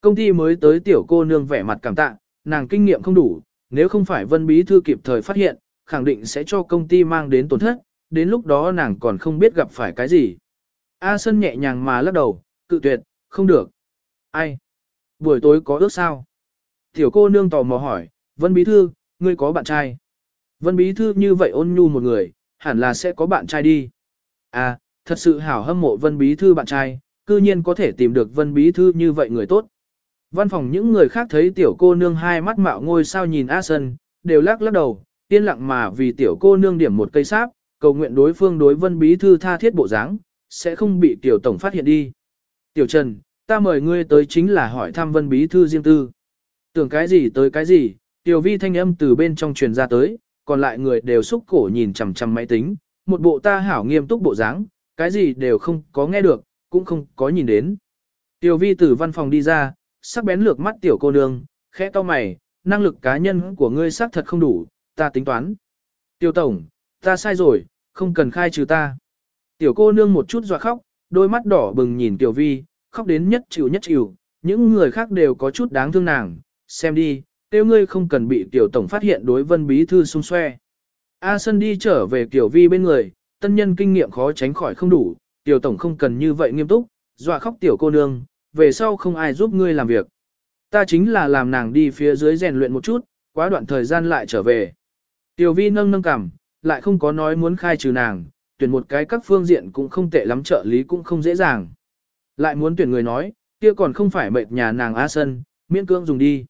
Công ty mới tới tiểu cô nương vẻ mặt cảm tạ, nàng kinh nghiệm không đủ, nếu không phải Vân bí thư kịp thời phát hiện, khẳng định sẽ cho công ty mang đến tổn thất, đến lúc đó nàng còn không biết gặp phải cái gì. A Sân nhẹ nhàng mà lắc đầu, cự tuyệt, không được. Ai? Buổi tối có ước sao? Tiểu cô nương tò mò hỏi, Vân Bí Thư, ngươi có bạn trai? Vân Bí Thư như vậy ôn nhu một người, hẳn là sẽ có bạn trai đi. À, thật sự hảo hâm mộ Vân Bí Thư bạn trai, cư nhiên có thể tìm được Vân Bí Thư như vậy người tốt. Văn phòng những người khác thấy tiểu cô nương hai mắt mạo ngôi sao nhìn A Sân, đều lắc lắc đầu, yên lặng mà vì tiểu cô nương điểm một cây sáp, cầu nguyện đối phương đối Vân Bí Thư tha thiết bộ dáng, sẽ không bị tiểu tổng phát hiện đi. Tiểu Trần, ta mời ngươi tới chính là hỏi thăm Vân Bí Thư riêng tư. Tưởng cái gì tới cái gì, tiểu vi thanh âm từ bên trong truyền ra tới, còn lại người đều xúc cổ nhìn chằm chằm máy tính, một bộ ta hảo nghiêm túc bộ dáng, cái gì đều không có nghe được, cũng không có nhìn đến. Tiểu vi từ văn phòng đi ra, sắc bén lược mắt tiểu cô nương, khẽ to mày, năng lực cá nhân của ngươi xác thật không đủ, ta tính toán. Tiểu tổng, ta sai rồi, không cần khai trừ ta. Tiểu cô nương một chút dọa khóc, đôi mắt đỏ bừng nhìn tiểu vi, khóc đến nhất chịu nhất chịu, những người khác đều có chút đáng thương nàng, xem đi, tiêu ngươi không cần bị tiểu tổng phát hiện đối vân bí thư xung xoe. A Sân đi trở về tiểu vi bên người, tân nhân kinh nghiệm khó tránh khỏi không đủ, tiểu tổng không cần như vậy nghiêm túc, dọa khóc tiểu cô nương, về sau không ai giúp ngươi làm việc. Ta chính là làm nàng đi phía dưới rèn luyện một chút, quá đoạn thời gian lại trở về. Tiểu vi nâng nâng cằm, lại không có nói muốn khai trừ nàng, tuyển một cái các phương diện cũng không tệ lắm trợ lý cũng không dễ dàng. Lại muốn tuyển người nói, kia còn không phải mệt nhà nàng A Sân, miễn cưỡng dùng đi.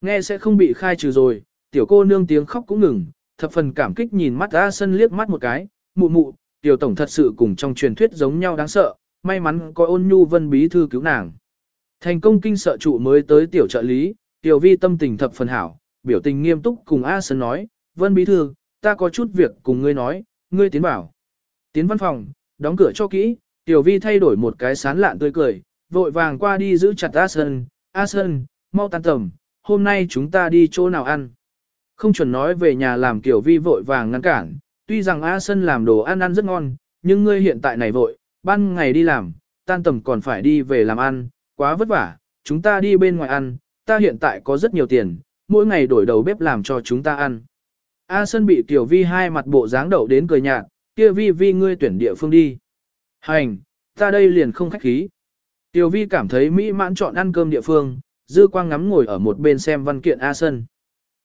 Nghe sẽ không bị khai trừ rồi, tiểu cô nương tiếng khóc cũng ngừng, thập phần cảm kích nhìn mắt A Sân liếc mắt một cái, mụ mụ, tiểu tổng thật sự cùng trong truyền thuyết giống nhau đáng sợ, may mắn có ôn nhu vân bí thư cứu nàng. Thành công kinh sợ trụ mới tới tiểu trợ lý, tiểu vi tâm tình thập phần hảo, biểu tình nghiêm túc cùng A sơn nói, vân bí thư, ta có chút việc cùng ngươi nói, ngươi tiến bảo. Tiến văn phòng, đóng cửa cho kỹ, tiểu vi thay đổi một cái sán lạn tươi cười, vội vàng qua đi giữ chặt A Sơn, A Sơn, mau tan tầm, hôm nay chúng ta đi chỗ nào ăn. Không chuẩn nói về nhà làm tiểu vi vội vàng ngăn cản, tuy rằng A Sơn làm đồ ăn ăn rất ngon, nhưng ngươi hiện tại này vội, ban ngày đi làm, tan tầm còn phải đi về làm ăn, quá vất vả, chúng ta đi bên ngoài ăn, ta hiện tại có rất nhiều tiền, mỗi ngày đổi đầu bếp làm cho chúng ta ăn. A Sơn bị Tiểu Vi hai mặt bộ dáng đậu đến cười nhạt, kia Vi Vi ngươi tuyển địa phương đi. Hành, ta đây liền không khách khí. Tiểu Vi cảm thấy mỹ mãn chọn ăn cơm địa phương, dư quang ngắm ngồi ở một bên xem văn kiện A Sơn.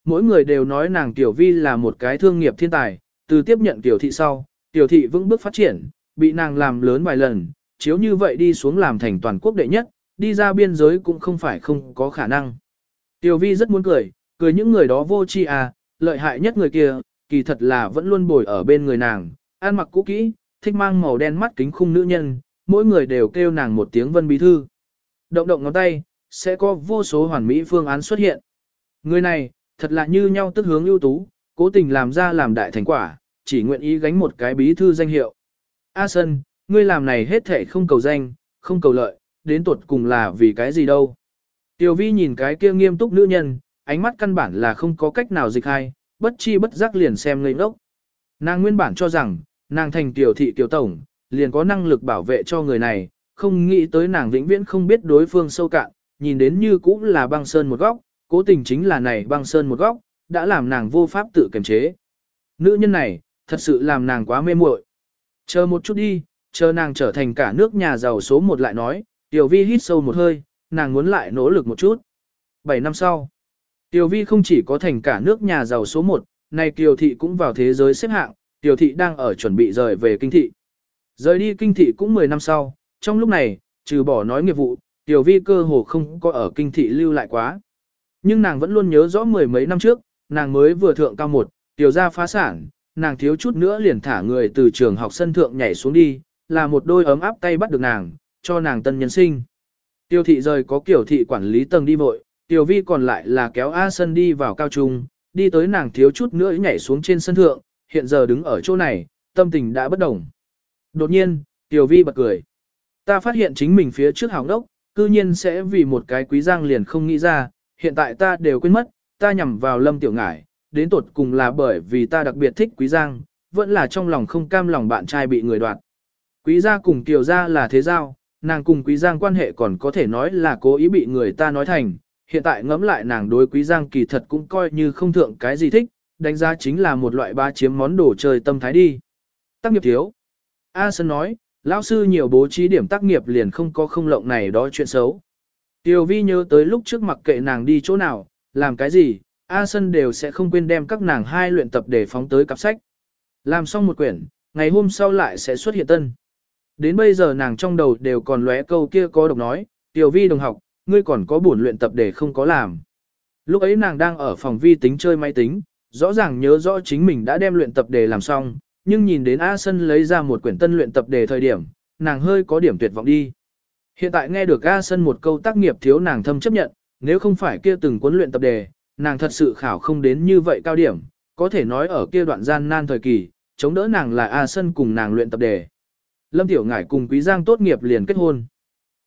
Mỗi người đều nói nàng Tiểu Vi là một cái thương nghiệp thiên tài, từ tiếp nhận Tiểu Thị sau, Tiểu Thị vững bước phát triển, bị nàng làm lớn vài lần, chiếu như vậy đi xuống làm thành toàn quốc đệ nhất, đi ra biên giới cũng không phải không có khả năng. Tiểu Vi rất muốn cười, cười những người đó vô tri à, lợi hại nhất người kia, kỳ thật là vẫn luôn bồi ở bên người nàng, ăn mặc cũ kỹ, thích mang màu đen mắt kính khung nữ nhân, mỗi người đều kêu nàng một tiếng vân bí thư. Động động ngón tay, sẽ có vô số hoàn mỹ phương án xuất hiện. Người này, thật là như nhau tức hướng ưu tú, cố tình làm ra làm đại thành quả, chỉ nguyện ý gánh một cái bí thư danh hiệu. A Sân, ngươi làm này hết thể không cầu danh, không cầu lợi, đến tuột cùng là vì cái gì đâu. Tiểu vi nhìn cái kia nghiêm túc nữ nhân, ánh mắt căn bản là không có cách nào dịch hay, bất chi bất giác liền xem ngây ngốc. Nàng nguyên bản cho rằng, nàng thành tiểu thị tiểu tổng, liền có năng lực bảo vệ cho người này, không nghĩ tới nàng vĩnh viễn không biết đối phương sâu cạn, nhìn đến như cũng là băng sơn một góc, cố tình chính là này băng sơn một góc, đã làm nàng vô pháp tự kiềm chế. Nữ nhân này, thật sự làm nàng quá mê muội. Chờ một chút đi, chờ nàng trở thành cả nước nhà giàu số một lại nói, tiểu vi hít sâu một hơi, nàng muốn lại nỗ lực một chút. 7 năm sau, Tiểu vi không chỉ có thành cả nước nhà giàu số một, nay Kiều Thị cũng vào thế giới xếp hạng, Tiểu Thị đang ở chuẩn bị rời về kinh thị. Rời đi kinh thị cũng 10 năm sau, trong lúc này, trừ bỏ nói nghiệp vụ, Tiểu Vi cơ hồ không có ở kinh thị lưu lại quá. Nhưng nàng vẫn luôn nhớ rõ mười mấy năm trước, nàng mới vừa thượng cao một, tiểu gia phá sản, nàng thiếu chút nữa liền thả người từ trường học sân thượng nhảy xuống đi, là một đôi ấm áp tay bắt được nàng, cho nàng tân nhân sinh. Tiêu thị rời có kiểu thị quản lý tầng đi vội, tiểu vi còn lại là kéo A sân đi vào cao trung, đi tới nàng thiếu chút nữa nhảy xuống trên sân thượng, hiện giờ đứng ở chỗ này, tâm tình đã bất đồng. Đột nhiên, tiểu vi bật cười. Ta phát hiện chính mình phía trước hào đốc, cư nhiên sẽ vì một cái quý giang liền không nghĩ ra, hiện tại ta đều quên mất, ta nhằm vào lâm tiểu ngải, đến tột cùng là bởi vì ta đặc biệt thích quý giang, vẫn là trong lòng không cam lòng bạn trai bị người đoạt. Quý gia cùng tiểu gia là thế giao, nàng cùng quý giang quan hệ còn có thể nói là cố ý bị người ta nói thành, hiện tại ngẫm lại nàng đối quý giang kỳ thật cũng coi như không thượng cái gì thích, đánh giá chính là một loại ba chiếm món đồ chơi tâm thái đi. Tác nghiệp thiếu. A Sơn nói, lão sư nhiều bố trí điểm tác nghiệp liền không có không lộng này đó chuyện xấu. Tiểu vi nhớ tới lúc trước mặc kệ nàng đi chỗ nào, làm cái gì, A Sân đều sẽ không quên đem các nàng hai luyện tập để phóng tới cặp sách. Làm xong một quyển, ngày hôm sau lại sẽ xuất hiện tân. Đến bây giờ nàng trong đầu đều còn lóe câu kia có độc nói, Tiểu vi đồng học, ngươi còn có buồn luyện tập để không có làm. Lúc ấy nàng đang ở phòng vi tính chơi máy tính, rõ ràng nhớ rõ chính mình đã đem luyện tập đề làm xong, nhưng nhìn đến A Sân lấy ra một quyển tân luyện tập đề thời điểm, nàng hơi có điểm tuyệt vọng đi. Hiện tại nghe được A Sân một câu tác nghiệp thiếu nàng thâm chấp nhận, nếu không phải kia từng cuốn luyện tập đề, nàng thật sự khảo không đến như vậy cao điểm, có thể nói ở kia đoạn gian nan thời kỳ, chống đỡ nàng là A Sân cùng nàng luyện tập đề. Lâm Tiểu Ngải cùng Quý Giang tốt nghiệp liền kết hôn.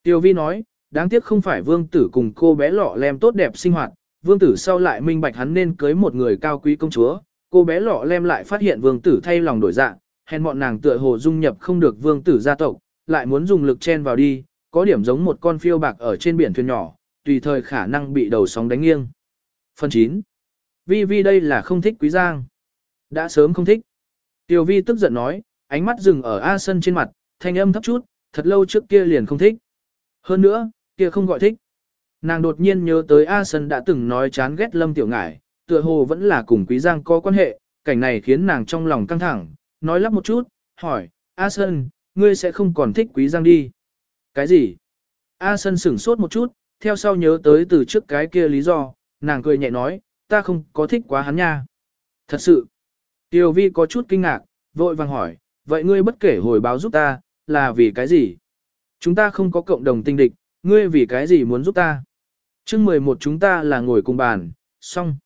Tiêu Vi nói, đáng tiếc không phải vương tử cùng cô bé lọ lem tốt đẹp sinh hoạt, vương tử sau lại minh bạch hắn nên cưới một người cao quý công chúa, cô bé lọ lem lại phát hiện vương tử thay lòng đổi dạng, hèn bọn nàng tựa hồ dung nhập không được vương tử gia tộc, lại muốn dùng lực chen vào đi, có điểm giống một con phiêu bạc ở trên biển thuyền nhỏ, tùy thời khả năng bị đầu sóng đánh nghiêng. Phần 9. Vi Vi đây là không thích Quý Giang. Đã sớm không thích. Tiểu Vi tức giận nói, ánh mắt dừng ở A Sân trên mặt, thanh âm thấp chút, thật lâu trước kia liền không thích. Hơn nữa, kia không gọi thích. Nàng đột nhiên nhớ tới A Sân đã từng nói chán ghét Lâm Tiểu Ngải, tựa hồ vẫn là cùng Quý Giang có quan hệ, cảnh này khiến nàng trong lòng căng thẳng, nói lắp một chút, hỏi, A Sân, ngươi sẽ không còn thích Quý Giang đi. Cái gì? A Sân sửng sốt một chút, theo sau nhớ tới từ trước cái kia lý do, nàng cười nhẹ nói, ta không có thích quá hắn nha. Thật sự. Tiêu vi có chút kinh ngạc, vội vàng hỏi, vậy ngươi bất kể hồi báo giúp ta, là vì cái gì? Chúng ta không có cộng đồng tinh địch, ngươi vì cái gì muốn giúp ta? chương 11 chúng ta là ngồi cùng bàn, xong.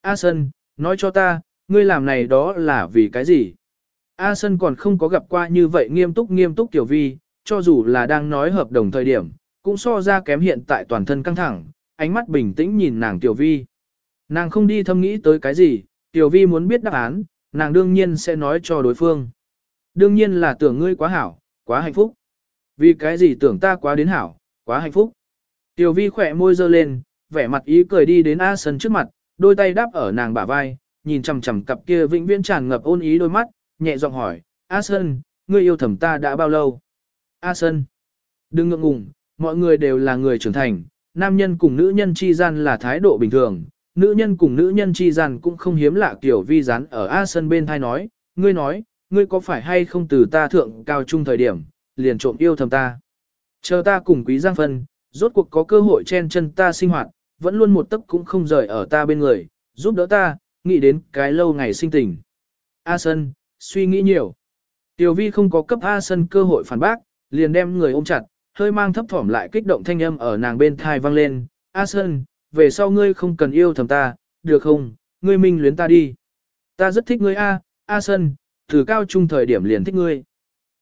A Sân, nói cho ta, ngươi làm này đó là vì cái gì? A Sân còn không có gặp qua như vậy nghiêm túc nghiêm túc Tiểu Vi, cho dù là đang nói hợp đồng thời điểm, cũng so ra kém hiện tại toàn thân căng thẳng, ánh mắt bình tĩnh nhìn nàng Tiểu Vi. Nàng không đi thâm nghĩ tới cái gì, Tiểu Vi muốn biết đáp án, nàng đương nhiên sẽ nói cho đối phương. Đương nhiên là tưởng ngươi quá hảo, quá hạnh phúc. Vì cái gì tưởng ta quá đến hảo, quá hạnh phúc. Tiểu Vi khỏe môi dơ lên, vẻ mặt ý cười đi đến A Sân trước mặt, đôi tay đáp ở nàng bả vai, nhìn chằm chằm cặp kia vĩnh viễn tràn ngập ôn ý đôi mắt, nhẹ giọng hỏi, A sơn ngươi yêu thầm ta đã bao lâu? A sơn đừng ngượng ngùng, mọi người đều là người trưởng thành, nam nhân cùng nữ nhân chi gian là thái độ bình thường, nữ nhân cùng nữ nhân chi gian cũng không hiếm lạ kiểu vi rán ở A Sân bên thai nói, ngươi nói, ngươi có phải hay không từ ta thượng cao trung thời điểm, liền trộm yêu thầm ta. Chờ ta cùng quý giang phân, rốt cuộc có cơ hội chen chân ta sinh hoạt, vẫn luôn một tấc cũng không rời ở ta bên người, giúp đỡ ta, nghĩ đến cái lâu ngày sinh tình. A Sân, suy nghĩ nhiều. Tiểu vi không có cấp A Sân cơ hội phản bác, liền đem người ôm chặt, hơi mang thấp thỏm lại kích động thanh âm ở nàng bên thai vang lên, A Sơn, về sau ngươi không cần yêu thầm ta, được không, ngươi minh luyến ta đi. Ta rất thích ngươi A, A Sơn, từ cao trung thời điểm liền thích ngươi.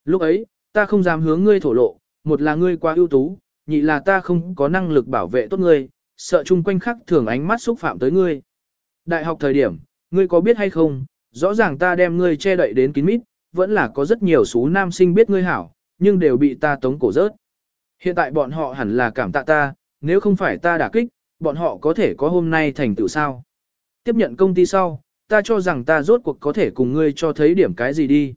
Lúc ấy, ta không dám hướng ngươi thổ lộ, một là ngươi quá ưu tú, nhị là ta không có năng lực bảo vệ tốt ngươi, sợ chung quanh khắc thường ánh mắt xúc phạm tới ngươi. Đại học thời điểm, ngươi có biết hay không, rõ ràng ta đem ngươi che đậy đến kín mít, vẫn là có rất nhiều số nam sinh biết ngươi hảo, nhưng đều bị ta tống cổ rớt. Hiện tại bọn họ hẳn là cảm tạ ta, nếu không phải ta đả kích, bọn họ có thể có hôm nay thành tựu sao. Tiếp nhận công ty sau, ta cho rằng ta rốt cuộc có thể cùng ngươi cho thấy điểm cái gì đi.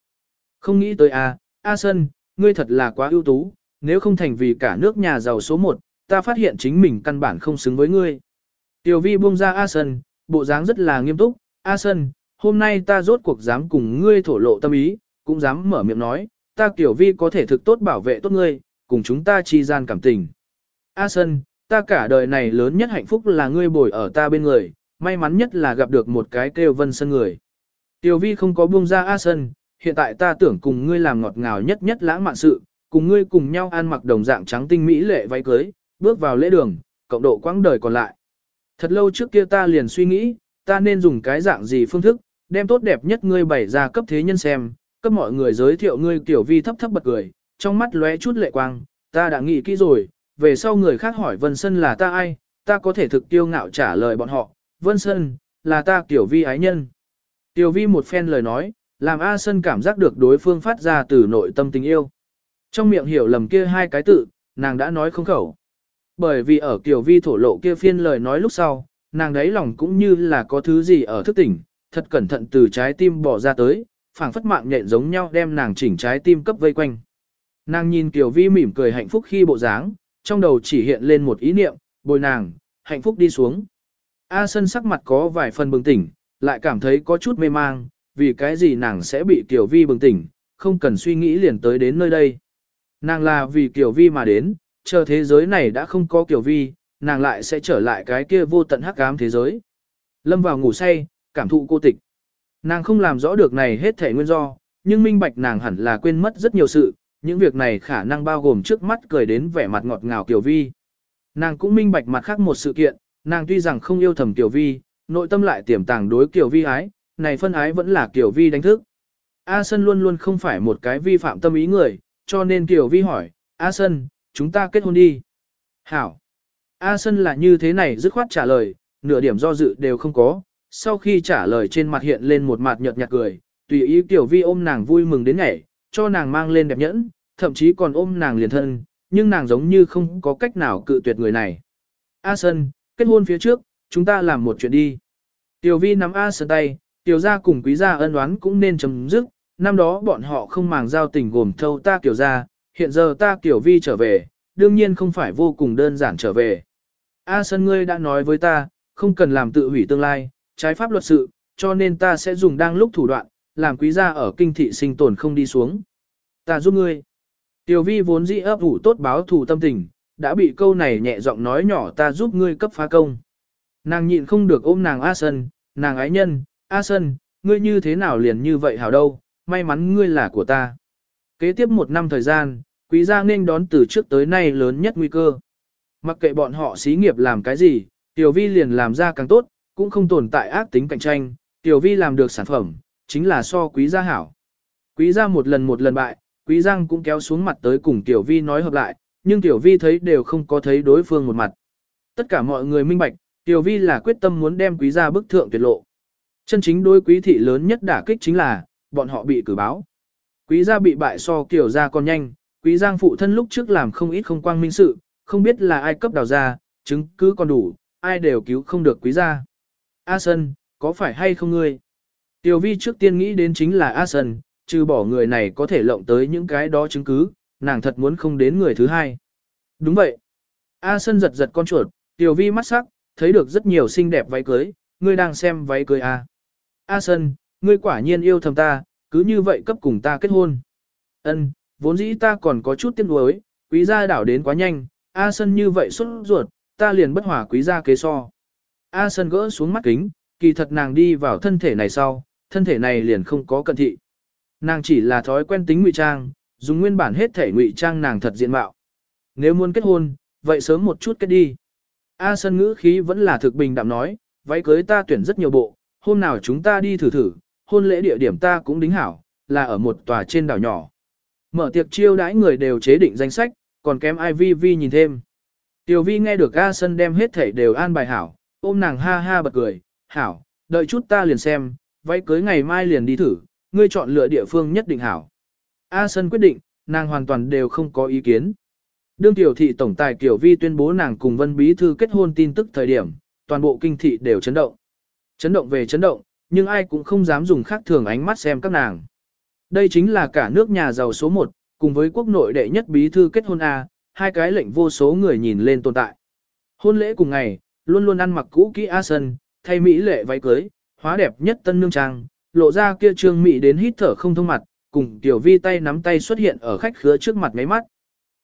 Không nghĩ tới à, A Sân, ngươi thật là quá ưu tú, nếu không thành vì cả nước nhà giàu số 1, ta phát hiện chính mình căn bản không xứng với ngươi. Tiểu vi buông ra A Sân, bộ dáng rất là nghiêm túc, A Sân, hôm nay ta rốt cuộc dám cùng ngươi thổ lộ tâm ý, cũng dám mở miệng nói, ta Tiểu vi có thể thực tốt bảo vệ tốt ngươi, cùng chúng ta chi gian cảm tình. A Sân, ta cả đời này lớn nhất hạnh phúc là ngươi bồi ở ta bên người, may mắn nhất là gặp được một cái kêu vân sân người. Tiểu vi không có buông ra A Sân, hiện tại ta tưởng cùng ngươi làm ngọt ngào nhất nhất lãng mạn sự, cùng ngươi cùng nhau ăn mặc đồng dạng trắng tinh mỹ lệ váy cưới, bước vào lễ đường, cộng độ quãng đời còn lại. Thật lâu trước kia ta liền suy nghĩ, ta nên dùng cái dạng gì phương thức, đem tốt đẹp nhất ngươi bày ra cấp thế nhân xem, cấp mọi người giới thiệu ngươi tiểu vi thấp thấp bật cười, trong mắt lóe chút lệ quang, ta đã nghĩ kỹ rồi, về sau người khác hỏi Vân sơn là ta ai, ta có thể thực tiêu ngạo trả lời bọn họ, Vân sơn là ta tiểu vi ái nhân. Tiểu vi một phen lời nói, làm A sơn cảm giác được đối phương phát ra từ nội tâm tình yêu. Trong miệng hiểu lầm kia hai cái tự, nàng đã nói không khẩu. Bởi vì ở tiểu vi thổ lộ kia phiên lời nói lúc sau, nàng đấy lòng cũng như là có thứ gì ở thức tỉnh, thật cẩn thận từ trái tim bỏ ra tới, phảng phất mạng nhện giống nhau đem nàng chỉnh trái tim cấp vây quanh. Nàng nhìn Kiều Vi mỉm cười hạnh phúc khi bộ dáng, trong đầu chỉ hiện lên một ý niệm, bồi nàng, hạnh phúc đi xuống. A Sân sắc mặt có vài phần bừng tỉnh, lại cảm thấy có chút mê mang, vì cái gì nàng sẽ bị Kiều Vi bừng tỉnh, không cần suy nghĩ liền tới đến nơi đây. Nàng là vì Kiều Vi mà đến, chờ thế giới này đã không có Kiều Vi, nàng lại sẽ trở lại cái kia vô tận hắc ám thế giới. Lâm vào ngủ say, cảm thụ cô tịch. Nàng không làm rõ được này hết thể nguyên do, nhưng minh bạch nàng hẳn là quên mất rất nhiều sự, những việc này khả năng bao gồm trước mắt cười đến vẻ mặt ngọt ngào Kiều Vi. Nàng cũng minh bạch mặt khác một sự kiện, nàng tuy rằng không yêu thầm Kiều Vi, nội tâm lại tiềm tàng đối Kiều Vi ái, này phân ái vẫn là Kiều Vi đánh thức. A Sân luôn luôn không phải một cái vi phạm tâm ý người, cho nên Kiều Vi hỏi, A Sân, chúng ta kết hôn đi. Hảo. A Sân là như thế này dứt khoát trả lời, nửa điểm do dự đều không có. Sau khi trả lời trên mặt hiện lên một mặt nhợt nhạt cười, tùy ý Tiểu Vi ôm nàng vui mừng đến ngày, cho nàng mang lên đẹp nhẫn, thậm chí còn ôm nàng liền thân, nhưng nàng giống như không có cách nào cự tuyệt người này. A Sơn, kết hôn phía trước, chúng ta làm một chuyện đi. Tiểu Vi nắm A Sơn tay, Tiểu gia cùng quý gia ân oán cũng nên chấm dứt, năm đó bọn họ không màng giao tình gồm thâu ta Tiểu gia, hiện giờ ta Tiểu Vi trở về, đương nhiên không phải vô cùng đơn giản trở về. A Sơn ngươi đã nói với ta, không cần làm tự hủy tương lai, trái pháp luật sự, cho nên ta sẽ dùng đang lúc thủ đoạn, làm quý gia ở kinh thị sinh tồn không đi xuống. Ta giúp ngươi. Tiểu vi vốn dĩ ấp ủ tốt báo thù tâm tình, đã bị câu này nhẹ giọng nói nhỏ ta giúp ngươi cấp phá công. Nàng nhịn không được ôm nàng A Sân, nàng ái nhân, A Sân, ngươi như thế nào liền như vậy hảo đâu, may mắn ngươi là của ta. Kế tiếp một năm thời gian, quý gia nên đón từ trước tới nay lớn nhất nguy cơ. Mặc kệ bọn họ xí nghiệp làm cái gì, Tiểu Vi liền làm ra càng tốt, cũng không tồn tại ác tính cạnh tranh, Tiểu Vi làm được sản phẩm, chính là so quý gia hảo. Quý gia một lần một lần bại, quý giang cũng kéo xuống mặt tới cùng Tiểu Vi nói hợp lại, nhưng Tiểu Vi thấy đều không có thấy đối phương một mặt. Tất cả mọi người minh bạch, Tiểu Vi là quyết tâm muốn đem quý gia bức thượng tuyệt lộ. Chân chính đối quý thị lớn nhất đả kích chính là, bọn họ bị cử báo. Quý gia bị bại so Tiểu gia còn nhanh, quý giang phụ thân lúc trước làm không ít không quang minh sự, không biết là ai cấp đào ra, chứng cứ còn đủ, ai đều cứu không được quý gia. A Sân, có phải hay không ngươi? Tiểu vi trước tiên nghĩ đến chính là A Sân, trừ bỏ người này có thể lộng tới những cái đó chứng cứ, nàng thật muốn không đến người thứ hai. Đúng vậy. A Sân giật giật con chuột, Tiểu vi mắt sắc, thấy được rất nhiều xinh đẹp váy cưới, ngươi đang xem váy cưới à? A. A Sân, ngươi quả nhiên yêu thầm ta, cứ như vậy cấp cùng ta kết hôn. Ân, vốn dĩ ta còn có chút tiếc nuối, quý gia đảo đến quá nhanh, A Sân như vậy xuất ruột, ta liền bất hòa quý gia kế so. A Sân gỡ xuống mắt kính, kỳ thật nàng đi vào thân thể này sau, thân thể này liền không có cận thị. Nàng chỉ là thói quen tính ngụy trang, dùng nguyên bản hết thể ngụy trang nàng thật diện mạo. Nếu muốn kết hôn, vậy sớm một chút kết đi. A Sân ngữ khí vẫn là thực bình đạm nói, váy cưới ta tuyển rất nhiều bộ, hôm nào chúng ta đi thử thử, hôn lễ địa điểm ta cũng đính hảo, là ở một tòa trên đảo nhỏ. Mở tiệc chiêu đãi người đều chế định danh sách, còn kém ai vi vi nhìn thêm. Tiểu vi nghe được A Sân đem hết thảy đều an bài hảo, ôm nàng ha ha bật cười, hảo, đợi chút ta liền xem, váy cưới ngày mai liền đi thử, ngươi chọn lựa địa phương nhất định hảo. A Sân quyết định, nàng hoàn toàn đều không có ý kiến. Đương tiểu thị tổng tài Kiều Vi tuyên bố nàng cùng Vân Bí Thư kết hôn tin tức thời điểm, toàn bộ kinh thị đều chấn động. Chấn động về chấn động, nhưng ai cũng không dám dùng khác thường ánh mắt xem các nàng. Đây chính là cả nước nhà giàu số 1, cùng với quốc nội đệ nhất bí thư kết hôn A, hai cái lệnh vô số người nhìn lên tồn tại. Hôn lễ cùng ngày, luôn luôn ăn mặc cũ kỹ A Sân, thay mỹ lệ váy cưới, hóa đẹp nhất tân nương trang, lộ ra kia trương mỹ đến hít thở không thông mặt, cùng tiểu vi tay nắm tay xuất hiện ở khách khứa trước mặt mấy mắt.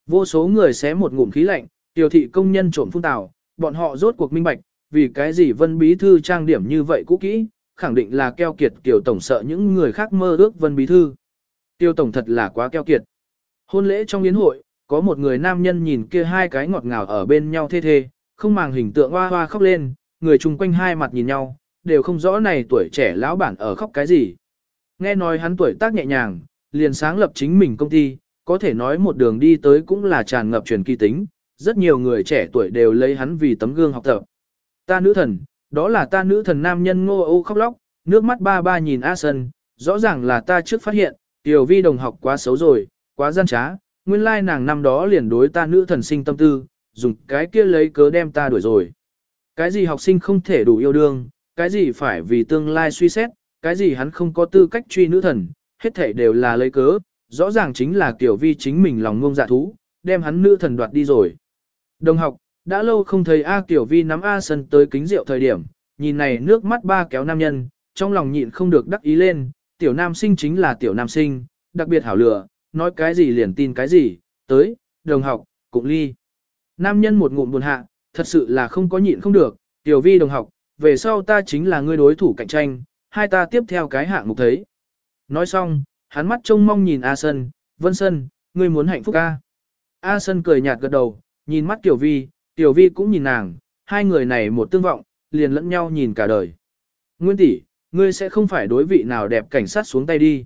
Vô số người xé một ngụm khí lạnh, tiểu thị công nhân trộm phun tào, bọn họ rốt cuộc minh bạch, vì cái gì vân bí thư trang điểm như vậy cũ kỹ, khẳng định là keo kiệt tiểu tổng sợ những người khác mơ ước vân bí thư. Tiêu tổng thật là quá keo kiệt. Hôn lễ trong yến hội, có một người nam nhân nhìn kia hai cái ngọt ngào ở bên nhau thê thê, không màng hình tượng hoa hoa khóc lên, người chung quanh hai mặt nhìn nhau, đều không rõ này tuổi trẻ lão bản ở khóc cái gì. Nghe nói hắn tuổi tác nhẹ nhàng, liền sáng lập chính mình công ty, có thể nói một đường đi tới cũng là tràn ngập truyền kỳ tính, rất nhiều người trẻ tuổi đều lấy hắn vì tấm gương học tập. Ta nữ thần, đó là ta nữ thần nam nhân ngô ô khóc lóc, nước mắt ba ba nhìn A Sân, rõ ràng là ta trước phát hiện, tiểu vi đồng học quá xấu rồi, quá gian trá, nguyên lai nàng năm đó liền đối ta nữ thần sinh tâm tư, dùng cái kia lấy cớ đem ta đuổi rồi. Cái gì học sinh không thể đủ yêu đương, cái gì phải vì tương lai suy xét, cái gì hắn không có tư cách truy nữ thần, hết thể đều là lấy cớ, rõ ràng chính là tiểu vi chính mình lòng ngông dạ thú, đem hắn nữ thần đoạt đi rồi. Đồng học, đã lâu không thấy A Tiểu Vi nắm A Sân tới kính rượu thời điểm, nhìn này nước mắt ba kéo nam nhân, trong lòng nhịn không được đắc ý lên, tiểu nam sinh chính là tiểu nam sinh, đặc biệt hảo lựa, nói cái gì liền tin cái gì, tới, đồng học, cũng ly. Nam nhân một ngụm buồn hạ, thật sự là không có nhịn không được, tiểu vi đồng học, về sau ta chính là ngươi đối thủ cạnh tranh, hai ta tiếp theo cái hạng mục thấy. Nói xong, hắn mắt trông mong nhìn A Sân, Vân Sân, ngươi muốn hạnh phúc A. A Sân cười nhạt gật đầu, nhìn mắt Tiểu Vi, Tiểu Vi cũng nhìn nàng, hai người này một tương vọng, liền lẫn nhau nhìn cả đời. Nguyên tỷ, ngươi sẽ không phải đối vị nào đẹp cảnh sát xuống tay đi.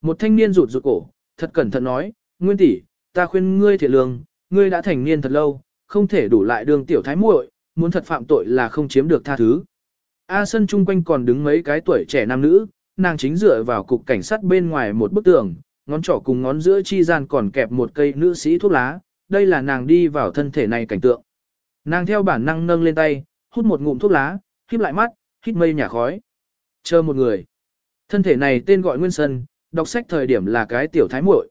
Một thanh niên rụt rụt cổ, thật cẩn thận nói, Nguyên tỷ, ta khuyên ngươi thiệt lương, ngươi đã thành niên thật lâu, không thể đủ lại đường tiểu thái muội, muốn thật phạm tội là không chiếm được tha thứ. A sân chung quanh còn đứng mấy cái tuổi trẻ nam nữ, nàng chính dựa vào cục cảnh sát bên ngoài một bức tường, ngón trỏ cùng ngón giữa chi gian còn kẹp một cây nữ sĩ thuốc lá, đây là nàng đi vào thân thể này cảnh tượng. Nàng theo bản năng nâng lên tay, hút một ngụm thuốc lá, híp lại mắt, hít mây nhà khói. Chờ một người. Thân thể này tên gọi Nguyên Sân, đọc sách thời điểm là cái tiểu thái muội.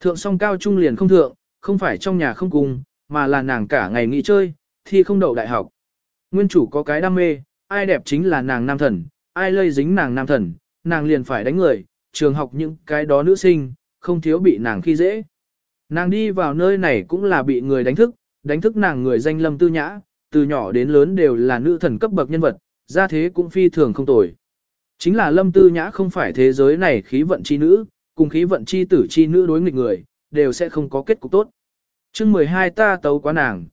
Thượng song cao trung liền không thượng, không phải trong nhà không cùng, mà là nàng cả ngày nghỉ chơi, thi không đậu đại học. Nguyên chủ có cái đam mê, ai đẹp chính là nàng nam thần, ai lây dính nàng nam thần, nàng liền phải đánh người, trường học những cái đó nữ sinh, không thiếu bị nàng khi dễ. Nàng đi vào nơi này cũng là bị người đánh thức, đánh thức nàng người danh lâm tư nhã, từ nhỏ đến lớn đều là nữ thần cấp bậc nhân vật, ra thế cũng phi thường không tồi. Chính là lâm tư nhã không phải thế giới này khí vận chi nữ, cùng khí vận chi tử chi nữ đối nghịch người, đều sẽ không có kết cục tốt. chương 12 ta tấu quá nàng,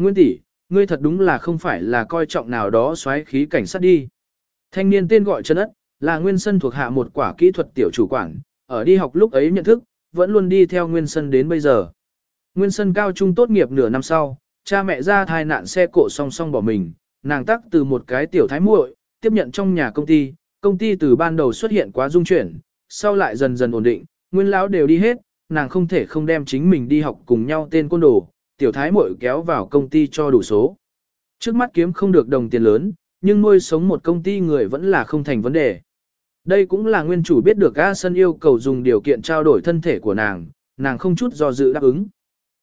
Nguyên tỷ, ngươi thật đúng là không phải là coi trọng nào đó xoáy khí cảnh sát đi. Thanh niên tên gọi chân ất, là nguyên sân thuộc hạ một quả kỹ thuật tiểu chủ quản, ở đi học lúc ấy nhận thức, vẫn luôn đi theo nguyên sân đến bây giờ. Nguyên sân cao trung tốt nghiệp nửa năm sau, cha mẹ ra thai nạn xe cộ song song bỏ mình, nàng tắc từ một cái tiểu thái muội, tiếp nhận trong nhà công ty, công ty từ ban đầu xuất hiện quá dung chuyển, sau lại dần dần ổn định, nguyên lão đều đi hết, nàng không thể không đem chính mình đi học cùng nhau tên côn đồ, tiểu thái muội kéo vào công ty cho đủ số. Trước mắt kiếm không được đồng tiền lớn, nhưng nuôi sống một công ty người vẫn là không thành vấn đề. Đây cũng là nguyên chủ biết được A Sân yêu cầu dùng điều kiện trao đổi thân thể của nàng, nàng không chút do dự đáp ứng.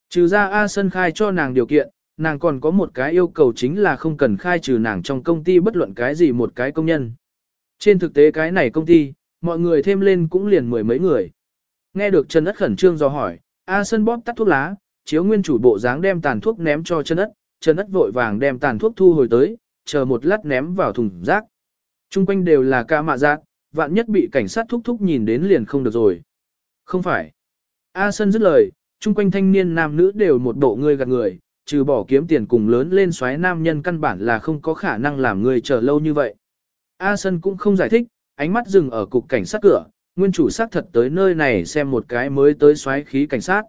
Trừ ra A Sân khai cho nàng điều kiện, nàng còn có một cái yêu cầu chính là không cần khai trừ nàng trong công ty bất luận cái gì một cái công nhân. Trên thực tế cái này công ty, mọi người thêm lên cũng liền mười mấy người. Nghe được Trần Ất khẩn trương do hỏi, A Sân bóp tắt thuốc lá, chiếu nguyên chủ bộ dáng đem tàn thuốc ném cho chân Ất, chân Ất vội vàng đem tàn thuốc thu hồi tới, chờ một lát ném vào thùng rác. Trung quanh đều là ca mạ giác, vạn nhất bị cảnh sát thúc thúc nhìn đến liền không được rồi. Không phải. A Sân dứt lời, chung quanh thanh niên nam nữ đều một bộ người gạt người, trừ bỏ kiếm tiền cùng lớn lên xoáy nam nhân căn bản là không có khả năng làm người chờ lâu như vậy. A Sân cũng không giải thích, ánh mắt dừng ở cục cảnh sát cửa, nguyên chủ xác thật tới nơi này xem một cái mới tới xoáy khí cảnh sát.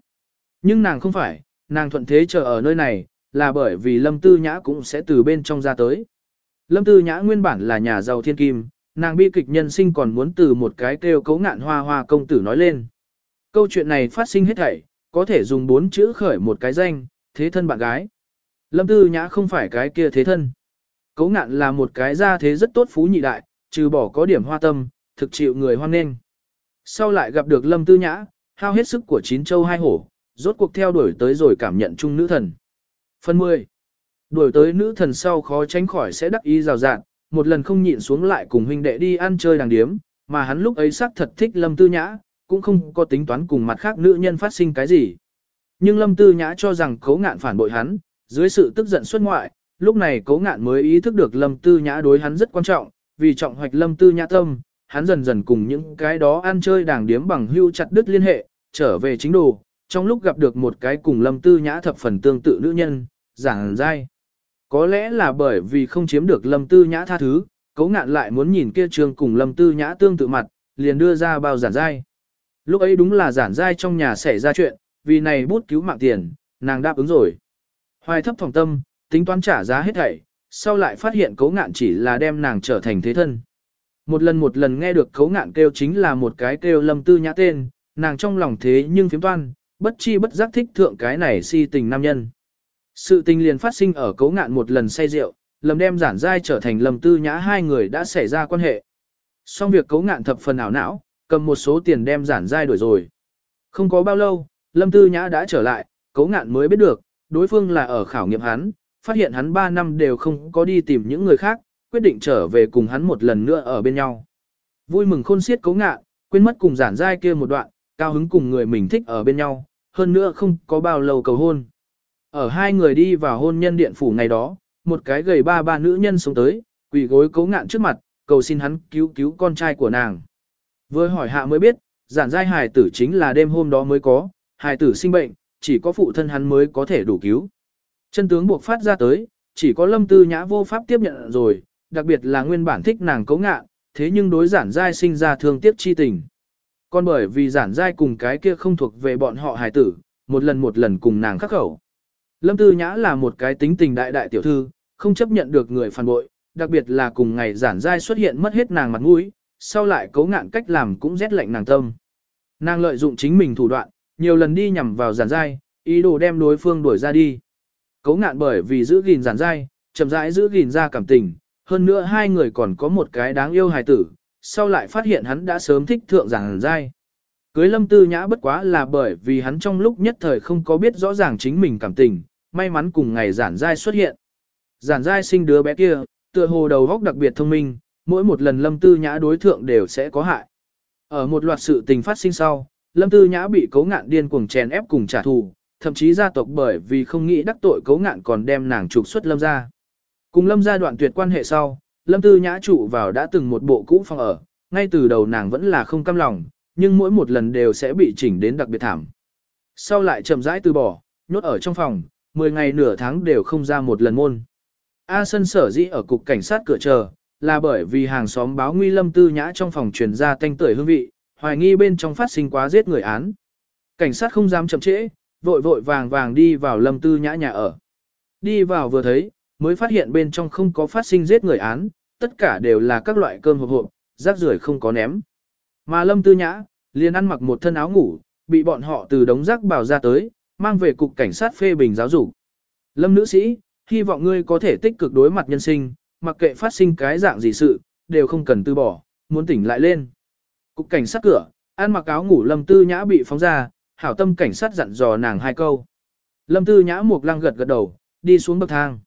Nhưng nàng không phải, nàng thuận thế chờ ở nơi này, là bởi vì Lâm Tư Nhã cũng sẽ từ bên trong ra tới. Lâm Tư Nhã nguyên bản là nhà giàu thiên kim, nàng bi kịch nhân sinh còn muốn từ một cái kêu cấu ngạn hoa hoa công tử nói lên. Câu chuyện này phát sinh hết thảy, có thể dùng bốn chữ khởi một cái danh, thế thân bạn gái. Lâm Tư Nhã không phải cái kia thế thân. Cấu ngạn là một cái gia thế rất tốt phú nhị đại, trừ bỏ có điểm hoa tâm, thực chịu người hoan nghênh. Sau lại gặp được Lâm Tư Nhã, hao hết sức của chín châu hai hổ, rốt cuộc theo đuổi tới rồi cảm nhận chung nữ thần. Phần 10. Đuổi tới nữ thần sau khó tránh khỏi sẽ đắc ý rào rạt, một lần không nhịn xuống lại cùng huynh đệ đi ăn chơi đàng điếm, mà hắn lúc ấy xác thật thích Lâm Tư Nhã, cũng không có tính toán cùng mặt khác nữ nhân phát sinh cái gì. Nhưng Lâm Tư Nhã cho rằng cấu ngạn phản bội hắn, dưới sự tức giận xuất ngoại, lúc này cấu ngạn mới ý thức được Lâm Tư Nhã đối hắn rất quan trọng, vì trọng hoạch Lâm Tư Nhã tâm, hắn dần dần cùng những cái đó ăn chơi đàng điếm bằng hưu chặt đứt liên hệ, trở về chính đồ, trong lúc gặp được một cái cùng Lâm Tư Nhã thập phần tương tự nữ nhân, giảng dai. Có lẽ là bởi vì không chiếm được Lâm Tư Nhã tha thứ, cấu ngạn lại muốn nhìn kia trường cùng Lâm Tư Nhã tương tự mặt, liền đưa ra bao giản dai. Lúc ấy đúng là giản dai trong nhà xảy ra chuyện, vì này bút cứu mạng tiền, nàng đáp ứng rồi. Hoài thấp phòng tâm, tính toán trả giá hết thảy, sau lại phát hiện cấu ngạn chỉ là đem nàng trở thành thế thân. Một lần một lần nghe được cấu ngạn kêu chính là một cái kêu lâm tư nhã tên, nàng trong lòng thế nhưng phiếm toan, bất chi bất giác thích thượng cái này si tình nam nhân. Sự tình liền phát sinh ở cấu ngạn một lần say rượu, lầm đem giản dai trở thành lâm tư nhã hai người đã xảy ra quan hệ. Xong việc cấu ngạn thập phần ảo não, cầm một số tiền đem giản dai đổi rồi. Không có bao lâu, lâm tư nhã đã trở lại, cấu ngạn mới biết được, đối phương là ở khảo nghiệm hắn, phát hiện hắn 3 năm đều không có đi tìm những người khác, quyết định trở về cùng hắn một lần nữa ở bên nhau. Vui mừng khôn xiết cấu ngạn, quên mất cùng giản dai kia một đoạn, cao hứng cùng người mình thích ở bên nhau, hơn nữa không có bao lâu cầu hôn. Ở hai người đi vào hôn nhân điện phủ ngày đó, một cái gầy ba ba nữ nhân sống tới, quỳ gối cấu ngạn trước mặt, cầu xin hắn cứu cứu con trai của nàng. Vừa hỏi hạ mới biết, giản giai hài tử chính là đêm hôm đó mới có, hài tử sinh bệnh, chỉ có phụ thân hắn mới có thể đủ cứu. Chân tướng buộc phát ra tới, chỉ có lâm tư nhã vô pháp tiếp nhận rồi, đặc biệt là nguyên bản thích nàng cấu ngạn, thế nhưng đối giản giai sinh ra thương tiếc chi tình. Còn bởi vì giản giai cùng cái kia không thuộc về bọn họ hài tử, một lần một lần cùng nàng khắc khẩu. Lâm Tư Nhã là một cái tính tình đại đại tiểu thư, không chấp nhận được người phản bội, đặc biệt là cùng ngày giản giai xuất hiện mất hết nàng mặt mũi, sau lại cấu ngạn cách làm cũng rét lạnh nàng tâm. Nàng lợi dụng chính mình thủ đoạn, nhiều lần đi nhằm vào giản giai, ý đồ đem đối phương đuổi ra đi. Cấu ngạn bởi vì giữ gìn giản giai, chậm rãi giữ gìn ra cảm tình, hơn nữa hai người còn có một cái đáng yêu hài tử, sau lại phát hiện hắn đã sớm thích thượng giản giai. Cưới lâm tư nhã bất quá là bởi vì hắn trong lúc nhất thời không có biết rõ ràng chính mình cảm tình, may mắn cùng ngày giản giai xuất hiện. Giản giai sinh đứa bé kia, tựa hồ đầu góc đặc biệt thông minh, mỗi một lần lâm tư nhã đối thượng đều sẽ có hại. Ở một loạt sự tình phát sinh sau, lâm tư nhã bị cấu ngạn điên cuồng chèn ép cùng trả thù, thậm chí gia tộc bởi vì không nghĩ đắc tội cấu ngạn còn đem nàng trục xuất lâm ra. Cùng lâm gia đoạn tuyệt quan hệ sau, lâm tư nhã trụ vào đã từng một bộ cũ phòng ở, ngay từ đầu nàng vẫn là không cam lòng, nhưng mỗi một lần đều sẽ bị chỉnh đến đặc biệt thảm. Sau lại chậm rãi từ bỏ, nhốt ở trong phòng, 10 ngày nửa tháng đều không ra một lần môn. A Sân sở dĩ ở cục cảnh sát cửa chờ, là bởi vì hàng xóm báo nguy lâm tư nhã trong phòng truyền ra tanh tưởi hương vị, hoài nghi bên trong phát sinh quá giết người án. Cảnh sát không dám chậm trễ, vội vội vàng vàng đi vào lâm tư nhã nhà ở. Đi vào vừa thấy, mới phát hiện bên trong không có phát sinh giết người án, tất cả đều là các loại cơm hộp hộp, rác rưởi không có ném. Mà lâm tư nhã, liền ăn mặc một thân áo ngủ, bị bọn họ từ đống rác bảo ra tới, mang về cục cảnh sát phê bình giáo dục. Lâm nữ sĩ, hy vọng ngươi có thể tích cực đối mặt nhân sinh, mặc kệ phát sinh cái dạng gì sự, đều không cần từ bỏ, muốn tỉnh lại lên. Cục cảnh sát cửa, ăn mặc áo ngủ Lâm Tư Nhã bị phóng ra, hảo tâm cảnh sát dặn dò nàng hai câu. Lâm Tư Nhã mục lăng gật gật đầu, đi xuống bậc thang.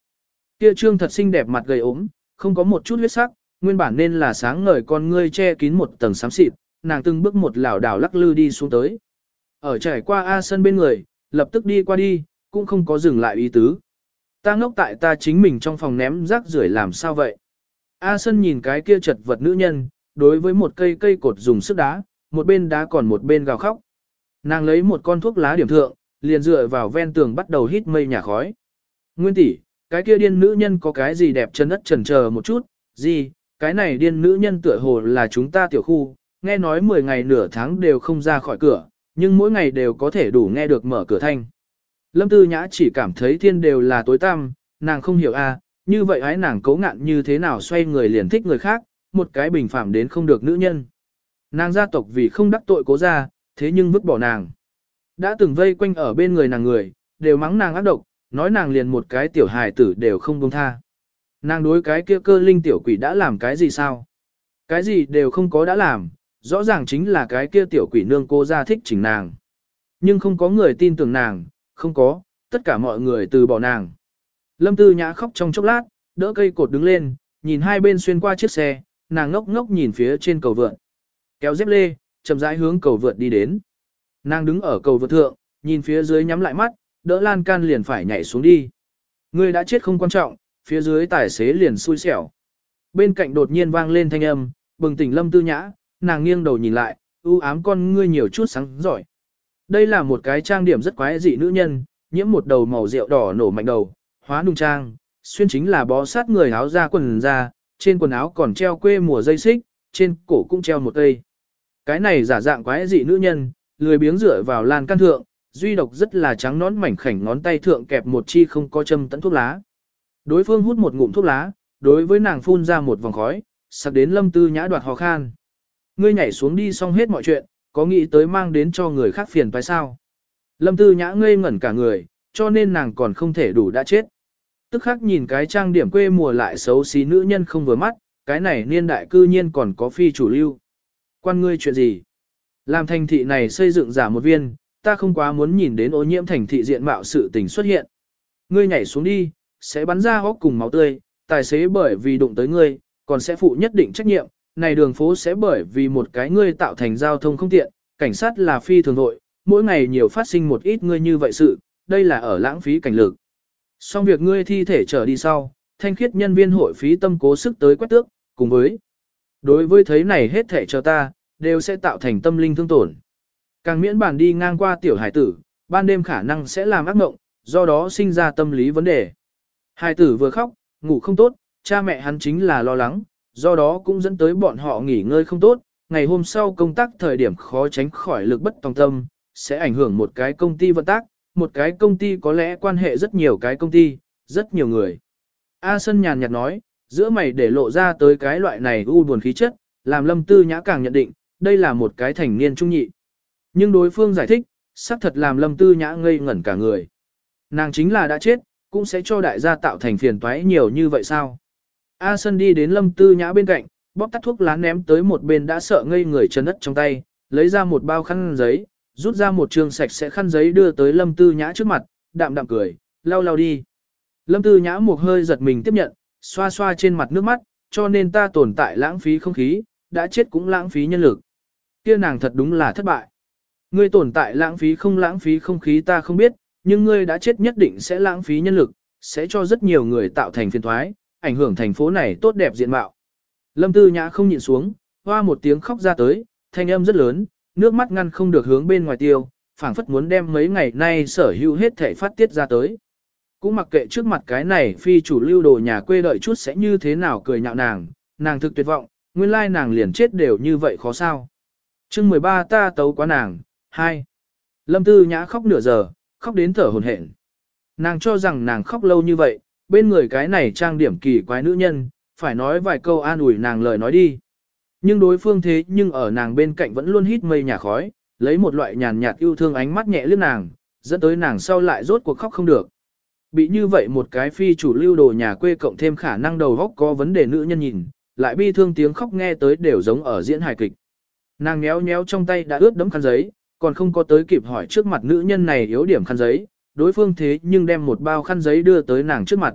Kia trương thật xinh đẹp mặt gầy ốm, không có một chút huyết sắc, nguyên bản nên là sáng ngời con ngươi che kín một tầng xám xịt, nàng từng bước một lảo đảo lắc lư đi xuống tới. Ở trải qua A sân bên người, lập tức đi qua đi, cũng không có dừng lại ý tứ. Ta ngốc tại ta chính mình trong phòng ném rác rưởi làm sao vậy? A sân nhìn cái kia chật vật nữ nhân, đối với một cây cây cột dùng sức đá, một bên đá còn một bên gào khóc. Nàng lấy một con thuốc lá điểm thượng, liền dựa vào ven tường bắt đầu hít mây nhà khói. Nguyên tỷ, cái kia điên nữ nhân có cái gì đẹp chân đất trần chờ một chút, gì, cái này điên nữ nhân tựa hồ là chúng ta tiểu khu, nghe nói 10 ngày nửa tháng đều không ra khỏi cửa, nhưng mỗi ngày đều có thể đủ nghe được mở cửa thanh. Lâm Tư Nhã chỉ cảm thấy thiên đều là tối tăm, nàng không hiểu a, à, như vậy ái nàng cố ngạn như thế nào xoay người liền thích người khác, một cái bình phạm đến không được nữ nhân. Nàng gia tộc vì không đắc tội cố ra, thế nhưng vứt bỏ nàng. Đã từng vây quanh ở bên người nàng người, đều mắng nàng ác độc, nói nàng liền một cái tiểu hài tử đều không buông tha. Nàng đối cái kia cơ linh tiểu quỷ đã làm cái gì sao? Cái gì đều không có đã làm, rõ ràng chính là cái kia tiểu quỷ nương cô ra thích chỉnh nàng. Nhưng không có người tin tưởng nàng, không có, tất cả mọi người từ bỏ nàng. Lâm Tư Nhã khóc trong chốc lát, đỡ cây cột đứng lên, nhìn hai bên xuyên qua chiếc xe, nàng ngốc ngốc nhìn phía trên cầu vượt. Kéo dép lê, chậm rãi hướng cầu vượt đi đến. Nàng đứng ở cầu vượt thượng, nhìn phía dưới nhắm lại mắt, đỡ lan can liền phải nhảy xuống đi. Ngươi đã chết không quan trọng, phía dưới tài xế liền xui xẻo. Bên cạnh đột nhiên vang lên thanh âm, bừng tỉnh lâm tư nhã, nàng nghiêng đầu nhìn lại, ưu ám con ngươi nhiều chút sáng giỏi. Đây là một cái trang điểm rất quái dị nữ nhân, nhiễm một đầu màu rượu đỏ nổ mạnh đầu, hóa nung trang, xuyên chính là bó sát người áo da quần da, trên quần áo còn treo quê mùa dây xích, trên cổ cũng treo một cây. Cái này giả dạng quái dị nữ nhân, lười biếng dựa vào lan can thượng, duy độc rất là trắng nón mảnh khảnh ngón tay thượng kẹp một chi không có châm tẫn thuốc lá. Đối phương hút một ngụm thuốc lá, đối với nàng phun ra một vòng khói, sặc đến lâm tư nhã đoạt hò khan. Ngươi nhảy xuống đi xong hết mọi chuyện, có nghĩ tới mang đến cho người khác phiền phải sao? Lâm tư nhã ngây ngẩn cả người, cho nên nàng còn không thể đủ đã chết. Tức khắc nhìn cái trang điểm quê mùa lại xấu xí nữ nhân không vừa mắt, cái này niên đại cư nhiên còn có phi chủ lưu. Quan ngươi chuyện gì? Làm thành thị này xây dựng giả một viên, ta không quá muốn nhìn đến ô nhiễm thành thị diện mạo sự tình xuất hiện. Ngươi nhảy xuống đi, sẽ bắn ra hốc cùng máu tươi, tài xế bởi vì đụng tới ngươi, còn sẽ phụ nhất định trách nhiệm, này đường phố sẽ bởi vì một cái ngươi tạo thành giao thông không tiện, cảnh sát là phi thường hội, mỗi ngày nhiều phát sinh một ít ngươi như vậy sự, đây là ở lãng phí cảnh lực. Xong việc ngươi thi thể trở đi sau, thanh khiết nhân viên hội phí tâm cố sức tới quét tước, cùng với đối với thấy này hết thể cho ta, đều sẽ tạo thành tâm linh thương tổn. Càng miễn bản đi ngang qua tiểu hải tử, ban đêm khả năng sẽ làm ác mộng, do đó sinh ra tâm lý vấn đề. Hải tử vừa khóc, ngủ không tốt, cha mẹ hắn chính là lo lắng, do đó cũng dẫn tới bọn họ nghỉ ngơi không tốt, ngày hôm sau công tác thời điểm khó tránh khỏi lực bất tòng tâm, sẽ ảnh hưởng một cái công ty vận tác, một cái công ty có lẽ quan hệ rất nhiều cái công ty, rất nhiều người. A Sân nhàn nhạt nói, giữa mày để lộ ra tới cái loại này u buồn khí chất, làm lâm tư nhã càng nhận định, đây là một cái thành niên trung nhị. Nhưng đối phương giải thích, xác thật làm lâm tư nhã ngây ngẩn cả người. Nàng chính là đã chết, cũng sẽ cho đại gia tạo thành phiền toái nhiều như vậy sao? A Sân đi đến lâm tư nhã bên cạnh, bóp tắt thuốc lá ném tới một bên đã sợ ngây người chân đất trong tay, lấy ra một bao khăn giấy, rút ra một trường sạch sẽ khăn giấy đưa tới lâm tư nhã trước mặt, đạm đạm cười, lau lau đi. Lâm tư nhã một hơi giật mình tiếp nhận, xoa xoa trên mặt nước mắt, cho nên ta tồn tại lãng phí không khí, đã chết cũng lãng phí nhân lực. Kia nàng thật đúng là thất bại. Ngươi tồn tại lãng phí không lãng phí không khí ta không biết, nhưng ngươi đã chết nhất định sẽ lãng phí nhân lực, sẽ cho rất nhiều người tạo thành phiền thoái, ảnh hưởng thành phố này tốt đẹp diện mạo. Lâm Tư Nhã không nhịn xuống, hoa một tiếng khóc ra tới, thanh âm rất lớn, nước mắt ngăn không được hướng bên ngoài tiêu, phảng phất muốn đem mấy ngày nay sở hữu hết thể phát tiết ra tới. Cũng mặc kệ trước mặt cái này phi chủ lưu đồ nhà quê đợi chút sẽ như thế nào cười nhạo nàng, nàng thực tuyệt vọng, nguyên lai nàng liền chết đều như vậy khó sao. chương 13 ta tấu quá nàng, 2. Lâm Tư Nhã khóc nửa giờ, khóc đến thở hồn hển. Nàng cho rằng nàng khóc lâu như vậy, bên người cái này trang điểm kỳ quái nữ nhân, phải nói vài câu an ủi nàng lời nói đi. Nhưng đối phương thế nhưng ở nàng bên cạnh vẫn luôn hít mây nhà khói, lấy một loại nhàn nhạt yêu thương ánh mắt nhẹ lướt nàng, dẫn tới nàng sau lại rốt cuộc khóc không được. Bị như vậy một cái phi chủ lưu đồ nhà quê cộng thêm khả năng đầu góc có vấn đề nữ nhân nhìn, lại bi thương tiếng khóc nghe tới đều giống ở diễn hài kịch. Nàng nhéo nhéo trong tay đã ướt đẫm khăn giấy, còn không có tới kịp hỏi trước mặt nữ nhân này yếu điểm khăn giấy, đối phương thế nhưng đem một bao khăn giấy đưa tới nàng trước mặt.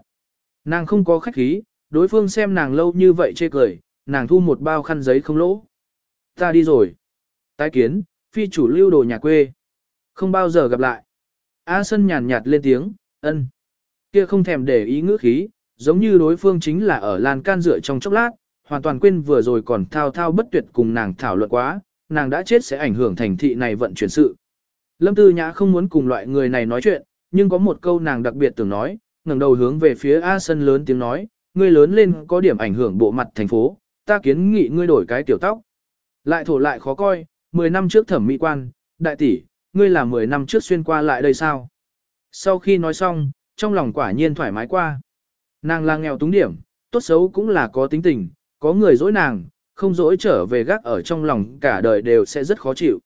Nàng không có khách khí, đối phương xem nàng lâu như vậy chê cười, nàng thu một bao khăn giấy không lỗ. Ta đi rồi. Tái kiến, phi chủ lưu đồ nhà quê. Không bao giờ gặp lại. A Sân nhàn nhạt lên tiếng, ân. Kia không thèm để ý ngữ khí, giống như đối phương chính là ở lan can rửa trong chốc lát, hoàn toàn quên vừa rồi còn thao thao bất tuyệt cùng nàng thảo luận quá, nàng đã chết sẽ ảnh hưởng thành thị này vận chuyển sự. Lâm Tư Nhã không muốn cùng loại người này nói chuyện, nhưng có một câu nàng đặc biệt tưởng nói, ngẩng đầu hướng về phía A Sân lớn tiếng nói, ngươi lớn lên có điểm ảnh hưởng bộ mặt thành phố, ta kiến nghị ngươi đổi cái tiểu tóc. Lại thổ lại khó coi, 10 năm trước thẩm mỹ quan, đại tỷ, ngươi là 10 năm trước xuyên qua lại đây sao? Sau khi nói xong, trong lòng quả nhiên thoải mái qua. Nàng là nghèo túng điểm, tốt xấu cũng là có tính tình, có người dỗi nàng, không dỗi trở về gác ở trong lòng cả đời đều sẽ rất khó chịu.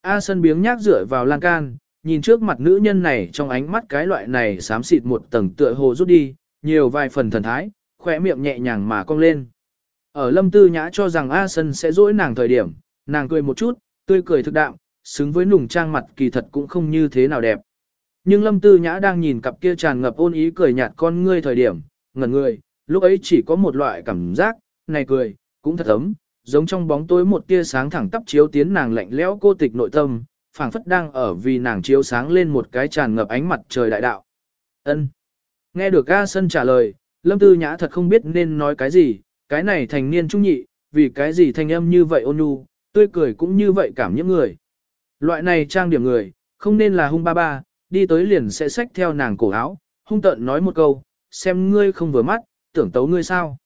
A sân biếng nhác dựa vào lan can, nhìn trước mặt nữ nhân này trong ánh mắt cái loại này xám xịt một tầng tựa hồ rút đi, nhiều vài phần thần thái, khỏe miệng nhẹ nhàng mà cong lên. Ở lâm tư nhã cho rằng A sân sẽ dỗi nàng thời điểm, nàng cười một chút, tươi cười thực đạm, xứng với nùng trang mặt kỳ thật cũng không như thế nào đẹp. Nhưng lâm tư nhã đang nhìn cặp kia tràn ngập ôn ý cười nhạt con ngươi thời điểm, ngẩn người, lúc ấy chỉ có một loại cảm giác, này cười, cũng thật ấm, giống trong bóng tối một tia sáng thẳng tắp chiếu tiến nàng lạnh lẽo cô tịch nội tâm, phảng phất đang ở vì nàng chiếu sáng lên một cái tràn ngập ánh mặt trời đại đạo. Ân. Nghe được A Sân trả lời, Lâm Tư Nhã thật không biết nên nói cái gì, cái này thành niên trung nhị, vì cái gì thanh âm như vậy ôn nhu, tươi cười cũng như vậy cảm những người. Loại này trang điểm người, không nên là hung ba ba, đi tới liền sẽ xách theo nàng cổ áo, hung tợn nói một câu, xem ngươi không vừa mắt, tưởng tấu ngươi sao.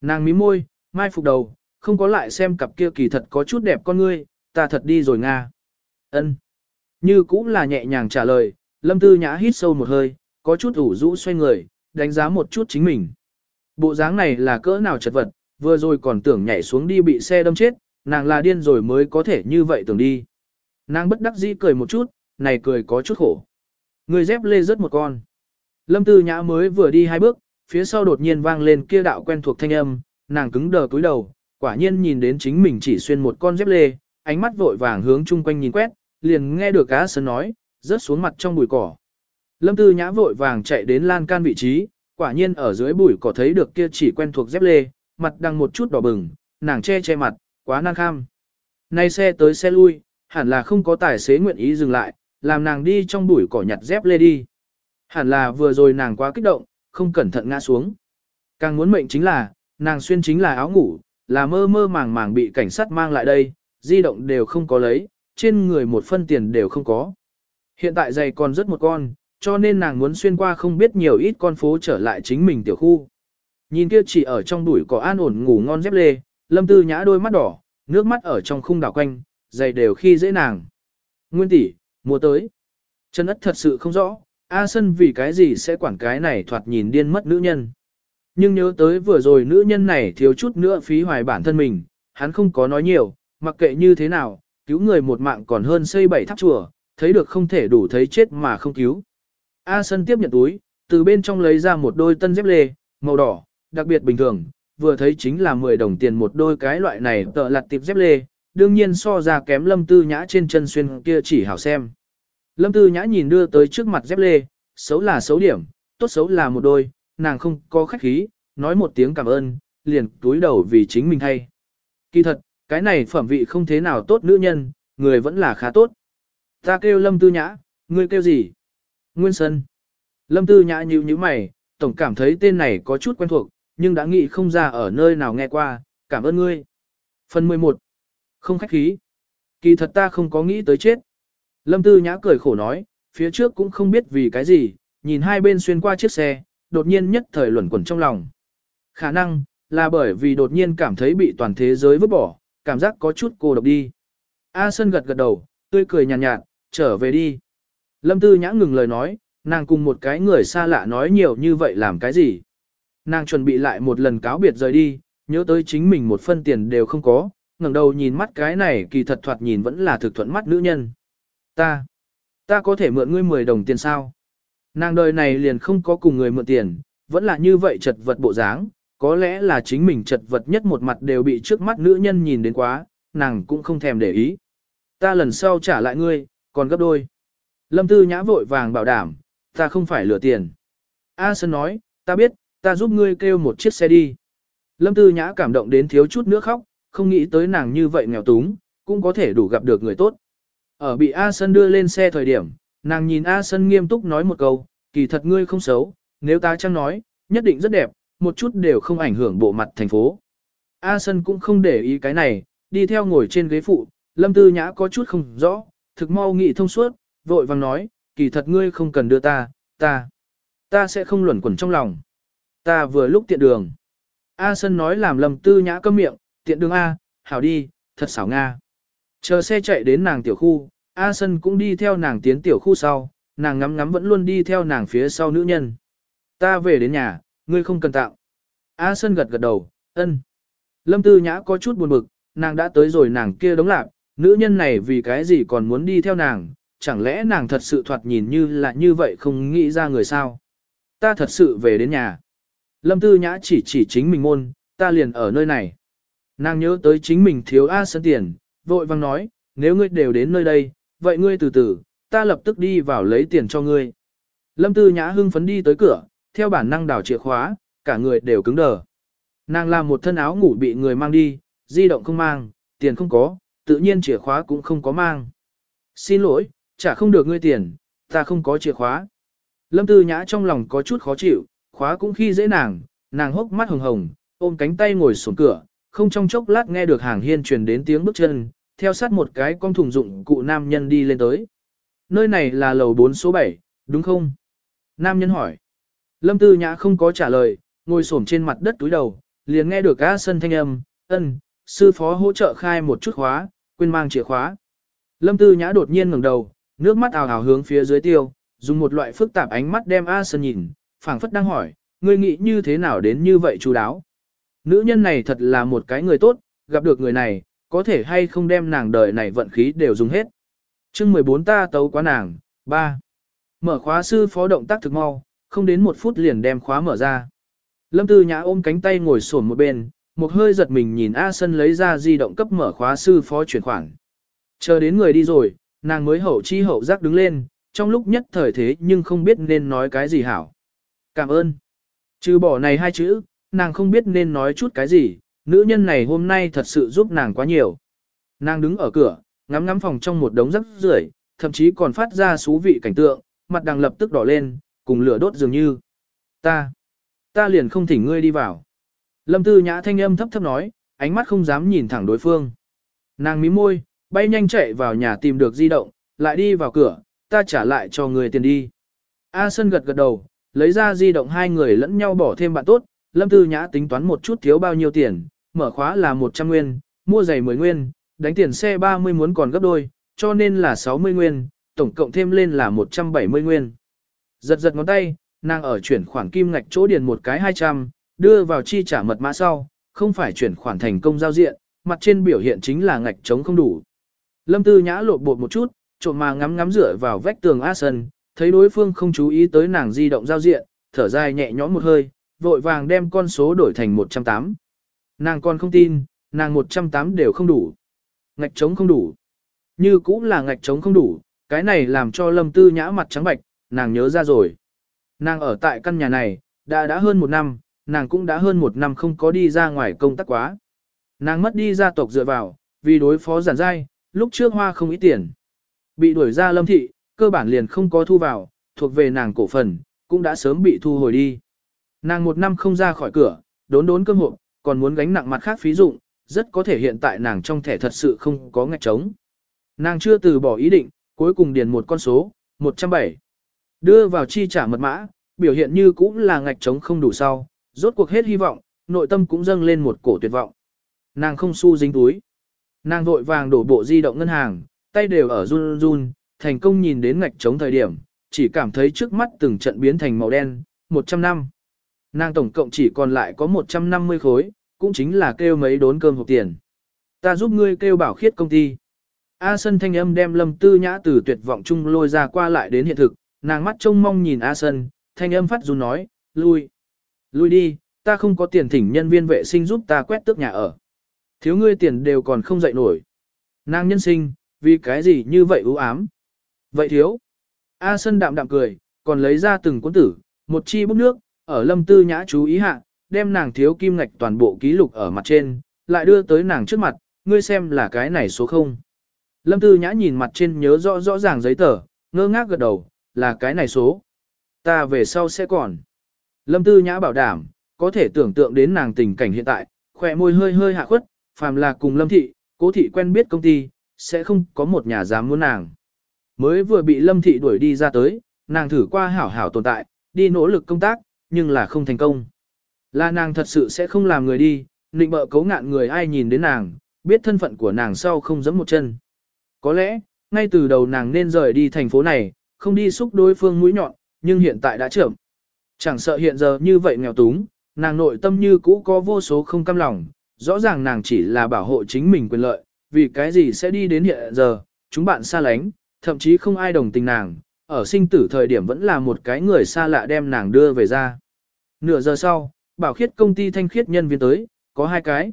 Nàng mím môi, mai phục đầu, không có lại xem cặp kia kỳ thật có chút đẹp con ngươi, ta thật đi rồi Nga. ân Như cũng là nhẹ nhàng trả lời, lâm tư nhã hít sâu một hơi, có chút ủ rũ xoay người, đánh giá một chút chính mình. Bộ dáng này là cỡ nào chật vật, vừa rồi còn tưởng nhảy xuống đi bị xe đâm chết, nàng là điên rồi mới có thể như vậy tưởng đi. Nàng bất đắc dĩ cười một chút, này cười có chút khổ. Người dép lê rớt một con. Lâm Tư Nhã mới vừa đi hai bước, phía sau đột nhiên vang lên kia đạo quen thuộc thanh âm, nàng cứng đờ cúi đầu, quả nhiên nhìn đến chính mình chỉ xuyên một con dép lê, ánh mắt vội vàng hướng chung quanh nhìn quét, liền nghe được cá sơn nói, rớt xuống mặt trong bụi cỏ. Lâm Tư Nhã vội vàng chạy đến lan can vị trí, quả nhiên ở dưới bụi cỏ thấy được kia chỉ quen thuộc dép lê, mặt đang một chút đỏ bừng, nàng che che mặt, quá năng kham. Nay xe tới xe lui, hẳn là không có tài xế nguyện ý dừng lại, làm nàng đi trong bụi cỏ nhặt dép lê đi. Hẳn là vừa rồi nàng quá kích động, không cẩn thận ngã xuống. Càng muốn mệnh chính là, nàng xuyên chính là áo ngủ, là mơ mơ màng màng bị cảnh sát mang lại đây, di động đều không có lấy, trên người một phân tiền đều không có. Hiện tại giày còn rất một con, cho nên nàng muốn xuyên qua không biết nhiều ít con phố trở lại chính mình tiểu khu. Nhìn kia chỉ ở trong đuổi có an ổn ngủ ngon dép lê, lâm tư nhã đôi mắt đỏ, nước mắt ở trong khung đảo quanh, giày đều khi dễ nàng. Nguyên tỷ, mùa tới. Chân ất thật sự không rõ, A Sân vì cái gì sẽ quản cái này thoạt nhìn điên mất nữ nhân. Nhưng nhớ tới vừa rồi nữ nhân này thiếu chút nữa phí hoài bản thân mình, hắn không có nói nhiều, mặc kệ như thế nào, cứu người một mạng còn hơn xây bảy tháp chùa, thấy được không thể đủ thấy chết mà không cứu. A Sân tiếp nhận túi, từ bên trong lấy ra một đôi tân dép lê, màu đỏ, đặc biệt bình thường, vừa thấy chính là 10 đồng tiền một đôi cái loại này tợ lặt tiệp dép lê, đương nhiên so ra kém lâm tư nhã trên chân xuyên kia chỉ hảo xem. Lâm tư nhã nhìn đưa tới trước mặt dép lê, xấu là xấu điểm, tốt xấu là một đôi, nàng không có khách khí, nói một tiếng cảm ơn, liền túi đầu vì chính mình thay. Kỳ thật, cái này phẩm vị không thế nào tốt nữ nhân, người vẫn là khá tốt. Ta kêu lâm tư nhã, ngươi kêu gì? Nguyên Sơn. Lâm tư nhã nhíu nhíu mày, tổng cảm thấy tên này có chút quen thuộc, nhưng đã nghĩ không ra ở nơi nào nghe qua, cảm ơn ngươi. Phần 11. Không khách khí. Kỳ thật ta không có nghĩ tới chết. Lâm Tư Nhã cười khổ nói, phía trước cũng không biết vì cái gì, nhìn hai bên xuyên qua chiếc xe, đột nhiên nhất thời luẩn quẩn trong lòng. Khả năng, là bởi vì đột nhiên cảm thấy bị toàn thế giới vứt bỏ, cảm giác có chút cô độc đi. A Sơn gật gật đầu, tươi cười nhàn nhạt, nhạt, trở về đi. Lâm Tư Nhã ngừng lời nói, nàng cùng một cái người xa lạ nói nhiều như vậy làm cái gì. Nàng chuẩn bị lại một lần cáo biệt rời đi, nhớ tới chính mình một phân tiền đều không có, ngẩng đầu nhìn mắt cái này kỳ thật thoạt nhìn vẫn là thực thuận mắt nữ nhân. Ta, ta có thể mượn ngươi 10 đồng tiền sao? Nàng đời này liền không có cùng người mượn tiền, vẫn là như vậy chật vật bộ dáng, có lẽ là chính mình chật vật nhất một mặt đều bị trước mắt nữ nhân nhìn đến quá, nàng cũng không thèm để ý. Ta lần sau trả lại ngươi, còn gấp đôi. Lâm Tư Nhã vội vàng bảo đảm, ta không phải lừa tiền. A Sơn nói, ta biết, ta giúp ngươi kêu một chiếc xe đi. Lâm Tư Nhã cảm động đến thiếu chút nước khóc, không nghĩ tới nàng như vậy nghèo túng, cũng có thể đủ gặp được người tốt. Ở bị A Sơn đưa lên xe thời điểm, nàng nhìn A Sân nghiêm túc nói một câu, kỳ thật ngươi không xấu, nếu ta chẳng nói, nhất định rất đẹp, một chút đều không ảnh hưởng bộ mặt thành phố. A Sân cũng không để ý cái này, đi theo ngồi trên ghế phụ, Lâm Tư Nhã có chút không rõ, thực mau nghị thông suốt, vội vàng nói, kỳ thật ngươi không cần đưa ta, ta, ta sẽ không luẩn quẩn trong lòng. Ta vừa lúc tiện đường. A Sân nói làm Lâm Tư Nhã câm miệng, tiện đường A, hảo đi, thật xảo Nga. Chờ xe chạy đến nàng tiểu khu, A Sân cũng đi theo nàng tiến tiểu khu sau, nàng ngắm ngắm vẫn luôn đi theo nàng phía sau nữ nhân. Ta về đến nhà, ngươi không cần tạo. A Sân gật gật đầu, ân. Lâm Tư Nhã có chút buồn bực, nàng đã tới rồi nàng kia đống lạc, nữ nhân này vì cái gì còn muốn đi theo nàng, chẳng lẽ nàng thật sự thoạt nhìn như là như vậy không nghĩ ra người sao. Ta thật sự về đến nhà. Lâm Tư Nhã chỉ chỉ chính mình môn, ta liền ở nơi này. Nàng nhớ tới chính mình thiếu A Sân tiền, vội vang nói, nếu ngươi đều đến nơi đây, vậy ngươi từ từ, ta lập tức đi vào lấy tiền cho ngươi. Lâm Tư Nhã hưng phấn đi tới cửa, theo bản năng đảo chìa khóa, cả người đều cứng đờ. Nàng làm một thân áo ngủ bị người mang đi, di động không mang, tiền không có, tự nhiên chìa khóa cũng không có mang. Xin lỗi, trả không được ngươi tiền, ta không có chìa khóa. Lâm Tư Nhã trong lòng có chút khó chịu, khóa cũng khi dễ nàng, nàng hốc mắt hồng hồng, ôm cánh tay ngồi xuống cửa, không trong chốc lát nghe được hàng hiên truyền đến tiếng bước chân, theo sát một cái con thùng dụng cụ nam nhân đi lên tới. Nơi này là lầu 4 số 7, đúng không? Nam nhân hỏi. Lâm Tư Nhã không có trả lời, ngồi xổm trên mặt đất túi đầu, liền nghe được A Sân thanh âm, ân, sư phó hỗ trợ khai một chút khóa, quên mang chìa khóa. Lâm Tư Nhã đột nhiên ngẩng đầu, nước mắt ào ào hướng phía dưới tiêu, dùng một loại phức tạp ánh mắt đem A Sân nhìn, phảng phất đang hỏi, ngươi nghĩ như thế nào đến như vậy chú đáo. Nữ nhân này thật là một cái người tốt, gặp được người này, có thể hay không đem nàng đời này vận khí đều dùng hết. chương 14 ta tấu quá nàng, 3. Mở khóa sư phó động tác thực mau, không đến một phút liền đem khóa mở ra. Lâm Tư Nhã ôm cánh tay ngồi xổm một bên, một hơi giật mình nhìn A Sân lấy ra di động cấp mở khóa sư phó chuyển khoản. Chờ đến người đi rồi, nàng mới hậu chi hậu giác đứng lên, trong lúc nhất thời thế nhưng không biết nên nói cái gì hảo. Cảm ơn. Trừ bỏ này hai chữ, nàng không biết nên nói chút cái gì, nữ nhân này hôm nay thật sự giúp nàng quá nhiều. Nàng đứng ở cửa, ngắm ngắm phòng trong một đống rắc rưởi, thậm chí còn phát ra xú vị cảnh tượng, mặt đằng lập tức đỏ lên, cùng lửa đốt dường như. Ta, ta liền không thỉnh ngươi đi vào. Lâm tư nhã thanh âm thấp thấp nói, ánh mắt không dám nhìn thẳng đối phương. Nàng mím môi, bay nhanh chạy vào nhà tìm được di động, lại đi vào cửa, ta trả lại cho người tiền đi. A Sân gật gật đầu, lấy ra di động hai người lẫn nhau bỏ thêm bạn tốt, Lâm Tư Nhã tính toán một chút thiếu bao nhiêu tiền, mở khóa là 100 nguyên, mua giày 10 nguyên, đánh tiền xe 30 muốn còn gấp đôi, cho nên là 60 nguyên, tổng cộng thêm lên là 170 nguyên. Giật giật ngón tay, nàng ở chuyển khoản kim ngạch chỗ điền một cái 200, đưa vào chi trả mật mã sau, không phải chuyển khoản thành công giao diện, mặt trên biểu hiện chính là ngạch trống không đủ. Lâm Tư Nhã lột bột một chút, trộm mà ngắm ngắm rửa vào vách tường A Sân, thấy đối phương không chú ý tới nàng di động giao diện, thở dài nhẹ nhõm một hơi, vội vàng đem con số đổi thành 108. Nàng còn không tin, nàng 108 đều không đủ. Ngạch trống không đủ. Như cũng là ngạch trống không đủ, cái này làm cho lâm tư nhã mặt trắng bạch, nàng nhớ ra rồi. Nàng ở tại căn nhà này, đã đã hơn một năm, nàng cũng đã hơn một năm không có đi ra ngoài công tác quá. Nàng mất đi gia tộc dựa vào, vì đối phó giản dai, lúc trước hoa không ít tiền. Bị đuổi ra lâm thị, cơ bản liền không có thu vào, thuộc về nàng cổ phần, cũng đã sớm bị thu hồi đi. Nàng một năm không ra khỏi cửa, đốn đốn cơm hộp, còn muốn gánh nặng mặt khác phí dụng, rất có thể hiện tại nàng trong thẻ thật sự không có ngạch trống. Nàng chưa từ bỏ ý định, cuối cùng điền một con số, 107. Đưa vào chi trả mật mã, biểu hiện như cũng là ngạch trống không đủ sau, rốt cuộc hết hy vọng, nội tâm cũng dâng lên một cổ tuyệt vọng. Nàng không xu dính túi. Nàng vội vàng đổ bộ di động ngân hàng, tay đều ở run run, thành công nhìn đến ngạch trống thời điểm, chỉ cảm thấy trước mắt từng trận biến thành màu đen, 100 năm. Nàng tổng cộng chỉ còn lại có 150 khối, cũng chính là kêu mấy đốn cơm hộp tiền. Ta giúp ngươi kêu bảo khiết công ty. A Sân thanh âm đem Lâm Tư Nhã từ tuyệt vọng chung lôi ra qua lại đến hiện thực, nàng mắt trông mong nhìn A Sân, thanh âm phát run nói, lui. Lui đi, ta không có tiền thỉnh nhân viên vệ sinh giúp ta quét tước nhà ở. Thiếu ngươi tiền đều còn không dậy nổi. Nàng nhân sinh, vì cái gì như vậy ưu ám. Vậy thiếu. A Sân đạm đạm cười, còn lấy ra từng cuốn tử, một chi bút nước, ở lâm tư nhã chú ý hạ, đem nàng thiếu kim ngạch toàn bộ ký lục ở mặt trên, lại đưa tới nàng trước mặt, ngươi xem là cái này số không. Lâm tư nhã nhìn mặt trên nhớ rõ rõ ràng giấy tờ, ngơ ngác gật đầu, là cái này số. Ta về sau sẽ còn. Lâm tư nhã bảo đảm, có thể tưởng tượng đến nàng tình cảnh hiện tại, khỏe môi hơi hơi hạ khuất, phàm là cùng lâm thị, cố thị quen biết công ty, sẽ không có một nhà dám muốn nàng. Mới vừa bị lâm thị đuổi đi ra tới, nàng thử qua hảo hảo tồn tại, đi nỗ lực công tác, nhưng là không thành công. Là nàng thật sự sẽ không làm người đi, nịnh bợ cấu ngạn người ai nhìn đến nàng, biết thân phận của nàng sau không giẫm một chân. Có lẽ, ngay từ đầu nàng nên rời đi thành phố này, không đi xúc đối phương mũi nhọn, nhưng hiện tại đã trưởng. Chẳng sợ hiện giờ như vậy nghèo túng, nàng nội tâm như cũ có vô số không cam lòng, rõ ràng nàng chỉ là bảo hộ chính mình quyền lợi, vì cái gì sẽ đi đến hiện giờ, chúng bạn xa lánh, thậm chí không ai đồng tình nàng, ở sinh tử thời điểm vẫn là một cái người xa lạ đem nàng đưa về ra. Nửa giờ sau, bảo khiết công ty thanh khiết nhân viên tới, có hai cái.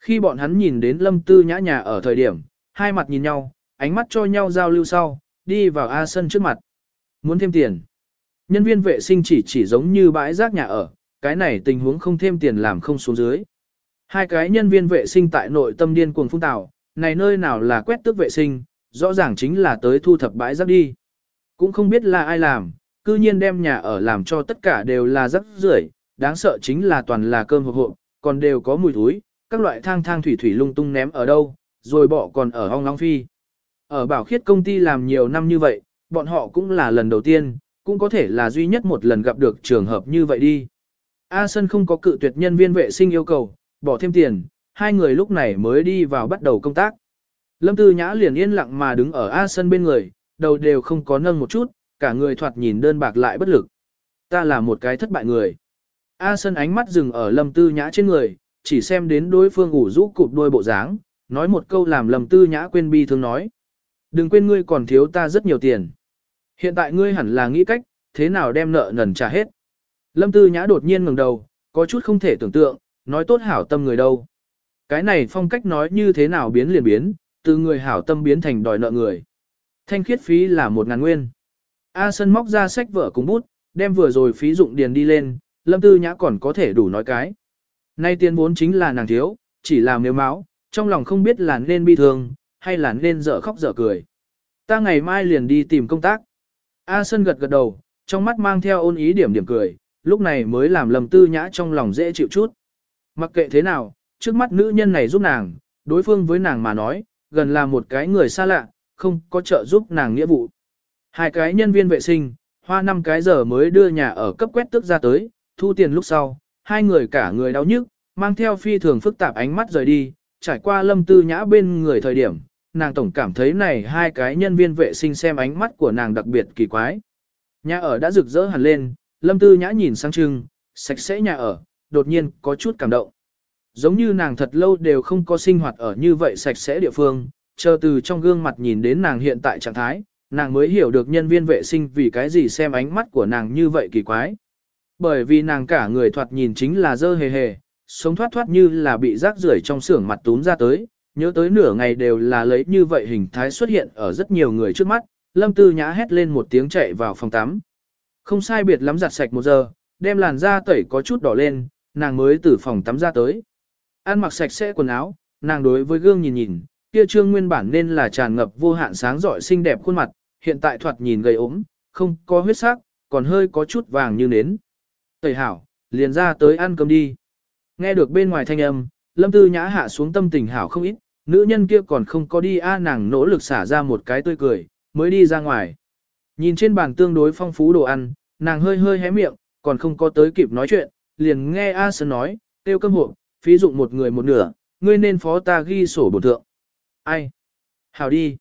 Khi bọn hắn nhìn đến lâm tư nhã nhà ở thời điểm, hai mặt nhìn nhau, ánh mắt cho nhau giao lưu sau, đi vào A sân trước mặt. Muốn thêm tiền. Nhân viên vệ sinh chỉ chỉ giống như bãi rác nhà ở, cái này tình huống không thêm tiền làm không xuống dưới. Hai cái nhân viên vệ sinh tại nội tâm điên cuồng phung tạo, này nơi nào là quét tước vệ sinh, rõ ràng chính là tới thu thập bãi rác đi. Cũng không biết là ai làm, cư nhiên đem nhà ở làm cho tất cả đều là rác rưởi, đáng sợ chính là toàn là cơm hộp hộp, còn đều có mùi thối. các loại thang thang thủy thủy lung tung ném ở đâu, rồi bỏ còn ở hong long phi. Ở bảo khiết công ty làm nhiều năm như vậy, bọn họ cũng là lần đầu tiên, cũng có thể là duy nhất một lần gặp được trường hợp như vậy đi. A Sân không có cự tuyệt nhân viên vệ sinh yêu cầu, bỏ thêm tiền, hai người lúc này mới đi vào bắt đầu công tác. Lâm Tư Nhã liền yên lặng mà đứng ở A Sân bên người, đầu đều không có nâng một chút, cả người thoạt nhìn đơn bạc lại bất lực. Ta là một cái thất bại người. A Sân ánh mắt dừng ở Lâm Tư Nhã trên người, chỉ xem đến đối phương ủ rũ cụp đôi bộ dáng, nói một câu làm Lâm Tư Nhã quên bi thương nói. Đừng quên ngươi còn thiếu ta rất nhiều tiền. Hiện tại ngươi hẳn là nghĩ cách, thế nào đem nợ nần trả hết. Lâm Tư Nhã đột nhiên ngẩng đầu, có chút không thể tưởng tượng, nói tốt hảo tâm người đâu. Cái này phong cách nói như thế nào biến liền biến, từ người hảo tâm biến thành đòi nợ người. Thanh khiết phí là một ngàn nguyên. A Sân móc ra sách vở cùng bút, đem vừa rồi phí dụng điền đi lên, Lâm Tư Nhã còn có thể đủ nói cái. Nay tiền vốn chính là nàng thiếu, chỉ là nếu máu, trong lòng không biết là nên bi thương, hay là nên dở khóc dở cười. Ta ngày mai liền đi tìm công tác. A Sân gật gật đầu, trong mắt mang theo ôn ý điểm điểm cười, lúc này mới làm Lâm Tư Nhã trong lòng dễ chịu chút. Mặc kệ thế nào, trước mắt nữ nhân này giúp nàng, đối phương với nàng mà nói, gần là một cái người xa lạ, không có trợ giúp nàng nghĩa vụ. Hai cái nhân viên vệ sinh, hoa năm cái giờ mới đưa nhà ở cấp quét tước ra tới, thu tiền lúc sau, hai người cả người đau nhức, mang theo phi thường phức tạp ánh mắt rời đi, trải qua lâm tư nhã bên người thời điểm, nàng tổng cảm thấy này hai cái nhân viên vệ sinh xem ánh mắt của nàng đặc biệt kỳ quái. Nhà ở đã rực rỡ hẳn lên, lâm tư nhã nhìn sang trưng, sạch sẽ nhà ở, đột nhiên có chút cảm động. Giống như nàng thật lâu đều không có sinh hoạt ở như vậy sạch sẽ địa phương, chờ từ trong gương mặt nhìn đến nàng hiện tại trạng thái, nàng mới hiểu được nhân viên vệ sinh vì cái gì xem ánh mắt của nàng như vậy kỳ quái. Bởi vì nàng cả người thoạt nhìn chính là dơ hề hề, sống thoát thoát như là bị rác rưởi trong xưởng mặt túm ra tới, nhớ tới nửa ngày đều là lấy như vậy hình thái xuất hiện ở rất nhiều người trước mắt, lâm tư nhã hét lên một tiếng chạy vào phòng tắm. Không sai biệt lắm giặt sạch một giờ, đem làn da tẩy có chút đỏ lên, nàng mới từ phòng tắm ra tới. Ăn mặc sạch sẽ quần áo, nàng đối với gương nhìn nhìn, kia trương nguyên bản nên là tràn ngập vô hạn sáng rọi xinh đẹp khuôn mặt, hiện tại thoạt nhìn gầy ốm, không có huyết sắc, còn hơi có chút vàng như nến. Tẩy hảo, liền ra tới ăn cơm đi. Nghe được bên ngoài thanh âm, lâm tư nhã hạ xuống tâm tình hảo không ít, nữ nhân kia còn không có đi a nàng nỗ lực xả ra một cái tươi cười, mới đi ra ngoài. Nhìn trên bàn tương đối phong phú đồ ăn, nàng hơi hơi hé miệng, còn không có tới kịp nói chuyện, liền nghe A Sơn nói, tiêu cơm hộ, phí dụng một người một nửa, ngươi nên phó ta ghi sổ bổ thượng. Ai? Hảo đi.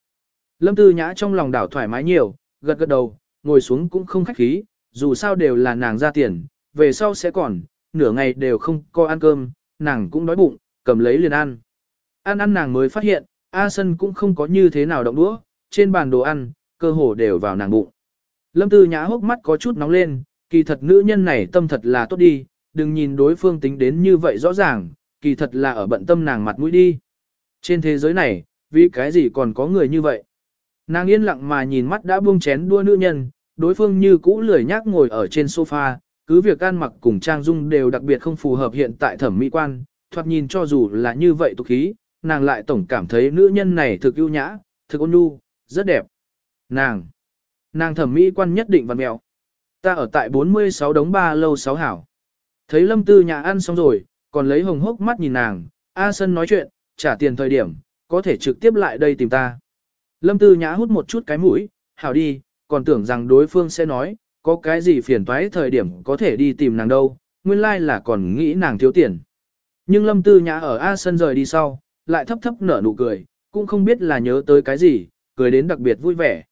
Lâm Tư Nhã trong lòng đảo thoải mái nhiều, gật gật đầu, ngồi xuống cũng không khách khí, dù sao đều là nàng ra tiền, về sau sẽ còn, nửa ngày đều không có ăn cơm, nàng cũng đói bụng, cầm lấy liền ăn. Ăn ăn nàng mới phát hiện, A Sân cũng không có như thế nào động đũa, trên bàn đồ ăn, cơ hồ đều vào nàng bụng. Lâm Tư Nhã hốc mắt có chút nóng lên, kỳ thật nữ nhân này tâm thật là tốt đi, đừng nhìn đối phương tính đến như vậy rõ ràng, kỳ thật là ở bận tâm nàng mặt mũi đi. Trên thế giới này, vì cái gì còn có người như vậy? Nàng yên lặng mà nhìn mắt đã buông chén đua nữ nhân, đối phương như cũ lười nhác ngồi ở trên sofa, cứ việc ăn mặc cùng trang dung đều đặc biệt không phù hợp hiện tại thẩm mỹ quan, thoạt nhìn cho dù là như vậy tục khí, nàng lại tổng cảm thấy nữ nhân này thực ưu nhã, thực ôn nhu, rất đẹp. Nàng, nàng thẩm mỹ quan nhất định văn mẹo. Ta ở tại 46 đống ba lâu sáu hảo. Thấy lâm tư nhà ăn xong rồi, còn lấy hồng hốc mắt nhìn nàng, A Sân nói chuyện, trả tiền thời điểm, có thể trực tiếp lại đây tìm ta. Lâm tư nhã hút một chút cái mũi, hảo đi, còn tưởng rằng đối phương sẽ nói, có cái gì phiền toái thời điểm có thể đi tìm nàng đâu, nguyên lai là còn nghĩ nàng thiếu tiền. Nhưng lâm tư nhã ở A Sân rời đi sau, lại thấp thấp nở nụ cười, cũng không biết là nhớ tới cái gì, cười đến đặc biệt vui vẻ.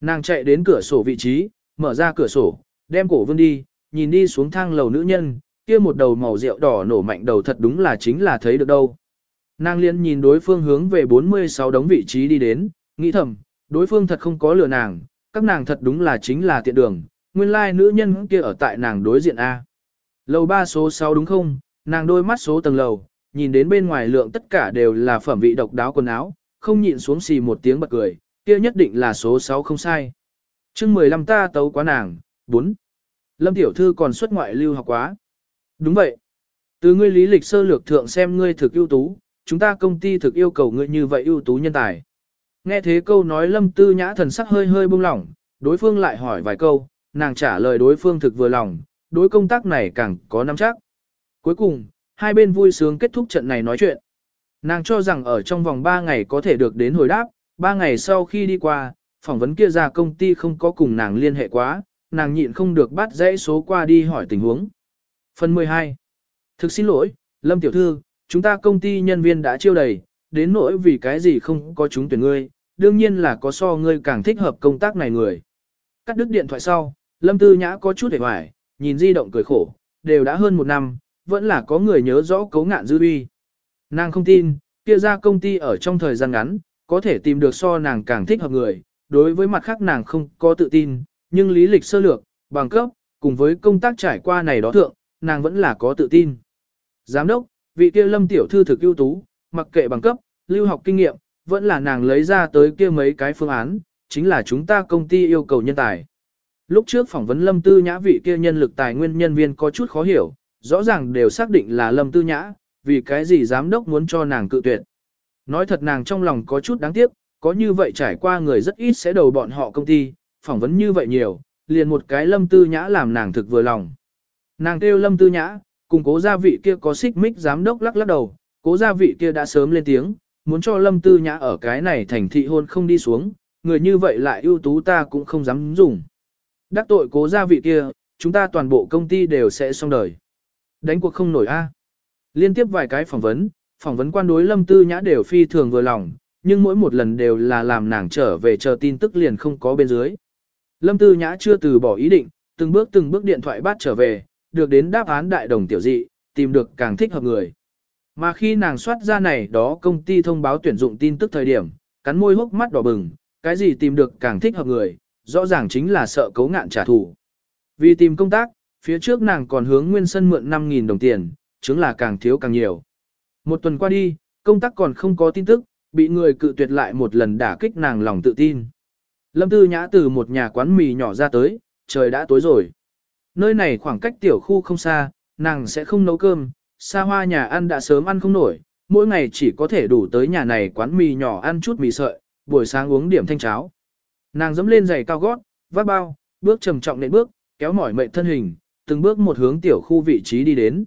Nàng chạy đến cửa sổ vị trí, mở ra cửa sổ, đem cổ vươn đi, nhìn đi xuống thang lầu nữ nhân, kia một đầu màu rượu đỏ nổ mạnh đầu thật đúng là chính là thấy được đâu. Nàng liên nhìn đối phương hướng về 46 đống vị trí đi đến, nghĩ thầm, đối phương thật không có lừa nàng, các nàng thật đúng là chính là tiện đường, nguyên lai like nữ nhân kia ở tại nàng đối diện A. Lầu 3 số 6 đúng không, nàng đôi mắt số tầng lầu, nhìn đến bên ngoài lượng tất cả đều là phẩm vị độc đáo quần áo, không nhịn xuống xì một tiếng bật cười, kia nhất định là số 6 không sai. chương 15 ta tấu quá nàng, 4. Lâm Tiểu Thư còn xuất ngoại lưu học quá. Đúng vậy. Từ ngươi lý lịch sơ lược thượng xem ngươi thực ưu tú, chúng ta công ty thực yêu cầu ngươi như vậy ưu tú nhân tài. Nghe thế câu nói lâm tư nhã thần sắc hơi hơi buông lỏng, đối phương lại hỏi vài câu, nàng trả lời đối phương thực vừa lòng, đối công tác này càng có nắm chắc. Cuối cùng, hai bên vui sướng kết thúc trận này nói chuyện. Nàng cho rằng ở trong vòng 3 ngày có thể được đến hồi đáp, 3 ngày sau khi đi qua, phỏng vấn kia ra công ty không có cùng nàng liên hệ quá, nàng nhịn không được bắt dãy số qua đi hỏi tình huống. Phần 12. Thực xin lỗi, Lâm Tiểu Thư, chúng ta công ty nhân viên đã chiêu đầy, đến nỗi vì cái gì không có chúng tuyển ngươi, đương nhiên là có so ngươi càng thích hợp công tác này người. Cắt đứt điện thoại sau, Lâm Tư Nhã có chút hề hoài, nhìn di động cười khổ, đều đã hơn một năm, vẫn là có người nhớ rõ cấu ngạn dư uy. Nàng không tin, kia ra công ty ở trong thời gian ngắn, có thể tìm được so nàng càng thích hợp người, đối với mặt khác nàng không có tự tin, nhưng lý lịch sơ lược, bằng cấp, cùng với công tác trải qua này đó thượng, nàng vẫn là có tự tin. Giám đốc, vị kia lâm tiểu thư thực ưu tú, mặc kệ bằng cấp, lưu học kinh nghiệm, vẫn là nàng lấy ra tới kia mấy cái phương án, chính là chúng ta công ty yêu cầu nhân tài. Lúc trước phỏng vấn lâm tư nhã vị kia nhân lực tài nguyên nhân viên có chút khó hiểu, rõ ràng đều xác định là lâm tư nhã, vì cái gì giám đốc muốn cho nàng cự tuyệt. Nói thật nàng trong lòng có chút đáng tiếc, có như vậy trải qua người rất ít sẽ đầu bọn họ công ty, phỏng vấn như vậy nhiều, liền một cái lâm tư nhã làm nàng thực vừa lòng. Nàng kêu lâm tư nhã, cùng cố gia vị kia có xích mích giám đốc lắc lắc đầu, cố gia vị kia đã sớm lên tiếng, muốn cho lâm tư nhã ở cái này thành thị hôn không đi xuống, người như vậy lại ưu tú ta cũng không dám dùng. Đắc tội cố gia vị kia, chúng ta toàn bộ công ty đều sẽ xong đời. Đánh cuộc không nổi a. Liên tiếp vài cái phỏng vấn, phỏng vấn quan đối lâm tư nhã đều phi thường vừa lòng, nhưng mỗi một lần đều là làm nàng trở về chờ tin tức liền không có bên dưới. Lâm tư nhã chưa từ bỏ ý định, từng bước từng bước điện thoại bắt trở về, được đến đáp án đại đồng tiểu dị, tìm được càng thích hợp người. Mà khi nàng soát ra này đó công ty thông báo tuyển dụng tin tức thời điểm, cắn môi hốc mắt đỏ bừng, cái gì tìm được càng thích hợp người, rõ ràng chính là sợ cấu ngạn trả thù. Vì tìm công tác, phía trước nàng còn hướng Nguyên Sân mượn 5.000 đồng tiền, chứng là càng thiếu càng nhiều. Một tuần qua đi, công tác còn không có tin tức, bị người cự tuyệt lại một lần đả kích nàng lòng tự tin. Lâm Tư Nhã từ một nhà quán mì nhỏ ra tới, trời đã tối rồi. Nơi này khoảng cách tiểu khu không xa, nàng sẽ không nấu cơm, xa hoa nhà ăn đã sớm ăn không nổi, mỗi ngày chỉ có thể đủ tới nhà này quán mì nhỏ ăn chút mì sợi, buổi sáng uống điểm thanh cháo. Nàng dẫm lên giày cao gót, vác bao, bước trầm trọng nện bước, kéo mỏi mệt thân hình, từng bước một hướng tiểu khu vị trí đi đến.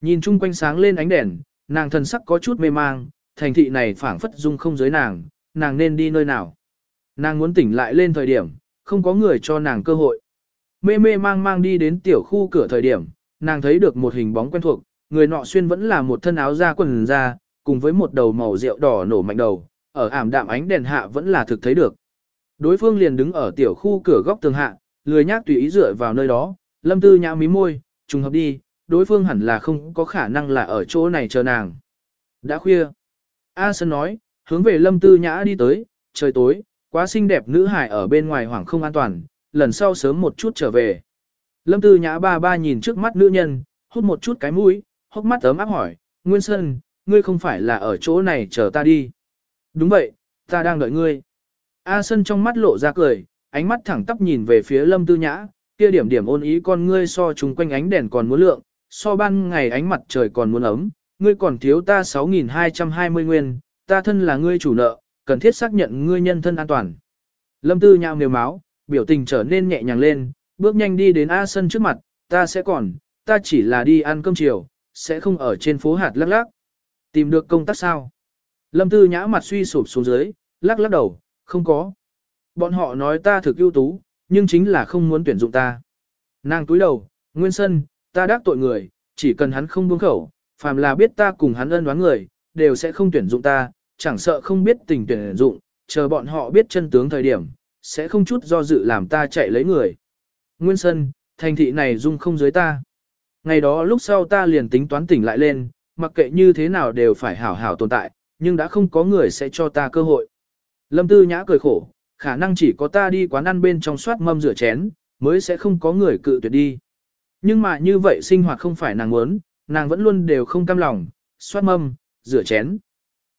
Nhìn chung quanh sáng lên ánh đèn, nàng thần sắc có chút mê mang, thành thị này phảng phất dung không giới nàng, nàng nên đi nơi nào. Nàng muốn tỉnh lại lên thời điểm, không có người cho nàng cơ hội. Mê mê mang mang đi đến tiểu khu cửa thời điểm, nàng thấy được một hình bóng quen thuộc, người nọ xuyên vẫn là một thân áo da quần da, cùng với một đầu màu rượu đỏ nổ mạnh đầu, ở ảm đạm ánh đèn hạ vẫn là thực thấy được. Đối phương liền đứng ở tiểu khu cửa góc tường hạ, lười nhác tùy ý dựa vào nơi đó, lâm tư nhã mí môi, trùng hợp đi, đối phương hẳn là không có khả năng là ở chỗ này chờ nàng. Đã khuya. A Sơn nói, hướng về lâm tư nhã đi tới, trời tối, quá xinh đẹp nữ hải ở bên ngoài hoảng không an toàn, lần sau sớm một chút trở về. Lâm tư nhã ba ba nhìn trước mắt nữ nhân, hút một chút cái mũi, hốc mắt ấm áp hỏi, Nguyên Sơn, ngươi không phải là ở chỗ này chờ ta đi. Đúng vậy, ta đang đợi ngươi. A Sơn trong mắt lộ ra cười, ánh mắt thẳng tắp nhìn về phía lâm tư nhã, kia điểm điểm ôn ý con ngươi so chúng quanh ánh đèn còn muốn lượng, so ban ngày ánh mặt trời còn muốn ấm, ngươi còn thiếu ta 6.220 nguyên, ta thân là ngươi chủ nợ, cần thiết xác nhận ngươi nhân thân an toàn. Lâm tư Nhã nêu máu, biểu tình trở nên nhẹ nhàng lên, bước nhanh đi đến A sân trước mặt, ta sẽ còn, ta chỉ là đi ăn cơm chiều, sẽ không ở trên phố hạt lắc lắc. Tìm được công tác sao? Lâm tư nhã mặt suy sụp xuống dưới, lắc lắc đầu, không có. Bọn họ nói ta thực ưu tú, nhưng chính là không muốn tuyển dụng ta. Nàng túi đầu, Nguyên Sân, ta đắc tội người, chỉ cần hắn không buông khẩu, phàm là biết ta cùng hắn ân đoán người, đều sẽ không tuyển dụng ta, chẳng sợ không biết tình tuyển dụng, chờ bọn họ biết chân tướng thời điểm, sẽ không chút do dự làm ta chạy lấy người. Nguyên Sân, thành thị này dung không dưới ta. Ngày đó lúc sau ta liền tính toán tỉnh lại lên, mặc kệ như thế nào đều phải hảo hảo tồn tại, nhưng đã không có người sẽ cho ta cơ hội. Lâm Tư Nhã cười khổ, khả năng chỉ có ta đi quán ăn bên trong soát mâm rửa chén, mới sẽ không có người cự tuyệt đi. Nhưng mà như vậy sinh hoạt không phải nàng muốn, nàng vẫn luôn đều không cam lòng, soát mâm, rửa chén.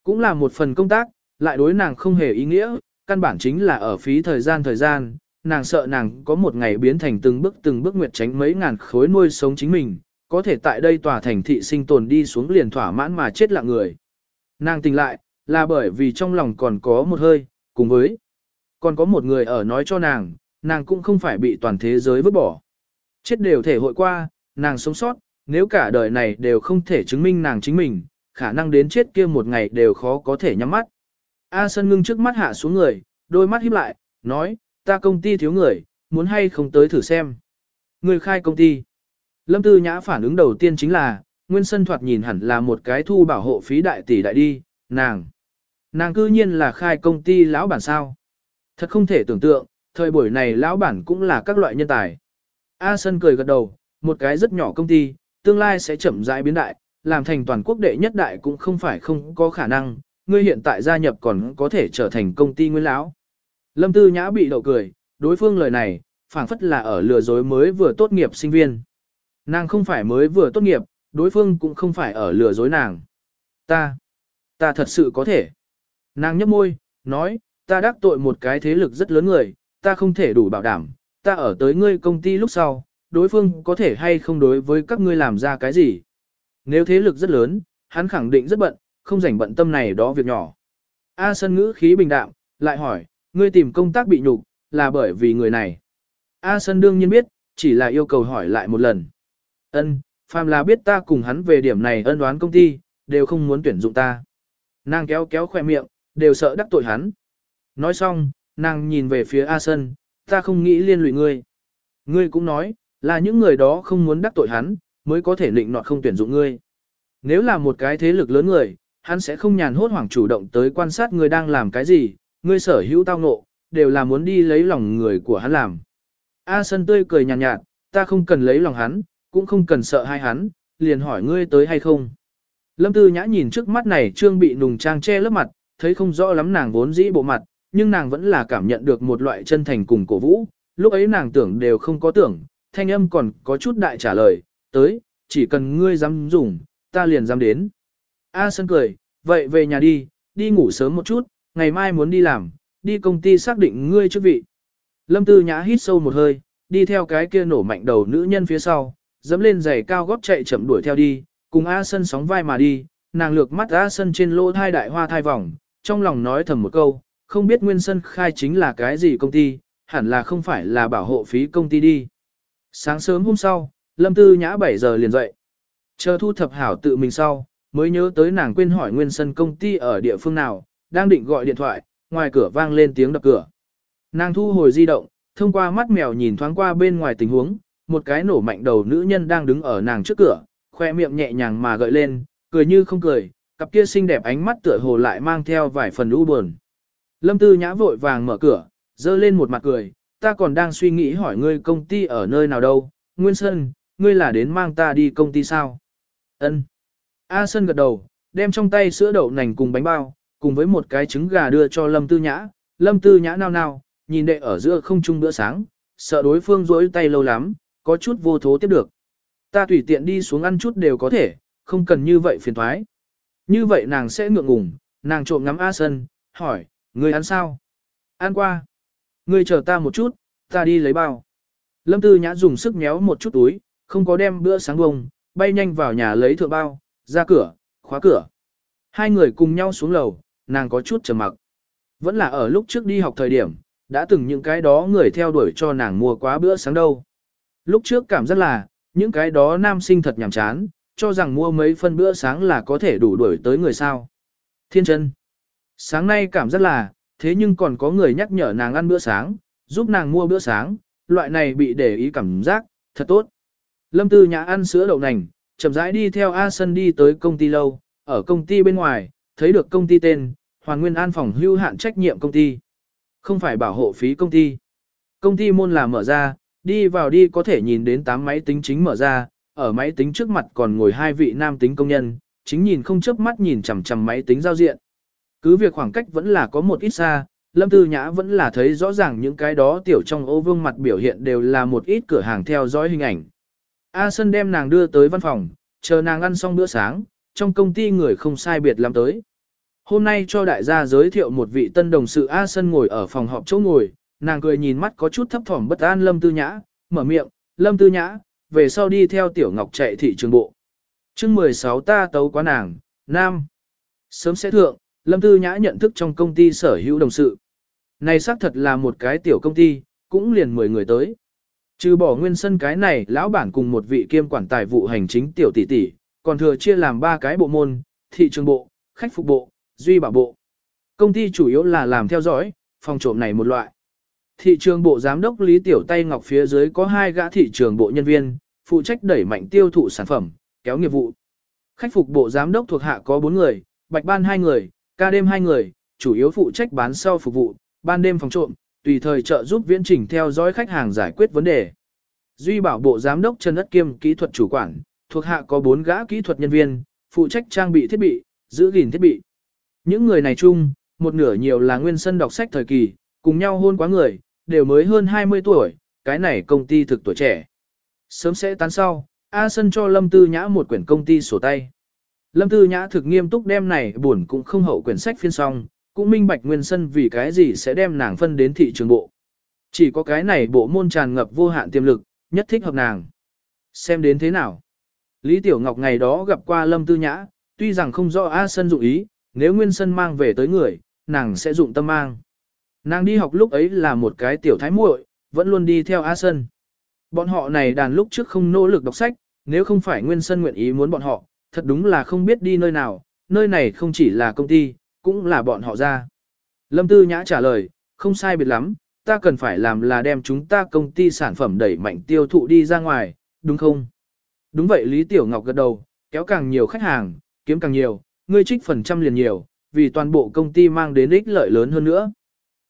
Cũng là một phần công tác, lại đối nàng không hề ý nghĩa, căn bản chính là ở phí thời gian thời gian, nàng sợ nàng có một ngày biến thành từng bước từng bước nguyệt tránh mấy ngàn khối nuôi sống chính mình, có thể tại đây tòa thành thị sinh tồn đi xuống liền thỏa mãn mà chết lặng người. Nàng tỉnh lại, là bởi vì trong lòng còn có một hơi, cùng với còn có một người ở nói cho nàng, nàng cũng không phải bị toàn thế giới vứt bỏ. Chết đều thể hội qua, nàng sống sót, nếu cả đời này đều không thể chứng minh nàng chính mình, khả năng đến chết kia một ngày đều khó có thể nhắm mắt. A Sân ngưng trước mắt hạ xuống người, đôi mắt híp lại, nói, ta công ty thiếu người, muốn hay không tới thử xem. Người khai công ty. Lâm Tư Nhã phản ứng đầu tiên chính là, Nguyên Sân thoạt nhìn hẳn là một cái thu bảo hộ phí đại tỷ đại đi, nàng. Nàng cư nhiên là khai công ty lão bản sao. Thật không thể tưởng tượng, thời buổi này lão bản cũng là các loại nhân tài. A Sân cười gật đầu, một cái rất nhỏ công ty, tương lai sẽ chậm rãi biến đại, làm thành toàn quốc đệ nhất đại cũng không phải không có khả năng, ngươi hiện tại gia nhập còn có thể trở thành công ty nguyên lão. Lâm Tư Nhã bị đậu cười, đối phương lời này, phảng phất là ở lừa dối mới vừa tốt nghiệp sinh viên. Nàng không phải mới vừa tốt nghiệp, đối phương cũng không phải ở lừa dối nàng. Ta, ta thật sự có thể. Nàng nhấp môi, nói, ta đắc tội một cái thế lực rất lớn người, ta không thể đủ bảo đảm, ta ở tới ngươi công ty lúc sau, đối phương có thể hay không đối với các ngươi làm ra cái gì. Nếu thế lực rất lớn, hắn khẳng định rất bận, không rảnh bận tâm này đó việc nhỏ. A sân ngữ khí bình đạm, lại hỏi, ngươi tìm công tác bị nhục, là bởi vì người này. A sân đương nhiên biết, chỉ là yêu cầu hỏi lại một lần. Ân, phàm là biết ta cùng hắn về điểm này ân đoán công ty, đều không muốn tuyển dụng ta. Nàng kéo kéo khoe miệng, đều sợ đắc tội hắn. Nói xong, nàng nhìn về phía A Sân, ta không nghĩ liên lụy ngươi. Ngươi cũng nói, là những người đó không muốn đắc tội hắn, mới có thể định nọt không tuyển dụng ngươi. Nếu là một cái thế lực lớn người, hắn sẽ không nhàn hốt hoảng chủ động tới quan sát ngươi đang làm cái gì, ngươi sở hữu tao ngộ, đều là muốn đi lấy lòng người của hắn làm. A Sân tươi cười nhàn nhạt, nhạt, ta không cần lấy lòng hắn, cũng không cần sợ hai hắn, liền hỏi ngươi tới hay không. Lâm Tư Nhã nhìn trước mắt này trương bị nùng trang che lớp mặt, thấy không rõ lắm nàng vốn dĩ bộ mặt, nhưng nàng vẫn là cảm nhận được một loại chân thành cùng cổ vũ, lúc ấy nàng tưởng đều không có tưởng, thanh âm còn có chút đại trả lời, tới, chỉ cần ngươi dám dùng, ta liền dám đến. A sơn cười, vậy về nhà đi, đi ngủ sớm một chút, ngày mai muốn đi làm, đi công ty xác định ngươi chức vị. Lâm Tư Nhã hít sâu một hơi, đi theo cái kia nổ mạnh đầu nữ nhân phía sau, dẫm lên giày cao gót chạy chậm đuổi theo đi, cùng A Sân sóng vai mà đi, nàng lược mắt A Sân trên lỗ thai đại hoa thai vòng, trong lòng nói thầm một câu, không biết Nguyên Sân khai chính là cái gì công ty, hẳn là không phải là bảo hộ phí công ty đi. Sáng sớm hôm sau, Lâm Tư Nhã 7 giờ liền dậy. Chờ thu thập hảo tự mình sau, mới nhớ tới nàng quên hỏi Nguyên Sân công ty ở địa phương nào, đang định gọi điện thoại, ngoài cửa vang lên tiếng đập cửa. Nàng thu hồi di động, thông qua mắt mèo nhìn thoáng qua bên ngoài tình huống, một cái nổ mạnh đầu nữ nhân đang đứng ở nàng trước cửa, khoe miệng nhẹ nhàng mà gợi lên, cười như không cười, cặp kia xinh đẹp ánh mắt tựa hồ lại mang theo vài phần u buồn. Lâm Tư Nhã vội vàng mở cửa, dơ lên một mặt cười, ta còn đang suy nghĩ hỏi ngươi công ty ở nơi nào đâu, Nguyên Sơn, ngươi là đến mang ta đi công ty sao? Ân. A Sơn gật đầu, đem trong tay sữa đậu nành cùng bánh bao, cùng với một cái trứng gà đưa cho Lâm Tư Nhã, Lâm Tư Nhã nao nao, nhìn đệ ở giữa không trung bữa sáng, sợ đối phương rỗi tay lâu lắm, có chút vô thố tiếp được. Ta tùy tiện đi xuống ăn chút đều có thể, không cần như vậy phiền thoái. Như vậy nàng sẽ ngượng ngùng, nàng trộm ngắm A Sân, hỏi, người ăn sao? Ăn qua. Ngươi chờ ta một chút, ta đi lấy bao. Lâm Tư Nhã dùng sức méo một chút túi, không có đem bữa sáng bông, bay nhanh vào nhà lấy thượng bao, ra cửa, khóa cửa. Hai người cùng nhau xuống lầu, nàng có chút trầm mặc. Vẫn là ở lúc trước đi học thời điểm, đã từng những cái đó người theo đuổi cho nàng mua quá bữa sáng đâu. Lúc trước cảm giác là, những cái đó nam sinh thật nhàm chán, cho rằng mua mấy phân bữa sáng là có thể đủ đuổi tới người sao. Thiên chân. Sáng nay cảm giác là, thế nhưng còn có người nhắc nhở nàng ăn bữa sáng, giúp nàng mua bữa sáng, loại này bị để ý cảm giác, thật tốt. Lâm Tư Nhã ăn sữa đậu nành, chậm rãi đi theo A Sân đi tới công ty lâu, ở công ty bên ngoài, thấy được công ty tên, hoàng Nguyên An phòng hưu hạn trách nhiệm công ty. Không phải bảo hộ phí công ty. Công ty môn là mở ra, đi vào đi có thể nhìn đến 8 máy tính chính mở ra, ở máy tính trước mặt còn ngồi hai vị nam tính công nhân, chính nhìn không chớp mắt nhìn chằm chằm máy tính giao diện. Cứ việc khoảng cách vẫn là có một ít xa, Lâm Tư Nhã vẫn là thấy rõ ràng những cái đó tiểu trong ô vương mặt biểu hiện đều là một ít cửa hàng theo dõi hình ảnh. A sơn đem nàng đưa tới văn phòng, chờ nàng ăn xong bữa sáng, trong công ty người không sai biệt lắm tới. Hôm nay cho đại gia giới thiệu một vị tân đồng sự A sơn ngồi ở phòng họp chỗ ngồi, nàng cười nhìn mắt có chút thấp thỏm bất an Lâm Tư Nhã, mở miệng, Lâm Tư Nhã, về sau đi theo Tiểu Ngọc chạy thị trường bộ. chương 16 ta tấu quá nàng, Nam. Sớm sẽ thượng, Lâm Tư Nhã nhận thức trong công ty sở hữu đồng sự. Này xác thật là một cái tiểu công ty, cũng liền 10 người tới. Trừ bỏ nguyên sân cái này, lão bản cùng một vị kiêm quản tài vụ hành chính tiểu tỷ tỷ, còn thừa chia làm ba cái bộ môn, thị trường bộ, khách phục bộ, duy bảo bộ. Công ty chủ yếu là làm theo dõi, phòng trộm này một loại. Thị trường bộ giám đốc Lý Tiểu Tay Ngọc phía dưới có hai gã thị trường bộ nhân viên, phụ trách đẩy mạnh tiêu thụ sản phẩm, kéo nghiệp vụ. Khách phục bộ giám đốc thuộc hạ có 4 người, bạch ban 2 người, ca đêm 2 người, chủ yếu phụ trách bán sau phục vụ, ban đêm phòng trộm, tùy thời trợ giúp viễn trình theo dõi khách hàng giải quyết vấn đề. Duy bảo bộ giám đốc Trần Ất Kiêm kỹ thuật chủ quản, thuộc hạ có 4 gã kỹ thuật nhân viên, phụ trách trang bị thiết bị, giữ gìn thiết bị. Những người này chung, một nửa nhiều là nguyên sân đọc sách thời kỳ, cùng nhau hôn quá người, đều mới hơn 20 tuổi, cái này công ty thực tuổi trẻ. Sớm sẽ tán sau, A Sân cho Lâm Tư Nhã một quyển công ty sổ tay. Lâm Tư Nhã thực nghiêm túc đem này buồn cũng không hậu quyển sách phiên xong, cũng minh bạch nguyên sân vì cái gì sẽ đem nàng phân đến thị trường bộ. Chỉ có cái này bộ môn tràn ngập vô hạn tiềm lực, nhất thích hợp nàng. Xem đến thế nào. Lý Tiểu Ngọc ngày đó gặp qua Lâm Tư Nhã, tuy rằng không rõ A Sân dụng ý, nếu nguyên sân mang về tới người, nàng sẽ dụng tâm mang. Nàng đi học lúc ấy là một cái tiểu thái muội, vẫn luôn đi theo A Sân. Bọn họ này đàn lúc trước không nỗ lực đọc sách, nếu không phải nguyên sân nguyện ý muốn bọn họ, thật đúng là không biết đi nơi nào, nơi này không chỉ là công ty, cũng là bọn họ ra. Lâm Tư Nhã trả lời, không sai biệt lắm, ta cần phải làm là đem chúng ta công ty sản phẩm đẩy mạnh tiêu thụ đi ra ngoài, đúng không? Đúng vậy Lý Tiểu Ngọc gật đầu, kéo càng nhiều khách hàng, kiếm càng nhiều, ngươi trích phần trăm liền nhiều, vì toàn bộ công ty mang đến ích lợi lớn hơn nữa.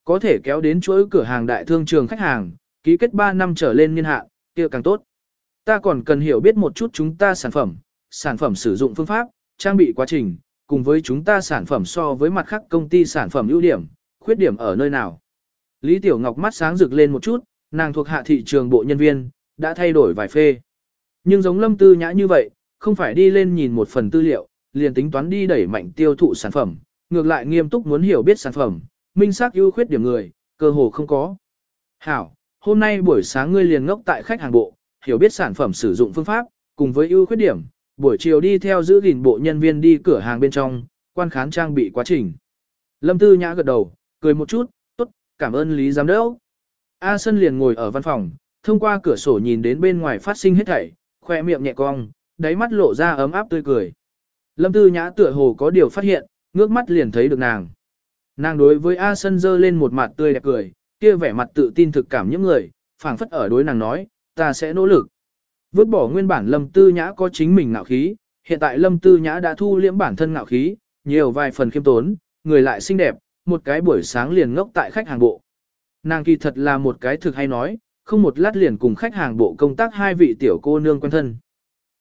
Có thể kéo đến chuỗi cửa hàng đại thương trường khách hàng, ký kết 3 năm trở lên niên hạn, kia càng tốt. Ta còn cần hiểu biết một chút chúng ta sản phẩm, sản phẩm sử dụng phương pháp, trang bị quá trình, cùng với chúng ta sản phẩm so với mặt khác công ty sản phẩm ưu điểm, khuyết điểm ở nơi nào. Lý Tiểu Ngọc mắt sáng rực lên một chút, nàng thuộc hạ thị trường bộ nhân viên, đã thay đổi vài phê. Nhưng giống lâm tư nhã như vậy, không phải đi lên nhìn một phần tư liệu, liền tính toán đi đẩy mạnh tiêu thụ sản phẩm, ngược lại nghiêm túc muốn hiểu biết sản phẩm, minh xác ưu khuyết điểm người, cơ hồ không có. Hảo, hôm nay buổi sáng ngươi liền ngốc tại khách hàng bộ, hiểu biết sản phẩm sử dụng phương pháp, cùng với ưu khuyết điểm, buổi chiều đi theo giữ gìn bộ nhân viên đi cửa hàng bên trong, quan khán trang bị quá trình. Lâm Tư Nhã gật đầu, cười một chút, tốt, cảm ơn Lý Giám đốc. A Sân liền ngồi ở văn phòng, thông qua cửa sổ nhìn đến bên ngoài phát sinh hết thảy, khoe miệng nhẹ cong, đáy mắt lộ ra ấm áp tươi cười. Lâm Tư Nhã tựa hồ có điều phát hiện, ngước mắt liền thấy được nàng. Nàng đối với A Sân dơ lên một mặt tươi đẹp cười, kia vẻ mặt tự tin thực cảm những người, phảng phất ở đối nàng nói, ta sẽ nỗ lực. Vứt bỏ nguyên bản Lâm Tư Nhã có chính mình ngạo khí, hiện tại Lâm Tư Nhã đã thu liễm bản thân ngạo khí, nhiều vài phần khiêm tốn, người lại xinh đẹp, một cái buổi sáng liền ngốc tại khách hàng bộ. Nàng kỳ thật là một cái thực hay nói, không một lát liền cùng khách hàng bộ công tác hai vị tiểu cô nương quen thân.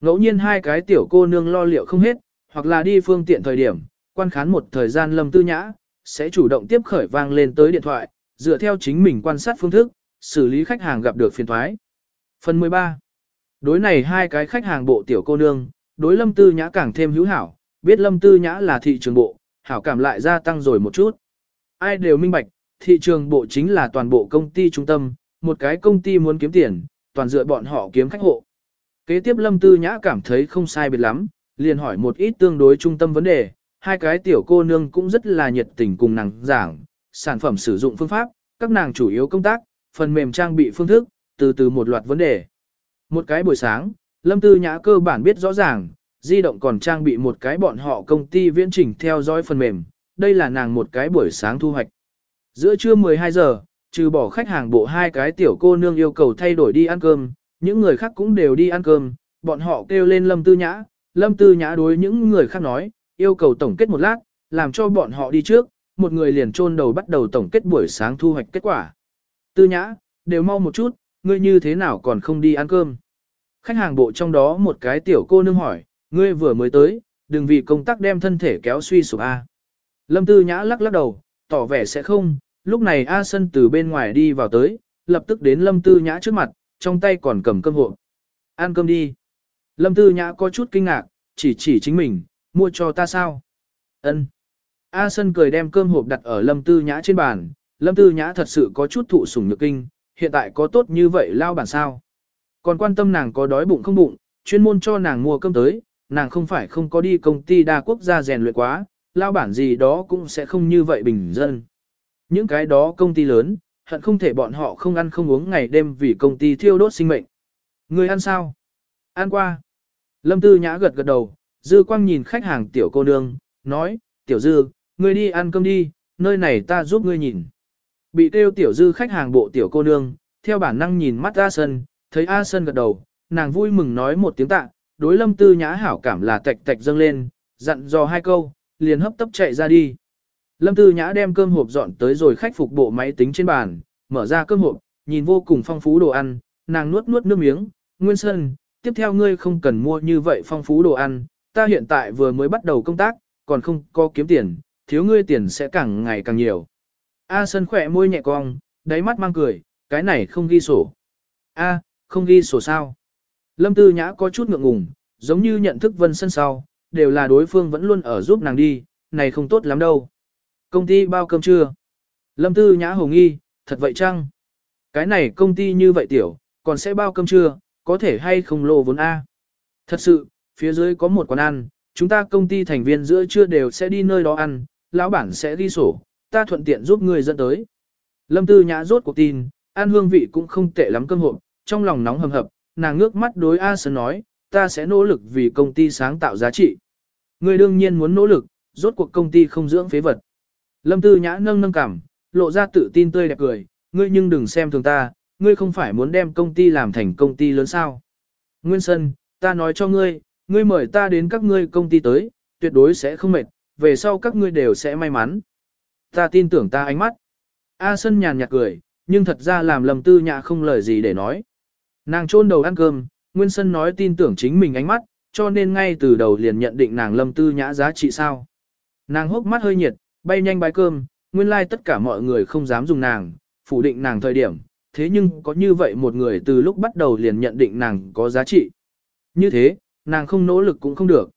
Ngẫu nhiên hai cái tiểu cô nương lo liệu không hết, hoặc là đi phương tiện thời điểm, quan khán một thời gian Lâm Tư Nhã, sẽ chủ động tiếp khởi vang lên tới điện thoại, dựa theo chính mình quan sát phương thức, xử lý khách hàng gặp được phiền thoái. Phần 13. Đối này hai cái khách hàng bộ tiểu cô nương, đối Lâm Tư Nhã càng thêm hữu hảo, biết Lâm Tư Nhã là thị trường bộ, hảo cảm lại gia tăng rồi một chút. Ai đều minh bạch, thị trường bộ chính là toàn bộ công ty trung tâm, một cái công ty muốn kiếm tiền, toàn dựa bọn họ kiếm khách hộ. Kế tiếp Lâm Tư Nhã cảm thấy không sai biệt lắm, liền hỏi một ít tương đối trung tâm vấn đề, hai cái tiểu cô nương cũng rất là nhiệt tình cùng nàng giảng, sản phẩm sử dụng phương pháp, các nàng chủ yếu công tác, phần mềm trang bị phương thức, từ từ một loạt vấn đề. Một cái buổi sáng, Lâm Tư Nhã cơ bản biết rõ ràng, di động còn trang bị một cái bọn họ công ty viễn trình theo dõi phần mềm, đây là nàng một cái buổi sáng thu hoạch. Giữa trưa 12 giờ, trừ bỏ khách hàng bộ hai cái tiểu cô nương yêu cầu thay đổi đi ăn cơm, những người khác cũng đều đi ăn cơm, bọn họ kêu lên Lâm Tư Nhã, Lâm Tư Nhã đối những người khác nói, yêu cầu tổng kết một lát, làm cho bọn họ đi trước, một người liền chôn đầu bắt đầu tổng kết buổi sáng thu hoạch kết quả. Tư Nhã, đều mau một chút, ngươi như thế nào còn không đi ăn cơm? Khách hàng bộ trong đó một cái tiểu cô nương hỏi, ngươi vừa mới tới, đừng vì công tác đem thân thể kéo suy sụp A. Lâm Tư Nhã lắc lắc đầu, tỏ vẻ sẽ không, lúc này A Sân từ bên ngoài đi vào tới, lập tức đến Lâm Tư Nhã trước mặt, trong tay còn cầm cơm hộ. Ăn cơm đi. Lâm Tư Nhã có chút kinh ngạc, chỉ chỉ chính mình, mua cho ta sao? Ân. A Sân cười đem cơm hộp đặt ở Lâm Tư Nhã trên bàn, Lâm Tư Nhã thật sự có chút thụ sủng nhược kinh, hiện tại có tốt như vậy lao bản sao? Còn quan tâm nàng có đói bụng không bụng, chuyên môn cho nàng mua cơm tới, nàng không phải không có đi công ty đa quốc gia rèn luyện quá, lao bản gì đó cũng sẽ không như vậy bình dân. Những cái đó công ty lớn, hận không thể bọn họ không ăn không uống ngày đêm vì công ty thiêu đốt sinh mệnh. Người ăn sao? Ăn qua. Lâm Tư Nhã gật gật đầu, Dư Quang nhìn khách hàng tiểu cô nương, nói, tiểu Dư, ngươi đi ăn cơm đi, nơi này ta giúp ngươi nhìn. Bị kêu tiểu Dư khách hàng bộ tiểu cô nương, theo bản năng nhìn mắt A Sân, thấy A Sân gật đầu, nàng vui mừng nói một tiếng tạ, đối Lâm Tư Nhã hảo cảm là tạch tạch dâng lên, dặn dò hai câu, liền hấp tấp chạy ra đi. Lâm Tư Nhã đem cơm hộp dọn tới rồi khách phục bộ máy tính trên bàn, mở ra cơm hộp, nhìn vô cùng phong phú đồ ăn, nàng nuốt nuốt nước miếng, Nguyên Sơn, tiếp theo ngươi không cần mua như vậy phong phú đồ ăn, ta hiện tại vừa mới bắt đầu công tác, còn không có kiếm tiền, thiếu ngươi tiền sẽ càng ngày càng nhiều. A Sơn khỏe môi nhẹ cong, đáy mắt mang cười, cái này không ghi sổ. A, không ghi sổ sao? Lâm Tư Nhã có chút ngượng ngùng, giống như nhận thức Vân Sân sau, đều là đối phương vẫn luôn ở giúp nàng đi, này không tốt lắm đâu. Công ty bao cơm chưa? Lâm Tư Nhã hồ nghi, thật vậy chăng? Cái này công ty như vậy tiểu, còn sẽ bao cơm chưa, có thể hay không lô vốn A? Thật sự, phía dưới có một quán ăn, chúng ta công ty thành viên giữa trưa đều sẽ đi nơi đó ăn, lão bản sẽ ghi sổ, ta thuận tiện giúp người dẫn tới. Lâm Tư Nhã rốt cuộc tin, ăn hương vị cũng không tệ lắm cơm hộp, trong lòng nóng hầm hập, nàng ngước mắt đối A Sơn nói, ta sẽ nỗ lực vì công ty sáng tạo giá trị. Người đương nhiên muốn nỗ lực, rốt cuộc công ty không dưỡng phế vật. Lâm Tư Nhã nâng nâng cảm, lộ ra tự tin tươi đẹp cười, ngươi nhưng đừng xem thường ta, ngươi không phải muốn đem công ty làm thành công ty lớn sao. Nguyên Sân, ta nói cho ngươi, ngươi mời ta đến các ngươi công ty tới, tuyệt đối sẽ không mệt, về sau các ngươi đều sẽ may mắn. Ta tin tưởng ta ánh mắt. A Sân nhàn nhạt cười, nhưng thật ra làm Lâm Tư Nhã không lời gì để nói. Nàng chôn đầu ăn cơm, Nguyên Sân nói tin tưởng chính mình ánh mắt, cho nên ngay từ đầu liền nhận định nàng Lâm Tư Nhã giá trị sao. Nàng hốc mắt hơi nhiệt, bay nhanh bái cơm, nguyên lai like tất cả mọi người không dám dùng nàng, phủ định nàng thời điểm, thế nhưng có như vậy một người từ lúc bắt đầu liền nhận định nàng có giá trị. Như thế, nàng không nỗ lực cũng không được.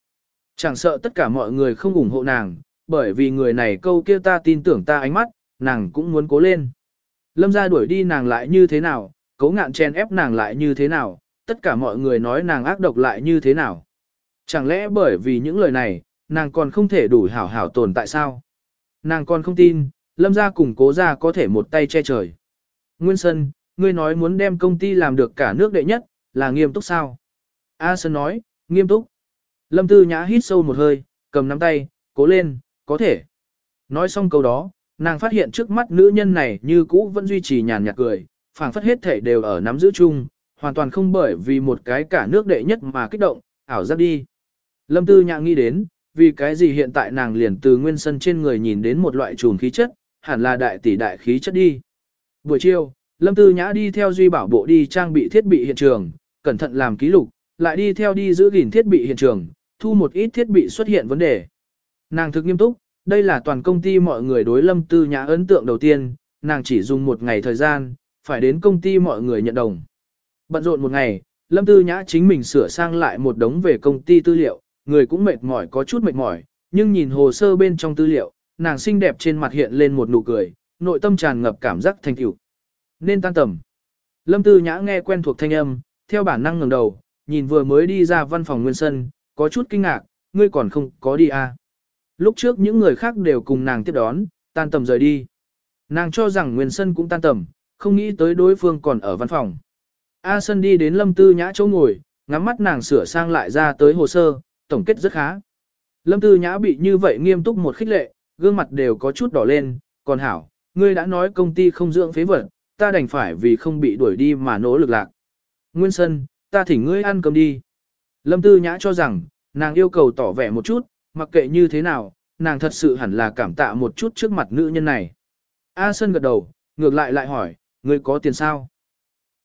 Chẳng sợ tất cả mọi người không ủng hộ nàng, bởi vì người này câu kia ta tin tưởng ta ánh mắt, nàng cũng muốn cố lên. Lâm ra đuổi đi nàng lại như thế nào, cố ngạn chen ép nàng lại như thế nào, tất cả mọi người nói nàng ác độc lại như thế nào. Chẳng lẽ bởi vì những lời này, nàng còn không thể đủ hảo hảo tồn tại sao? Nàng còn không tin, lâm gia cùng cố gia có thể một tay che trời. Nguyên Sơn, ngươi nói muốn đem công ty làm được cả nước đệ nhất, là nghiêm túc sao? A Sơn nói, nghiêm túc. Lâm Tư Nhã hít sâu một hơi, cầm nắm tay, cố lên, có thể. Nói xong câu đó, nàng phát hiện trước mắt nữ nhân này như cũ vẫn duy trì nhàn nhạt cười, phảng phất hết thể đều ở nắm giữ chung, hoàn toàn không bởi vì một cái cả nước đệ nhất mà kích động, ảo giác đi. Lâm Tư Nhã nghĩ đến, vì cái gì hiện tại nàng liền từ nguyên sân trên người nhìn đến một loại trùn khí chất, hẳn là đại tỷ đại khí chất đi. Buổi chiều, Lâm Tư Nhã đi theo Duy Bảo Bộ đi trang bị thiết bị hiện trường, cẩn thận làm ký lục, lại đi theo đi giữ gìn thiết bị hiện trường, thu một ít thiết bị xuất hiện vấn đề. Nàng thực nghiêm túc, đây là toàn công ty mọi người đối Lâm Tư Nhã ấn tượng đầu tiên, nàng chỉ dùng một ngày thời gian, phải đến công ty mọi người nhận đồng. Bận rộn một ngày, Lâm Tư Nhã chính mình sửa sang lại một đống về công ty tư liệu, người cũng mệt mỏi có chút mệt mỏi, nhưng nhìn hồ sơ bên trong tư liệu, nàng xinh đẹp trên mặt hiện lên một nụ cười, nội tâm tràn ngập cảm giác thành tựu. Nên tan tầm. Lâm Tư Nhã nghe quen thuộc thanh âm, theo bản năng ngẩng đầu, nhìn vừa mới đi ra văn phòng Nguyên Sân, có chút kinh ngạc, ngươi còn không có đi à. Lúc trước những người khác đều cùng nàng tiếp đón, tan tầm rời đi. Nàng cho rằng Nguyên Sân cũng tan tầm, không nghĩ tới đối phương còn ở văn phòng. A Sân đi đến Lâm Tư Nhã chỗ ngồi, ngắm mắt nàng sửa sang lại ra tới hồ sơ, tổng kết rất khá. Lâm Tư Nhã bị như vậy nghiêm túc một khích lệ, gương mặt đều có chút đỏ lên, còn hảo, ngươi đã nói công ty không dưỡng phế vật, ta đành phải vì không bị đuổi đi mà nỗ lực lạc. Nguyên Sân, ta thỉnh ngươi ăn cơm đi. Lâm Tư Nhã cho rằng, nàng yêu cầu tỏ vẻ một chút, mặc kệ như thế nào, nàng thật sự hẳn là cảm tạ một chút trước mặt nữ nhân này. A Sơn gật đầu, ngược lại lại hỏi, ngươi có tiền sao?